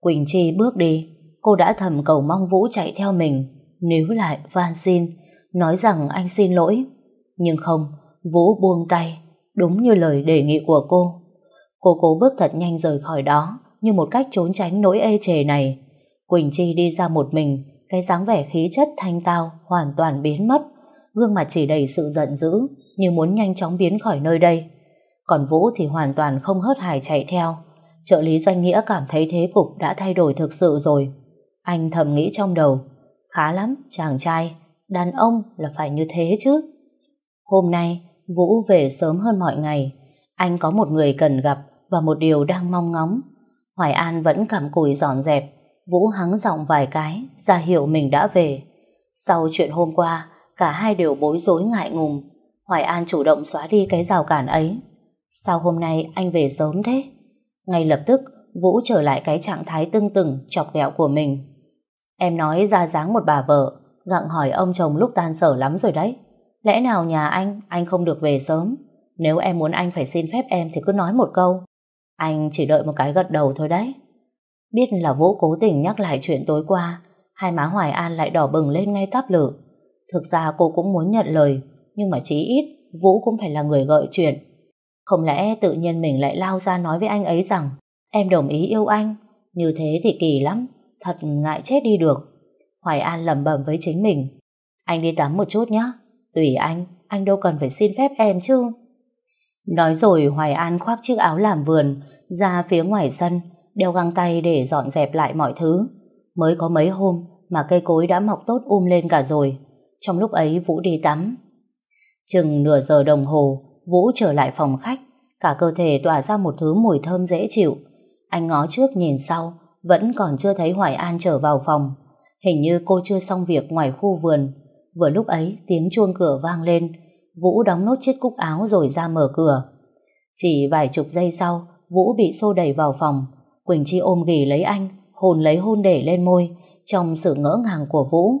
Quỳnh Chi bước đi, cô đã thầm cầu mong Vũ chạy theo mình, níu lại van xin, nói rằng anh xin lỗi. Nhưng không, Vũ buông tay, đúng như lời đề nghị của cô. Cô cố bước thật nhanh rời khỏi đó, như một cách trốn tránh nỗi ê chề này. Quỳnh Chi đi ra một mình, cái dáng vẻ khí chất thanh tao hoàn toàn biến mất, gương mặt chỉ đầy sự giận dữ, như muốn nhanh chóng biến khỏi nơi đây. Còn Vũ thì hoàn toàn không hớt hải chạy theo. Trợ lý doanh nghĩa cảm thấy thế cục đã thay đổi thực sự rồi. Anh thầm nghĩ trong đầu, khá lắm, chàng trai, đàn ông là phải như thế chứ. Hôm nay, Vũ về sớm hơn mọi ngày. Anh có một người cần gặp và một điều đang mong ngóng. Hoài An vẫn cảm cùi dọn dẹp, Vũ hắng giọng vài cái, ra hiệu mình đã về. Sau chuyện hôm qua, cả hai đều bối rối ngại ngùng. Hoài An chủ động xóa đi cái rào cản ấy. Sao hôm nay anh về sớm thế? Ngay lập tức, Vũ trở lại cái trạng thái tưng từng, chọc ghẹo của mình. Em nói ra dáng một bà vợ, gặng hỏi ông chồng lúc tan sở lắm rồi đấy. Lẽ nào nhà anh, anh không được về sớm? Nếu em muốn anh phải xin phép em thì cứ nói một câu. Anh chỉ đợi một cái gật đầu thôi đấy. Biết là Vũ cố tình nhắc lại chuyện tối qua, hai má Hoài An lại đỏ bừng lên ngay tắp lửa. Thực ra cô cũng muốn nhận lời, nhưng mà chí ít Vũ cũng phải là người gợi chuyện. Không lẽ tự nhiên mình lại lao ra nói với anh ấy rằng em đồng ý yêu anh, như thế thì kỳ lắm, thật ngại chết đi được. Hoài An lẩm bẩm với chính mình. Anh đi tắm một chút nhé, tùy anh, anh đâu cần phải xin phép em chứ. Nói rồi Hoài An khoác chiếc áo làm vườn ra phía ngoài sân, đeo găng tay để dọn dẹp lại mọi thứ. Mới có mấy hôm mà cây cối đã mọc tốt um lên cả rồi. Trong lúc ấy Vũ đi tắm. Chừng nửa giờ đồng hồ, Vũ trở lại phòng khách. Cả cơ thể tỏa ra một thứ mùi thơm dễ chịu. Anh ngó trước nhìn sau, vẫn còn chưa thấy Hoài An trở vào phòng. Hình như cô chưa xong việc ngoài khu vườn. Vừa lúc ấy, tiếng chuông cửa vang lên. Vũ đóng nốt chiếc cúc áo rồi ra mở cửa. Chỉ vài chục giây sau, Vũ bị xô đẩy vào phòng. Quỳnh Chi ôm ghì lấy anh, hồn lấy hôn để lên môi, trong sự ngỡ ngàng của Vũ.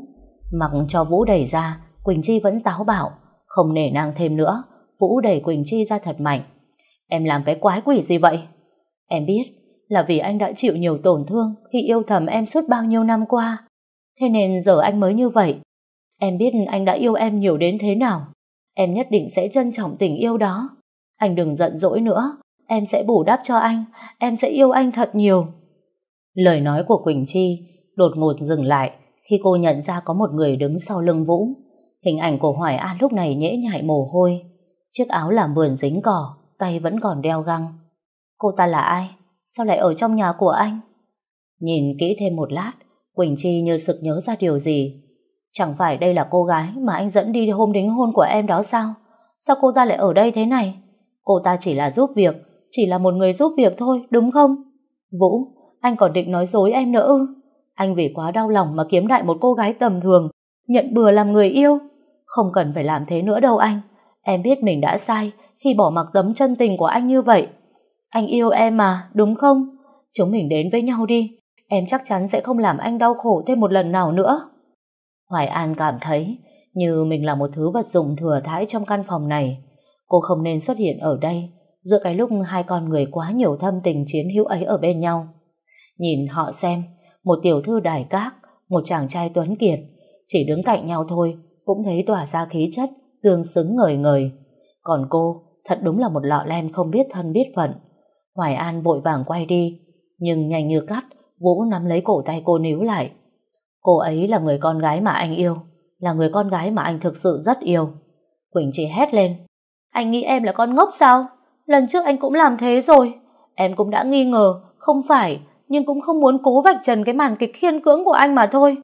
Mặc cho Vũ đẩy ra, Quỳnh Chi vẫn táo bạo, không nể nang thêm nữa. Vũ đẩy Quỳnh Chi ra thật mạnh. Em làm cái quái quỷ gì vậy? Em biết là vì anh đã chịu nhiều tổn thương khi yêu thầm em suốt bao nhiêu năm qua. Thế nên giờ anh mới như vậy. Em biết anh đã yêu em nhiều đến thế nào. Em nhất định sẽ trân trọng tình yêu đó. Anh đừng giận dỗi nữa. Em sẽ bù đắp cho anh. Em sẽ yêu anh thật nhiều. Lời nói của Quỳnh Chi đột ngột dừng lại khi cô nhận ra có một người đứng sau lưng Vũ. Hình ảnh của Hoài An lúc này nhễ nhại mồ hôi. Chiếc áo làm mườn dính cỏ, tay vẫn còn đeo găng. Cô ta là ai? Sao lại ở trong nhà của anh? Nhìn kỹ thêm một lát, Quỳnh Chi như sực nhớ ra điều gì. Chẳng phải đây là cô gái mà anh dẫn đi hôm đính hôn của em đó sao? Sao cô ta lại ở đây thế này? Cô ta chỉ là giúp việc, chỉ là một người giúp việc thôi, đúng không? Vũ, anh còn định nói dối em nữa ư? Anh vì quá đau lòng mà kiếm đại một cô gái tầm thường, nhận bừa làm người yêu. Không cần phải làm thế nữa đâu anh. Em biết mình đã sai khi bỏ mặc tấm chân tình của anh như vậy. Anh yêu em mà, đúng không? Chúng mình đến với nhau đi. Em chắc chắn sẽ không làm anh đau khổ thêm một lần nào nữa. Hoài An cảm thấy như mình là một thứ vật dụng thừa thãi trong căn phòng này. Cô không nên xuất hiện ở đây giữa cái lúc hai con người quá nhiều thâm tình chiến hữu ấy ở bên nhau. Nhìn họ xem, một tiểu thư đài các, một chàng trai tuấn kiệt, chỉ đứng cạnh nhau thôi cũng thấy tỏa ra khí chất, tương xứng ngời ngời. Còn cô, thật đúng là một lọ lem không biết thân biết phận. Hoài An vội vàng quay đi, nhưng nhanh như cắt, Vũ nắm lấy cổ tay cô níu lại. Cô ấy là người con gái mà anh yêu, là người con gái mà anh thực sự rất yêu. Quỳnh chỉ hét lên. Anh nghĩ em là con ngốc sao? Lần trước anh cũng làm thế rồi. Em cũng đã nghi ngờ, không phải, nhưng cũng không muốn cố vạch trần cái màn kịch khiên cưỡng của anh mà thôi.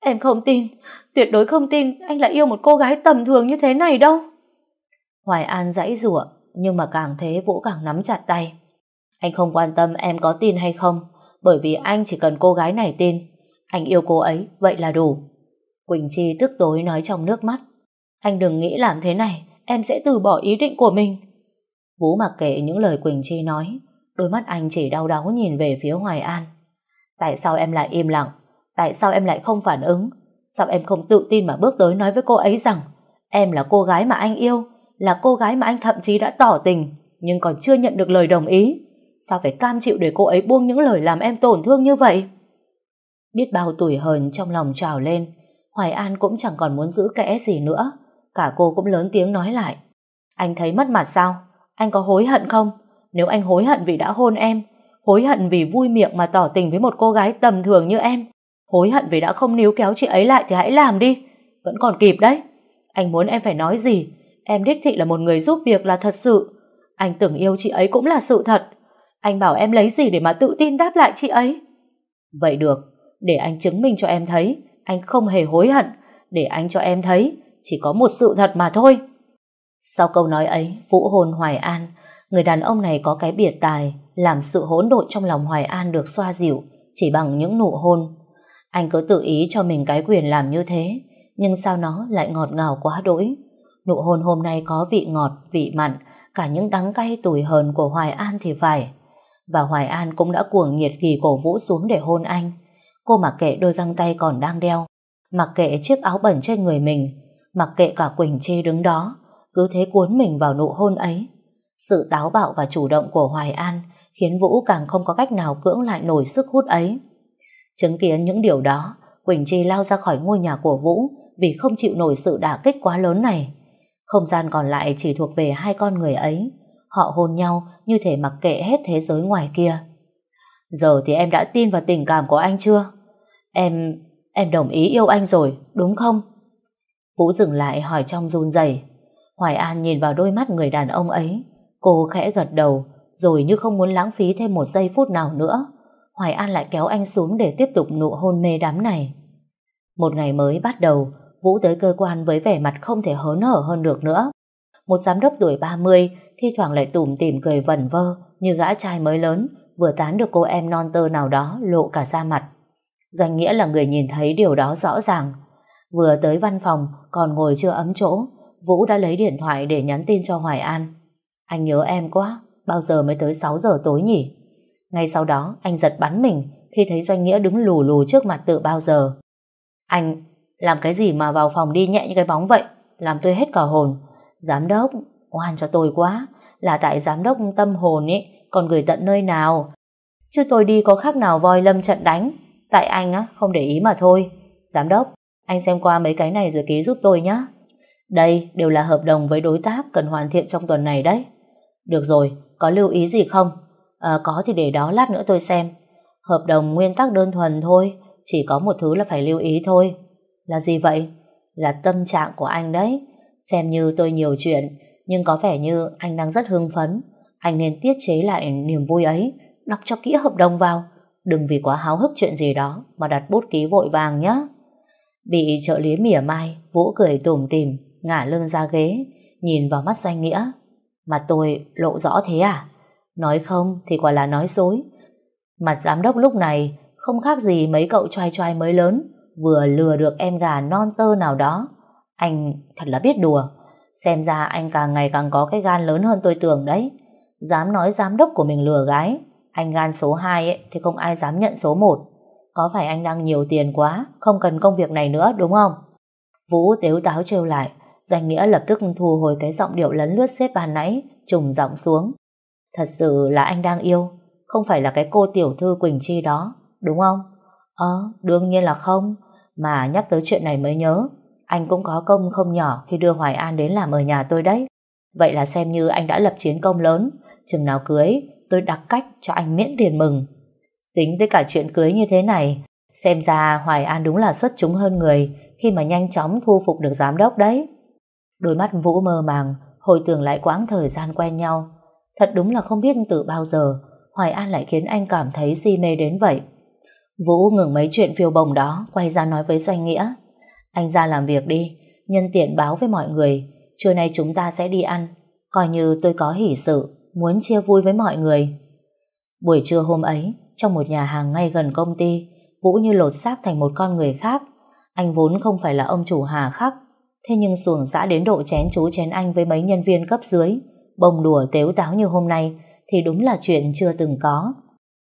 Em không tin, tuyệt đối không tin anh lại yêu một cô gái tầm thường như thế này đâu. Hoài An dãy rủa nhưng mà càng thế Vũ càng nắm chặt tay. Anh không quan tâm em có tin hay không, bởi vì anh chỉ cần cô gái này tin. Anh yêu cô ấy, vậy là đủ. Quỳnh Chi tức tối nói trong nước mắt. Anh đừng nghĩ làm thế này, em sẽ từ bỏ ý định của mình. Vũ mặc kệ những lời Quỳnh Chi nói, đôi mắt anh chỉ đau đáu nhìn về phía Hoài An. Tại sao em lại im lặng? Tại sao em lại không phản ứng? Sao em không tự tin mà bước tới nói với cô ấy rằng em là cô gái mà anh yêu, là cô gái mà anh thậm chí đã tỏ tình, nhưng còn chưa nhận được lời đồng ý? Sao phải cam chịu để cô ấy buông những lời làm em tổn thương như vậy? Biết bao tuổi hờn trong lòng trào lên, Hoài An cũng chẳng còn muốn giữ kẽ gì nữa. Cả cô cũng lớn tiếng nói lại. Anh thấy mất mặt sao? Anh có hối hận không? Nếu anh hối hận vì đã hôn em, hối hận vì vui miệng mà tỏ tình với một cô gái tầm thường như em, hối hận vì đã không níu kéo chị ấy lại thì hãy làm đi. Vẫn còn kịp đấy. Anh muốn em phải nói gì? Em đích thị là một người giúp việc là thật sự. Anh tưởng yêu chị ấy cũng là sự thật. Anh bảo em lấy gì để mà tự tin đáp lại chị ấy? Vậy được, để anh chứng minh cho em thấy anh không hề hối hận, để anh cho em thấy chỉ có một sự thật mà thôi. Sau câu nói ấy, Vũ hồn Hoài An, người đàn ông này có cái biệt tài, làm sự hỗn độn trong lòng Hoài An được xoa dịu chỉ bằng những nụ hôn. Anh cứ tự ý cho mình cái quyền làm như thế, nhưng sao nó lại ngọt ngào quá đỗi. Nụ hôn hôm nay có vị ngọt, vị mặn, cả những đắng cay tủi hờn của Hoài An thì phải. Và Hoài An cũng đã cuồng nhiệt ghi cổ Vũ xuống để hôn anh. Cô mặc kệ đôi găng tay còn đang đeo, mặc kệ chiếc áo bẩn trên người mình, mặc kệ cả Quỳnh Chi đứng đó, cứ thế cuốn mình vào nụ hôn ấy. Sự táo bạo và chủ động của Hoài An khiến Vũ càng không có cách nào cưỡng lại nổi sức hút ấy. Chứng kiến những điều đó, Quỳnh Chi lao ra khỏi ngôi nhà của Vũ vì không chịu nổi sự đả kích quá lớn này. Không gian còn lại chỉ thuộc về hai con người ấy. Họ hôn nhau như thể mặc kệ hết thế giới ngoài kia. Giờ thì em đã tin vào tình cảm của anh chưa? Em... em đồng ý yêu anh rồi, đúng không? Vũ dừng lại hỏi trong run rẩy. Hoài An nhìn vào đôi mắt người đàn ông ấy. Cô khẽ gật đầu, rồi như không muốn lãng phí thêm một giây phút nào nữa. Hoài An lại kéo anh xuống để tiếp tục nụ hôn mê đám này. Một ngày mới bắt đầu, Vũ tới cơ quan với vẻ mặt không thể hớn hở hơn được nữa. Một giám đốc tuổi 30 thi thoảng lại tủm tỉm cười vẩn vơ như gã trai mới lớn vừa tán được cô em non tơ nào đó lộ cả da mặt. Doanh nghĩa là người nhìn thấy điều đó rõ ràng. Vừa tới văn phòng còn ngồi chưa ấm chỗ Vũ đã lấy điện thoại để nhắn tin cho Hoài An. Anh nhớ em quá, bao giờ mới tới 6 giờ tối nhỉ? Ngay sau đó anh giật bắn mình khi thấy Doanh Nghĩa đứng lù lù trước mặt tự bao giờ. Anh làm cái gì mà vào phòng đi nhẹ như cái bóng vậy? Làm tôi hết cả hồn. Giám đốc, oan cho tôi quá. Là tại giám đốc tâm hồn ấy, còn gửi tận nơi nào? Chứ tôi đi có khác nào voi lâm trận đánh. Tại anh á, không để ý mà thôi. Giám đốc, anh xem qua mấy cái này rồi ký giúp tôi nhé. Đây đều là hợp đồng với đối tác cần hoàn thiện trong tuần này đấy. Được rồi, có lưu ý gì không? À, có thì để đó lát nữa tôi xem. Hợp đồng nguyên tắc đơn thuần thôi, chỉ có một thứ là phải lưu ý thôi. Là gì vậy? Là tâm trạng của anh đấy. Xem như tôi nhiều chuyện, nhưng có vẻ như anh đang rất hưng phấn. Anh nên tiết chế lại niềm vui ấy, đọc cho kỹ hợp đồng vào. Đừng vì quá háo hức chuyện gì đó mà đặt bút ký vội vàng nhé. Bị trợ lý mỉa mai, Vũ cười tủm tìm, ngả lưng ra ghế, nhìn vào mắt danh nghĩa. Mà tôi lộ rõ thế à? Nói không thì quả là nói dối. Mặt giám đốc lúc này không khác gì mấy cậu trai trai mới lớn vừa lừa được em gà non tơ nào đó. Anh thật là biết đùa. Xem ra anh càng ngày càng có cái gan lớn hơn tôi tưởng đấy. Dám nói giám đốc của mình lừa gái. Anh gan số 2 ấy, thì không ai dám nhận số 1. Có phải anh đang nhiều tiền quá, không cần công việc này nữa đúng không? Vũ tếu táo trêu lại, Doanh Nghĩa lập tức thu hồi cái giọng điệu lấn lướt xếp bàn nãy, trùng giọng xuống. Thật sự là anh đang yêu, không phải là cái cô tiểu thư Quỳnh Chi đó, đúng không? Ờ, đương nhiên là không, mà nhắc tới chuyện này mới nhớ, anh cũng có công không nhỏ khi đưa Hoài An đến làm ở nhà tôi đấy. Vậy là xem như anh đã lập chiến công lớn, chừng nào cưới, tôi đặt cách cho anh miễn tiền mừng. Tính tới cả chuyện cưới như thế này, xem ra Hoài An đúng là xuất chúng hơn người khi mà nhanh chóng thu phục được giám đốc đấy. Đôi mắt Vũ mơ màng, hồi tưởng lại quãng thời gian quen nhau. Thật đúng là không biết từ bao giờ Hoài An lại khiến anh cảm thấy si mê đến vậy. Vũ ngừng mấy chuyện phiêu bồng đó, quay ra nói với Doanh Nghĩa. Anh ra làm việc đi, nhân tiện báo với mọi người, trưa nay chúng ta sẽ đi ăn, coi như tôi có hỷ sự, muốn chia vui với mọi người. Buổi trưa hôm ấy, trong một nhà hàng ngay gần công ty, Vũ như lột xác thành một con người khác. Anh vốn không phải là ông chủ hà khắc, thế nhưng xuồng xã đến độ chén chú chén anh với mấy nhân viên cấp dưới, bông đùa tếu táo như hôm nay, thì đúng là chuyện chưa từng có.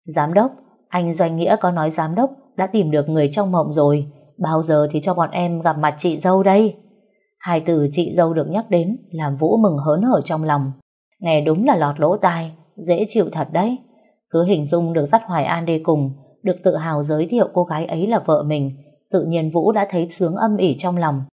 Giám đốc, anh Doanh Nghĩa có nói giám đốc đã tìm được người trong mộng rồi, bao giờ thì cho bọn em gặp mặt chị dâu đây? Hai từ chị dâu được nhắc đến làm Vũ mừng hớn hở trong lòng. Nghe đúng là lọt lỗ tai, dễ chịu thật đấy. Cứ hình dung được dắt Hoài An đi cùng, được tự hào giới thiệu cô gái ấy là vợ mình, tự nhiên Vũ đã thấy sướng âm ỉ trong lòng.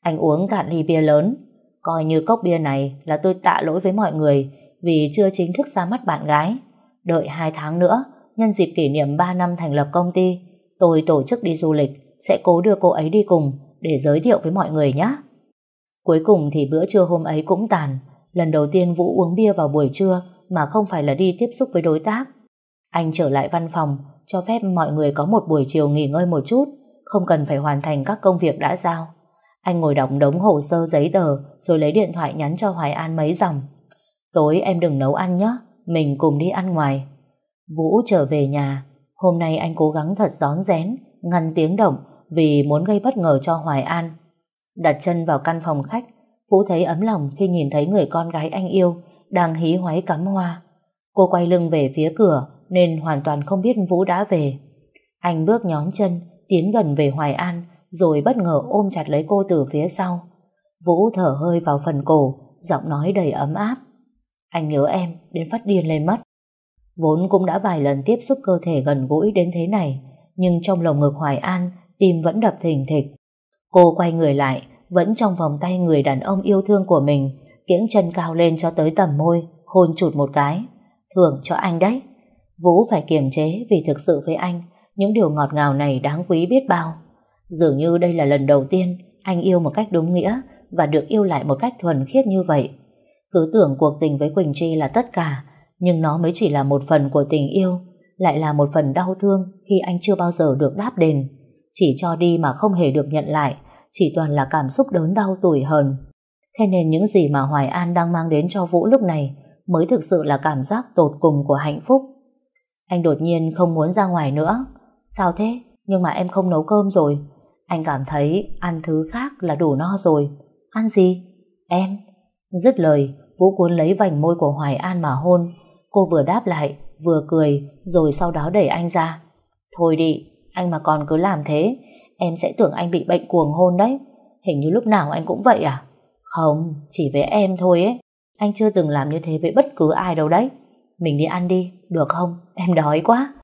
Anh uống cạn ly bia lớn, coi như cốc bia này là tôi tạ lỗi với mọi người vì chưa chính thức ra mắt bạn gái. Đợi hai tháng nữa, nhân dịp kỷ niệm 3 năm thành lập công ty, tôi tổ chức đi du lịch, sẽ cố đưa cô ấy đi cùng để giới thiệu với mọi người nhé. Cuối cùng thì bữa trưa hôm ấy cũng tàn, lần đầu tiên Vũ uống bia vào buổi trưa mà không phải là đi tiếp xúc với đối tác. Anh trở lại văn phòng, cho phép mọi người có một buổi chiều nghỉ ngơi một chút, không cần phải hoàn thành các công việc đã giao. Anh ngồi đọc đống hồ sơ giấy tờ rồi lấy điện thoại nhắn cho Hoài An mấy dòng. Tối em đừng nấu ăn nhé, mình cùng đi ăn ngoài. Vũ trở về nhà, hôm nay anh cố gắng thật gión rén, ngăn tiếng động vì muốn gây bất ngờ cho Hoài An. Đặt chân vào căn phòng khách, Vũ thấy ấm lòng khi nhìn thấy người con gái anh yêu đang hí hoáy cắm hoa. Cô quay lưng về phía cửa nên hoàn toàn không biết Vũ đã về. Anh bước nhón chân, tiến gần về Hoài An rồi bất ngờ ôm chặt lấy cô từ phía sau. Vũ thở hơi vào phần cổ, giọng nói đầy ấm áp. Anh nhớ em, đến phát điên lên mất. Vốn cũng đã vài lần tiếp xúc cơ thể gần gũi đến thế này, nhưng trong lồng ngực Hoài An, tim vẫn đập thình thịch. Cô quay người lại, vẫn trong vòng tay người đàn ông yêu thương của mình, kiễng chân cao lên cho tới tầm môi, hôn chụt một cái. Thưởng cho anh đấy. Vũ phải kiềm chế vì thực sự với anh, những điều ngọt ngào này đáng quý biết bao. Dường như đây là lần đầu tiên anh yêu một cách đúng nghĩa và được yêu lại một cách thuần khiết như vậy. Cứ tưởng cuộc tình với Quỳnh Chi là tất cả, nhưng nó mới chỉ là một phần của tình yêu, lại là một phần đau thương khi anh chưa bao giờ được đáp đền. Chỉ cho đi mà không hề được nhận lại, chỉ toàn là cảm xúc đớn đau tủi hờn. Thế nên những gì mà Hoài An đang mang đến cho Vũ lúc này mới thực sự là cảm giác tột cùng của hạnh phúc. Anh đột nhiên không muốn ra ngoài nữa. Sao thế? Nhưng mà em không nấu cơm rồi. Anh cảm thấy ăn thứ khác là đủ no rồi. Ăn gì? Em. Dứt lời, Vũ cuốn lấy vành môi của Hoài An mà hôn. Cô vừa đáp lại, vừa cười, rồi sau đó đẩy anh ra. Thôi đi, anh mà còn cứ làm thế, em sẽ tưởng anh bị bệnh cuồng hôn đấy. Hình như lúc nào anh cũng vậy à? Không, chỉ với em thôi ấy. Anh chưa từng làm như thế với bất cứ ai đâu đấy. Mình đi ăn đi, được không? Em đói quá.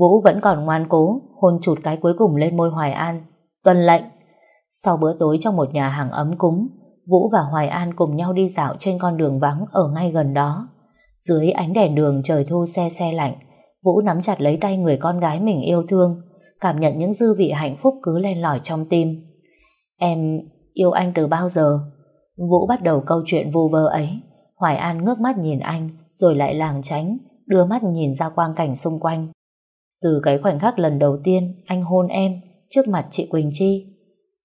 Vũ vẫn còn ngoan cố, hôn chụt cái cuối cùng lên môi Hoài An. Tuân lệnh. Sau bữa tối trong một nhà hàng ấm cúng, Vũ và Hoài An cùng nhau đi dạo trên con đường vắng ở ngay gần đó. Dưới ánh đèn đường trời thu xe xe lạnh, Vũ nắm chặt lấy tay người con gái mình yêu thương, cảm nhận những dư vị hạnh phúc cứ len lỏi trong tim. Em yêu anh từ bao giờ? Vũ bắt đầu câu chuyện vô vơ ấy. Hoài An ngước mắt nhìn anh, rồi lại làng tránh, đưa mắt nhìn ra quang cảnh xung quanh. Từ cái khoảnh khắc lần đầu tiên anh hôn em trước mặt chị Quỳnh Chi.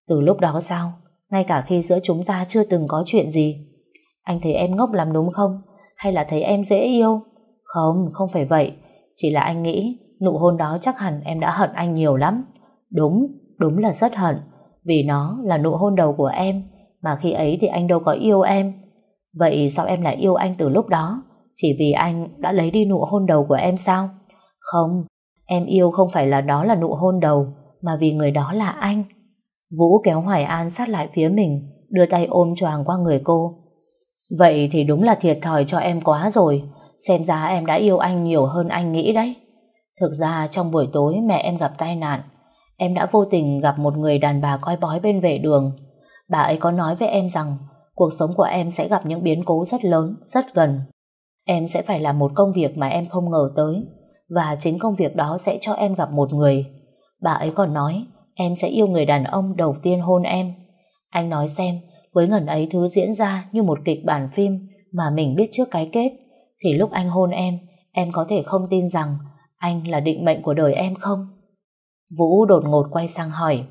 Từ lúc đó sao? Ngay cả khi giữa chúng ta chưa từng có chuyện gì. Anh thấy em ngốc lắm đúng không? Hay là thấy em dễ yêu? Không, không phải vậy. Chỉ là anh nghĩ nụ hôn đó chắc hẳn em đã hận anh nhiều lắm. Đúng, đúng là rất hận. Vì nó là nụ hôn đầu của em mà khi ấy thì anh đâu có yêu em. Vậy sao em lại yêu anh từ lúc đó? Chỉ vì anh đã lấy đi nụ hôn đầu của em sao? Không, em yêu không phải là đó là nụ hôn đầu mà vì người đó là anh. Vũ kéo Hoài An sát lại phía mình đưa tay ôm choàng qua người cô. Vậy thì đúng là thiệt thòi cho em quá rồi xem ra em đã yêu anh nhiều hơn anh nghĩ đấy. Thực ra trong buổi tối mẹ em gặp tai nạn em đã vô tình gặp một người đàn bà coi bói bên vệ đường. Bà ấy có nói với em rằng cuộc sống của em sẽ gặp những biến cố rất lớn, rất gần. Em sẽ phải làm một công việc mà em không ngờ tới và chính công việc đó sẽ cho em gặp một người. Bà ấy còn nói em sẽ yêu người đàn ông đầu tiên hôn em. Anh nói xem, với ngần ấy thứ diễn ra như một kịch bản phim mà mình biết trước cái kết, thì lúc anh hôn em, em có thể không tin rằng anh là định mệnh của đời em không? Vũ đột ngột quay sang hỏi.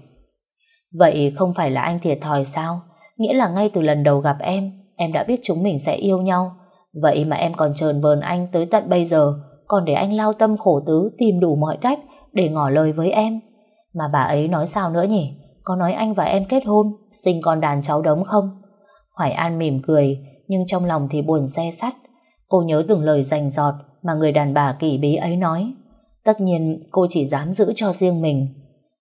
Vậy không phải là anh thiệt thòi sao? Nghĩa là ngay từ lần đầu gặp em, em đã biết chúng mình sẽ yêu nhau. Vậy mà em còn trờn vờn anh tới tận bây giờ, còn để anh lao tâm khổ tứ tìm đủ mọi cách để ngỏ lời với em. Mà bà ấy nói sao nữa nhỉ? Có nói anh và em kết hôn, sinh con đàn cháu đống không? Hoài An mỉm cười, nhưng trong lòng thì buồn xe sắt. Cô nhớ từng lời rành giọt mà người đàn bà kỳ bí ấy nói. Tất nhiên cô chỉ dám giữ cho riêng mình.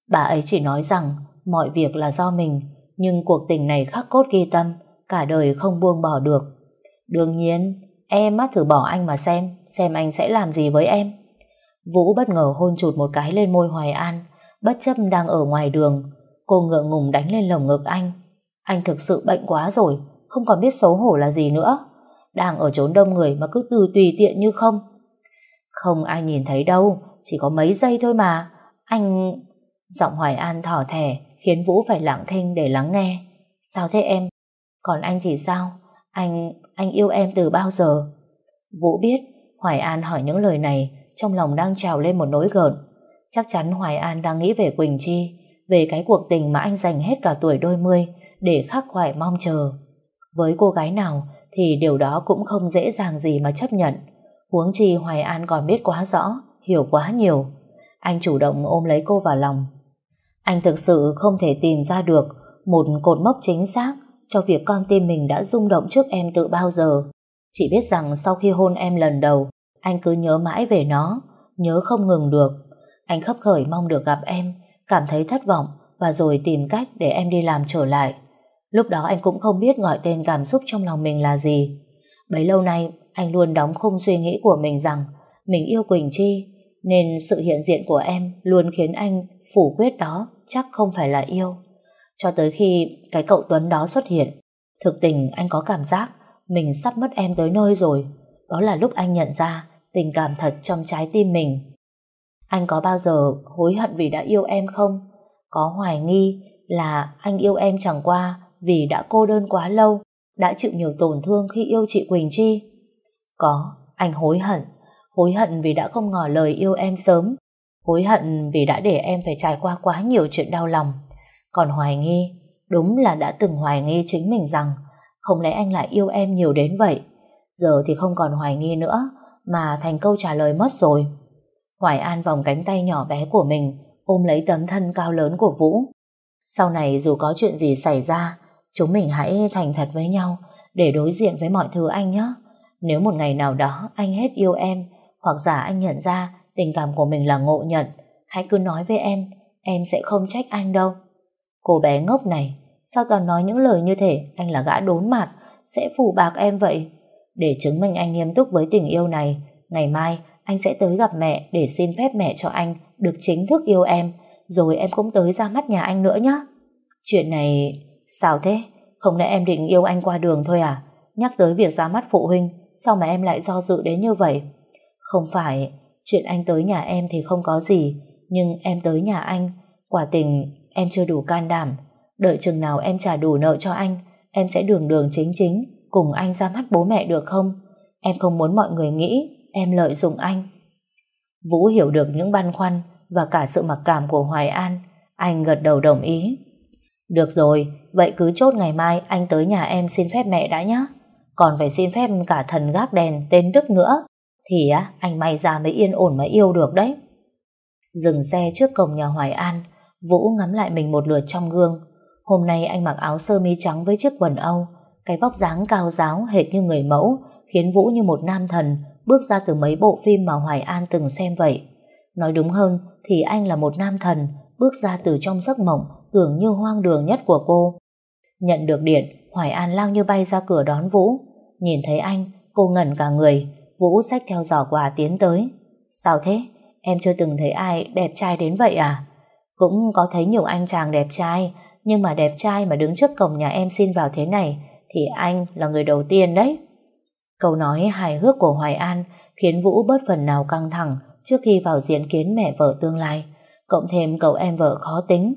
Bà ấy chỉ nói rằng mọi việc là do mình, nhưng cuộc tình này khắc cốt ghi tâm, cả đời không buông bỏ được. Đương nhiên, em mắt thử bỏ anh mà xem, xem anh sẽ làm gì với em. Vũ bất ngờ hôn chụt một cái lên môi Hoài An, bất chấp đang ở ngoài đường. Cô ngượng ngùng đánh lên lồng ngực anh. Anh thực sự bệnh quá rồi, không còn biết xấu hổ là gì nữa. Đang ở chốn đông người mà cứ từ tùy tiện như không. Không ai nhìn thấy đâu, chỉ có mấy giây thôi mà. Anh... Giọng Hoài An thỏ thẻ, khiến Vũ phải lặng thinh để lắng nghe. Sao thế em? Còn anh thì sao? Anh... anh yêu em từ bao giờ? Vũ biết, Hoài An hỏi những lời này, trong lòng đang trào lên một nỗi gợn. Chắc chắn Hoài An đang nghĩ về Quỳnh Chi, về cái cuộc tình mà anh dành hết cả tuổi đôi mươi để khắc khoải mong chờ. Với cô gái nào thì điều đó cũng không dễ dàng gì mà chấp nhận. Huống chi Hoài An còn biết quá rõ, hiểu quá nhiều. Anh chủ động ôm lấy cô vào lòng. Anh thực sự không thể tìm ra được một cột mốc chính xác cho việc con tim mình đã rung động trước em từ bao giờ. Chỉ biết rằng sau khi hôn em lần đầu, anh cứ nhớ mãi về nó, nhớ không ngừng được. Anh khấp khởi mong được gặp em, cảm thấy thất vọng và rồi tìm cách để em đi làm trở lại. Lúc đó anh cũng không biết gọi tên cảm xúc trong lòng mình là gì. Bấy lâu nay, anh luôn đóng khung suy nghĩ của mình rằng mình yêu Quỳnh Chi, nên sự hiện diện của em luôn khiến anh phủ quyết đó chắc không phải là yêu. Cho tới khi cái cậu Tuấn đó xuất hiện, thực tình anh có cảm giác mình sắp mất em tới nơi rồi. Đó là lúc anh nhận ra tình cảm thật trong trái tim mình. Anh có bao giờ hối hận vì đã yêu em không? Có hoài nghi là anh yêu em chẳng qua vì đã cô đơn quá lâu, đã chịu nhiều tổn thương khi yêu chị Quỳnh Chi. Có, anh hối hận. Hối hận vì đã không ngỏ lời yêu em sớm. Hối hận vì đã để em phải trải qua quá nhiều chuyện đau lòng. Còn hoài nghi, đúng là đã từng hoài nghi chính mình rằng Không lẽ anh lại yêu em nhiều đến vậy? Giờ thì không còn hoài nghi nữa, mà thành câu trả lời mất rồi. Hoài An vòng cánh tay nhỏ bé của mình, ôm lấy tấm thân cao lớn của Vũ. Sau này dù có chuyện gì xảy ra, chúng mình hãy thành thật với nhau để đối diện với mọi thứ anh nhé. Nếu một ngày nào đó anh hết yêu em, hoặc giả anh nhận ra tình cảm của mình là ngộ nhận, hãy cứ nói với em, em sẽ không trách anh đâu. Cô bé ngốc này, sao toàn nói những lời như thế, anh là gã đốn mặt, sẽ phủ bạc em vậy. Để chứng minh anh nghiêm túc với tình yêu này, ngày mai anh sẽ tới gặp mẹ để xin phép mẹ cho anh được chính thức yêu em, rồi em cũng tới ra mắt nhà anh nữa nhé. Chuyện này... sao thế? Không lẽ em định yêu anh qua đường thôi à? Nhắc tới việc ra mắt phụ huynh, sao mà em lại do dự đến như vậy? Không phải, chuyện anh tới nhà em thì không có gì, nhưng em tới nhà anh, quả tình em chưa đủ can đảm. Đợi chừng nào em trả đủ nợ cho anh, em sẽ đường đường chính chính cùng anh ra mắt bố mẹ được không? Em không muốn mọi người nghĩ em lợi dụng anh. Vũ hiểu được những băn khoăn và cả sự mặc cảm của Hoài An. Anh gật đầu đồng ý. Được rồi, vậy cứ chốt ngày mai anh tới nhà em xin phép mẹ đã nhé. Còn phải xin phép cả thần gác đèn tên Đức nữa. Thì á, anh may ra mới yên ổn mà yêu được đấy. Dừng xe trước cổng nhà Hoài An, Vũ ngắm lại mình một lượt trong gương. Hôm nay anh mặc áo sơ mi trắng với chiếc quần Âu, cái vóc dáng cao giáo hệt như người mẫu, khiến Vũ như một nam thần bước ra từ mấy bộ phim mà Hoài An từng xem vậy. Nói đúng hơn thì anh là một nam thần bước ra từ trong giấc mộng tưởng như hoang đường nhất của cô. Nhận được điện, Hoài An lao như bay ra cửa đón Vũ. Nhìn thấy anh, cô ngẩn cả người, Vũ xách theo giỏ quà tiến tới. Sao thế? Em chưa từng thấy ai đẹp trai đến vậy à? Cũng có thấy nhiều anh chàng đẹp trai, nhưng mà đẹp trai mà đứng trước cổng nhà em xin vào thế này, thì anh là người đầu tiên đấy. Câu nói hài hước của Hoài An khiến Vũ bớt phần nào căng thẳng trước khi vào diễn kiến mẹ vợ tương lai, cộng thêm cậu em vợ khó tính.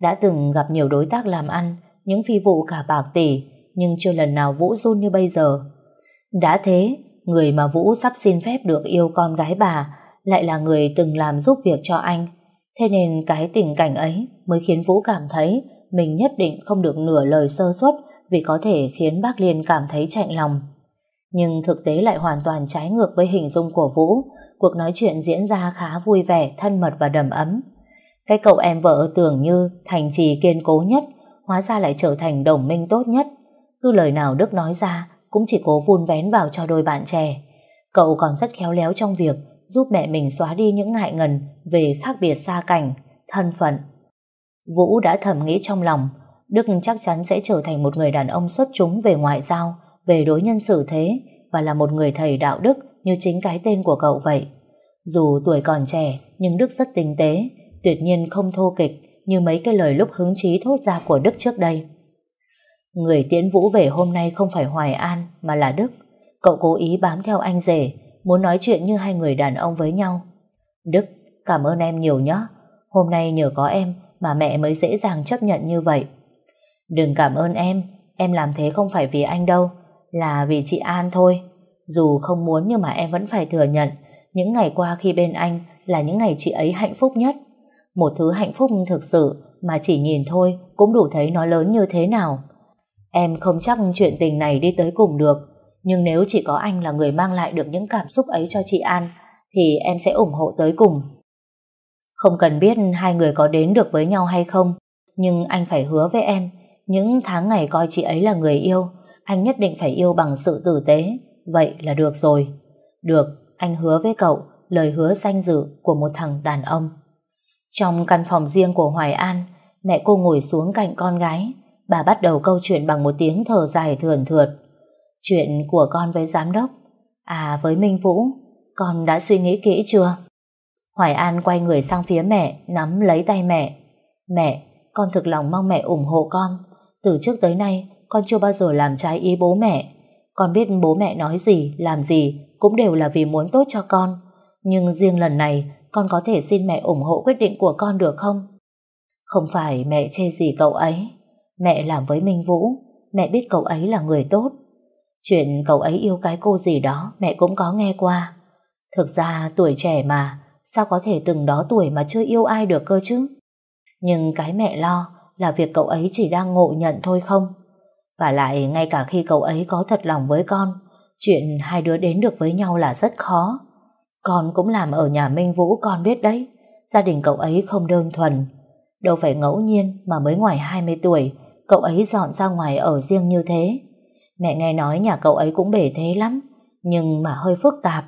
Đã từng gặp nhiều đối tác làm ăn, những phi vụ cả bạc tỷ, nhưng chưa lần nào Vũ run như bây giờ. Đã thế, người mà Vũ sắp xin phép được yêu con gái bà lại là người từng làm giúp việc cho anh. Thế nên cái tình cảnh ấy mới khiến Vũ cảm thấy mình nhất định không được nửa lời sơ suất vì có thể khiến bác Liên cảm thấy chạnh lòng. Nhưng thực tế lại hoàn toàn trái ngược với hình dung của Vũ. Cuộc nói chuyện diễn ra khá vui vẻ, thân mật và đầm ấm. Cái cậu em vợ tưởng như thành trì kiên cố nhất, hóa ra lại trở thành đồng minh tốt nhất. Cứ lời nào Đức nói ra cũng chỉ cố vun vén vào cho đôi bạn trẻ. Cậu còn rất khéo léo trong việc giúp mẹ mình xóa đi những ngại ngần về khác biệt xa cảnh, thân phận. Vũ đã thầm nghĩ trong lòng, Đức chắc chắn sẽ trở thành một người đàn ông xuất chúng về ngoại giao, về đối nhân xử thế và là một người thầy đạo đức như chính cái tên của cậu vậy. Dù tuổi còn trẻ, nhưng Đức rất tinh tế, tuyệt nhiên không thô kịch như mấy cái lời lúc hứng chí thốt ra của Đức trước đây. Người tiễn Vũ về hôm nay không phải Hoài An mà là Đức. Cậu cố ý bám theo anh rể, muốn nói chuyện như hai người đàn ông với nhau. Đức, cảm ơn em nhiều nhé. Hôm nay nhờ có em mà mẹ mới dễ dàng chấp nhận như vậy. Đừng cảm ơn em, em làm thế không phải vì anh đâu, là vì chị An thôi. Dù không muốn nhưng mà em vẫn phải thừa nhận những ngày qua khi bên anh là những ngày chị ấy hạnh phúc nhất. Một thứ hạnh phúc thực sự mà chỉ nhìn thôi cũng đủ thấy nó lớn như thế nào. Em không chắc chuyện tình này đi tới cùng được, nhưng nếu chỉ có anh là người mang lại được những cảm xúc ấy cho chị An, thì em sẽ ủng hộ tới cùng. Không cần biết hai người có đến được với nhau hay không, nhưng anh phải hứa với em, những tháng ngày coi chị ấy là người yêu, anh nhất định phải yêu bằng sự tử tế, vậy là được rồi. Được, anh hứa với cậu lời hứa danh dự của một thằng đàn ông. Trong căn phòng riêng của Hoài An, mẹ cô ngồi xuống cạnh con gái, bà bắt đầu câu chuyện bằng một tiếng thở dài thườn thượt. Chuyện của con với giám đốc, à với Minh Vũ, con đã suy nghĩ kỹ chưa? Hoài An quay người sang phía mẹ, nắm lấy tay mẹ. Mẹ, con thực lòng mong mẹ ủng hộ con. Từ trước tới nay, con chưa bao giờ làm trái ý bố mẹ. Con biết bố mẹ nói gì, làm gì cũng đều là vì muốn tốt cho con. Nhưng riêng lần này, con có thể xin mẹ ủng hộ quyết định của con được không? Không phải mẹ chê gì cậu ấy. Mẹ làm với Minh Vũ, mẹ biết cậu ấy là người tốt. Chuyện cậu ấy yêu cái cô gì đó mẹ cũng có nghe qua. Thực ra tuổi trẻ mà, sao có thể từng đó tuổi mà chưa yêu ai được cơ chứ? Nhưng cái mẹ lo là việc cậu ấy chỉ đang ngộ nhận thôi không? Và lại ngay cả khi cậu ấy có thật lòng với con, chuyện hai đứa đến được với nhau là rất khó. Con cũng làm ở nhà Minh Vũ con biết đấy, gia đình cậu ấy không đơn thuần. Đâu phải ngẫu nhiên mà mới ngoài 20 tuổi, cậu ấy dọn ra ngoài ở riêng như thế. Mẹ nghe nói nhà cậu ấy cũng bể thế lắm, nhưng mà hơi phức tạp.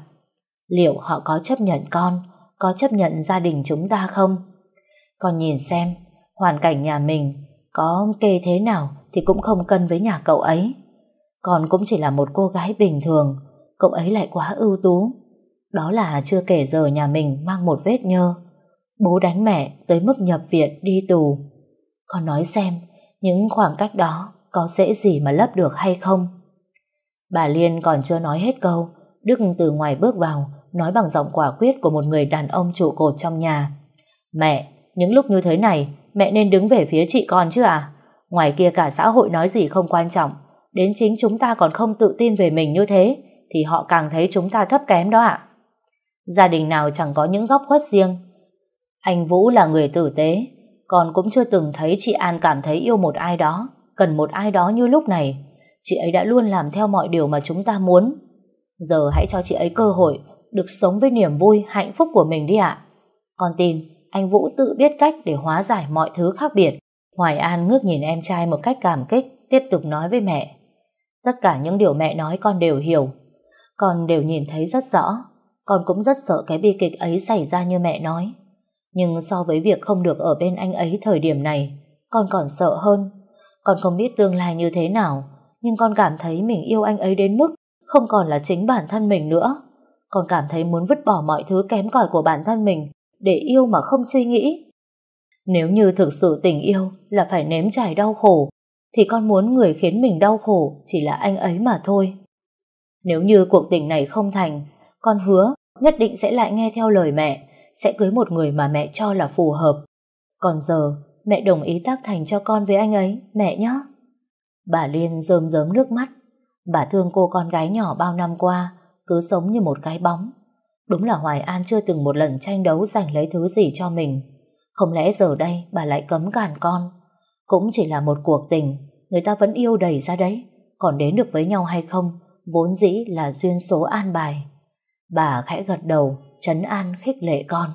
Liệu họ có chấp nhận con, có chấp nhận gia đình chúng ta không? Con nhìn xem, hoàn cảnh nhà mình có kê thế nào thì cũng không cân với nhà cậu ấy. còn cũng chỉ là một cô gái bình thường, cậu ấy lại quá ưu tú. Đó là chưa kể giờ nhà mình mang một vết nhơ. Bố đánh mẹ tới mức nhập viện đi tù. Con nói xem, những khoảng cách đó có dễ gì mà lấp được hay không? Bà Liên còn chưa nói hết câu, Đức từ ngoài bước vào, nói bằng giọng quả quyết của một người đàn ông trụ cột trong nhà. Mẹ, những lúc như thế này, mẹ nên đứng về phía chị con chứ à? Ngoài kia cả xã hội nói gì không quan trọng, đến chính chúng ta còn không tự tin về mình như thế, thì họ càng thấy chúng ta thấp kém đó ạ. Gia đình nào chẳng có những góc khuất riêng. Anh Vũ là người tử tế, con cũng chưa từng thấy chị An cảm thấy yêu một ai đó, cần một ai đó như lúc này. Chị ấy đã luôn làm theo mọi điều mà chúng ta muốn. Giờ hãy cho chị ấy cơ hội được sống với niềm vui, hạnh phúc của mình đi ạ. Con tin anh Vũ tự biết cách để hóa giải mọi thứ khác biệt. Hoài An ngước nhìn em trai một cách cảm kích, tiếp tục nói với mẹ. Tất cả những điều mẹ nói con đều hiểu. Con đều nhìn thấy rất rõ. Con cũng rất sợ cái bi kịch ấy xảy ra như mẹ nói. Nhưng so với việc không được ở bên anh ấy thời điểm này, con còn sợ hơn. Con không biết tương lai như thế nào, nhưng con cảm thấy mình yêu anh ấy đến mức không còn là chính bản thân mình nữa. Con cảm thấy muốn vứt bỏ mọi thứ kém cỏi của bản thân mình để yêu mà không suy nghĩ. Nếu như thực sự tình yêu là phải nếm trải đau khổ, thì con muốn người khiến mình đau khổ chỉ là anh ấy mà thôi. Nếu như cuộc tình này không thành, con hứa nhất định sẽ lại nghe theo lời mẹ, sẽ cưới một người mà mẹ cho là phù hợp. Còn giờ, mẹ đồng ý tác thành cho con với anh ấy, mẹ nhé. Bà Liên rơm rớm nước mắt. Bà thương cô con gái nhỏ bao năm qua, cứ sống như một cái bóng. Đúng là Hoài An chưa từng một lần tranh đấu giành lấy thứ gì cho mình. Không lẽ giờ đây bà lại cấm cản con? Cũng chỉ là một cuộc tình, người ta vẫn yêu đầy ra đấy. Còn đến được với nhau hay không, vốn dĩ là duyên số an bài. Bà khẽ gật đầu, trấn an khích lệ con.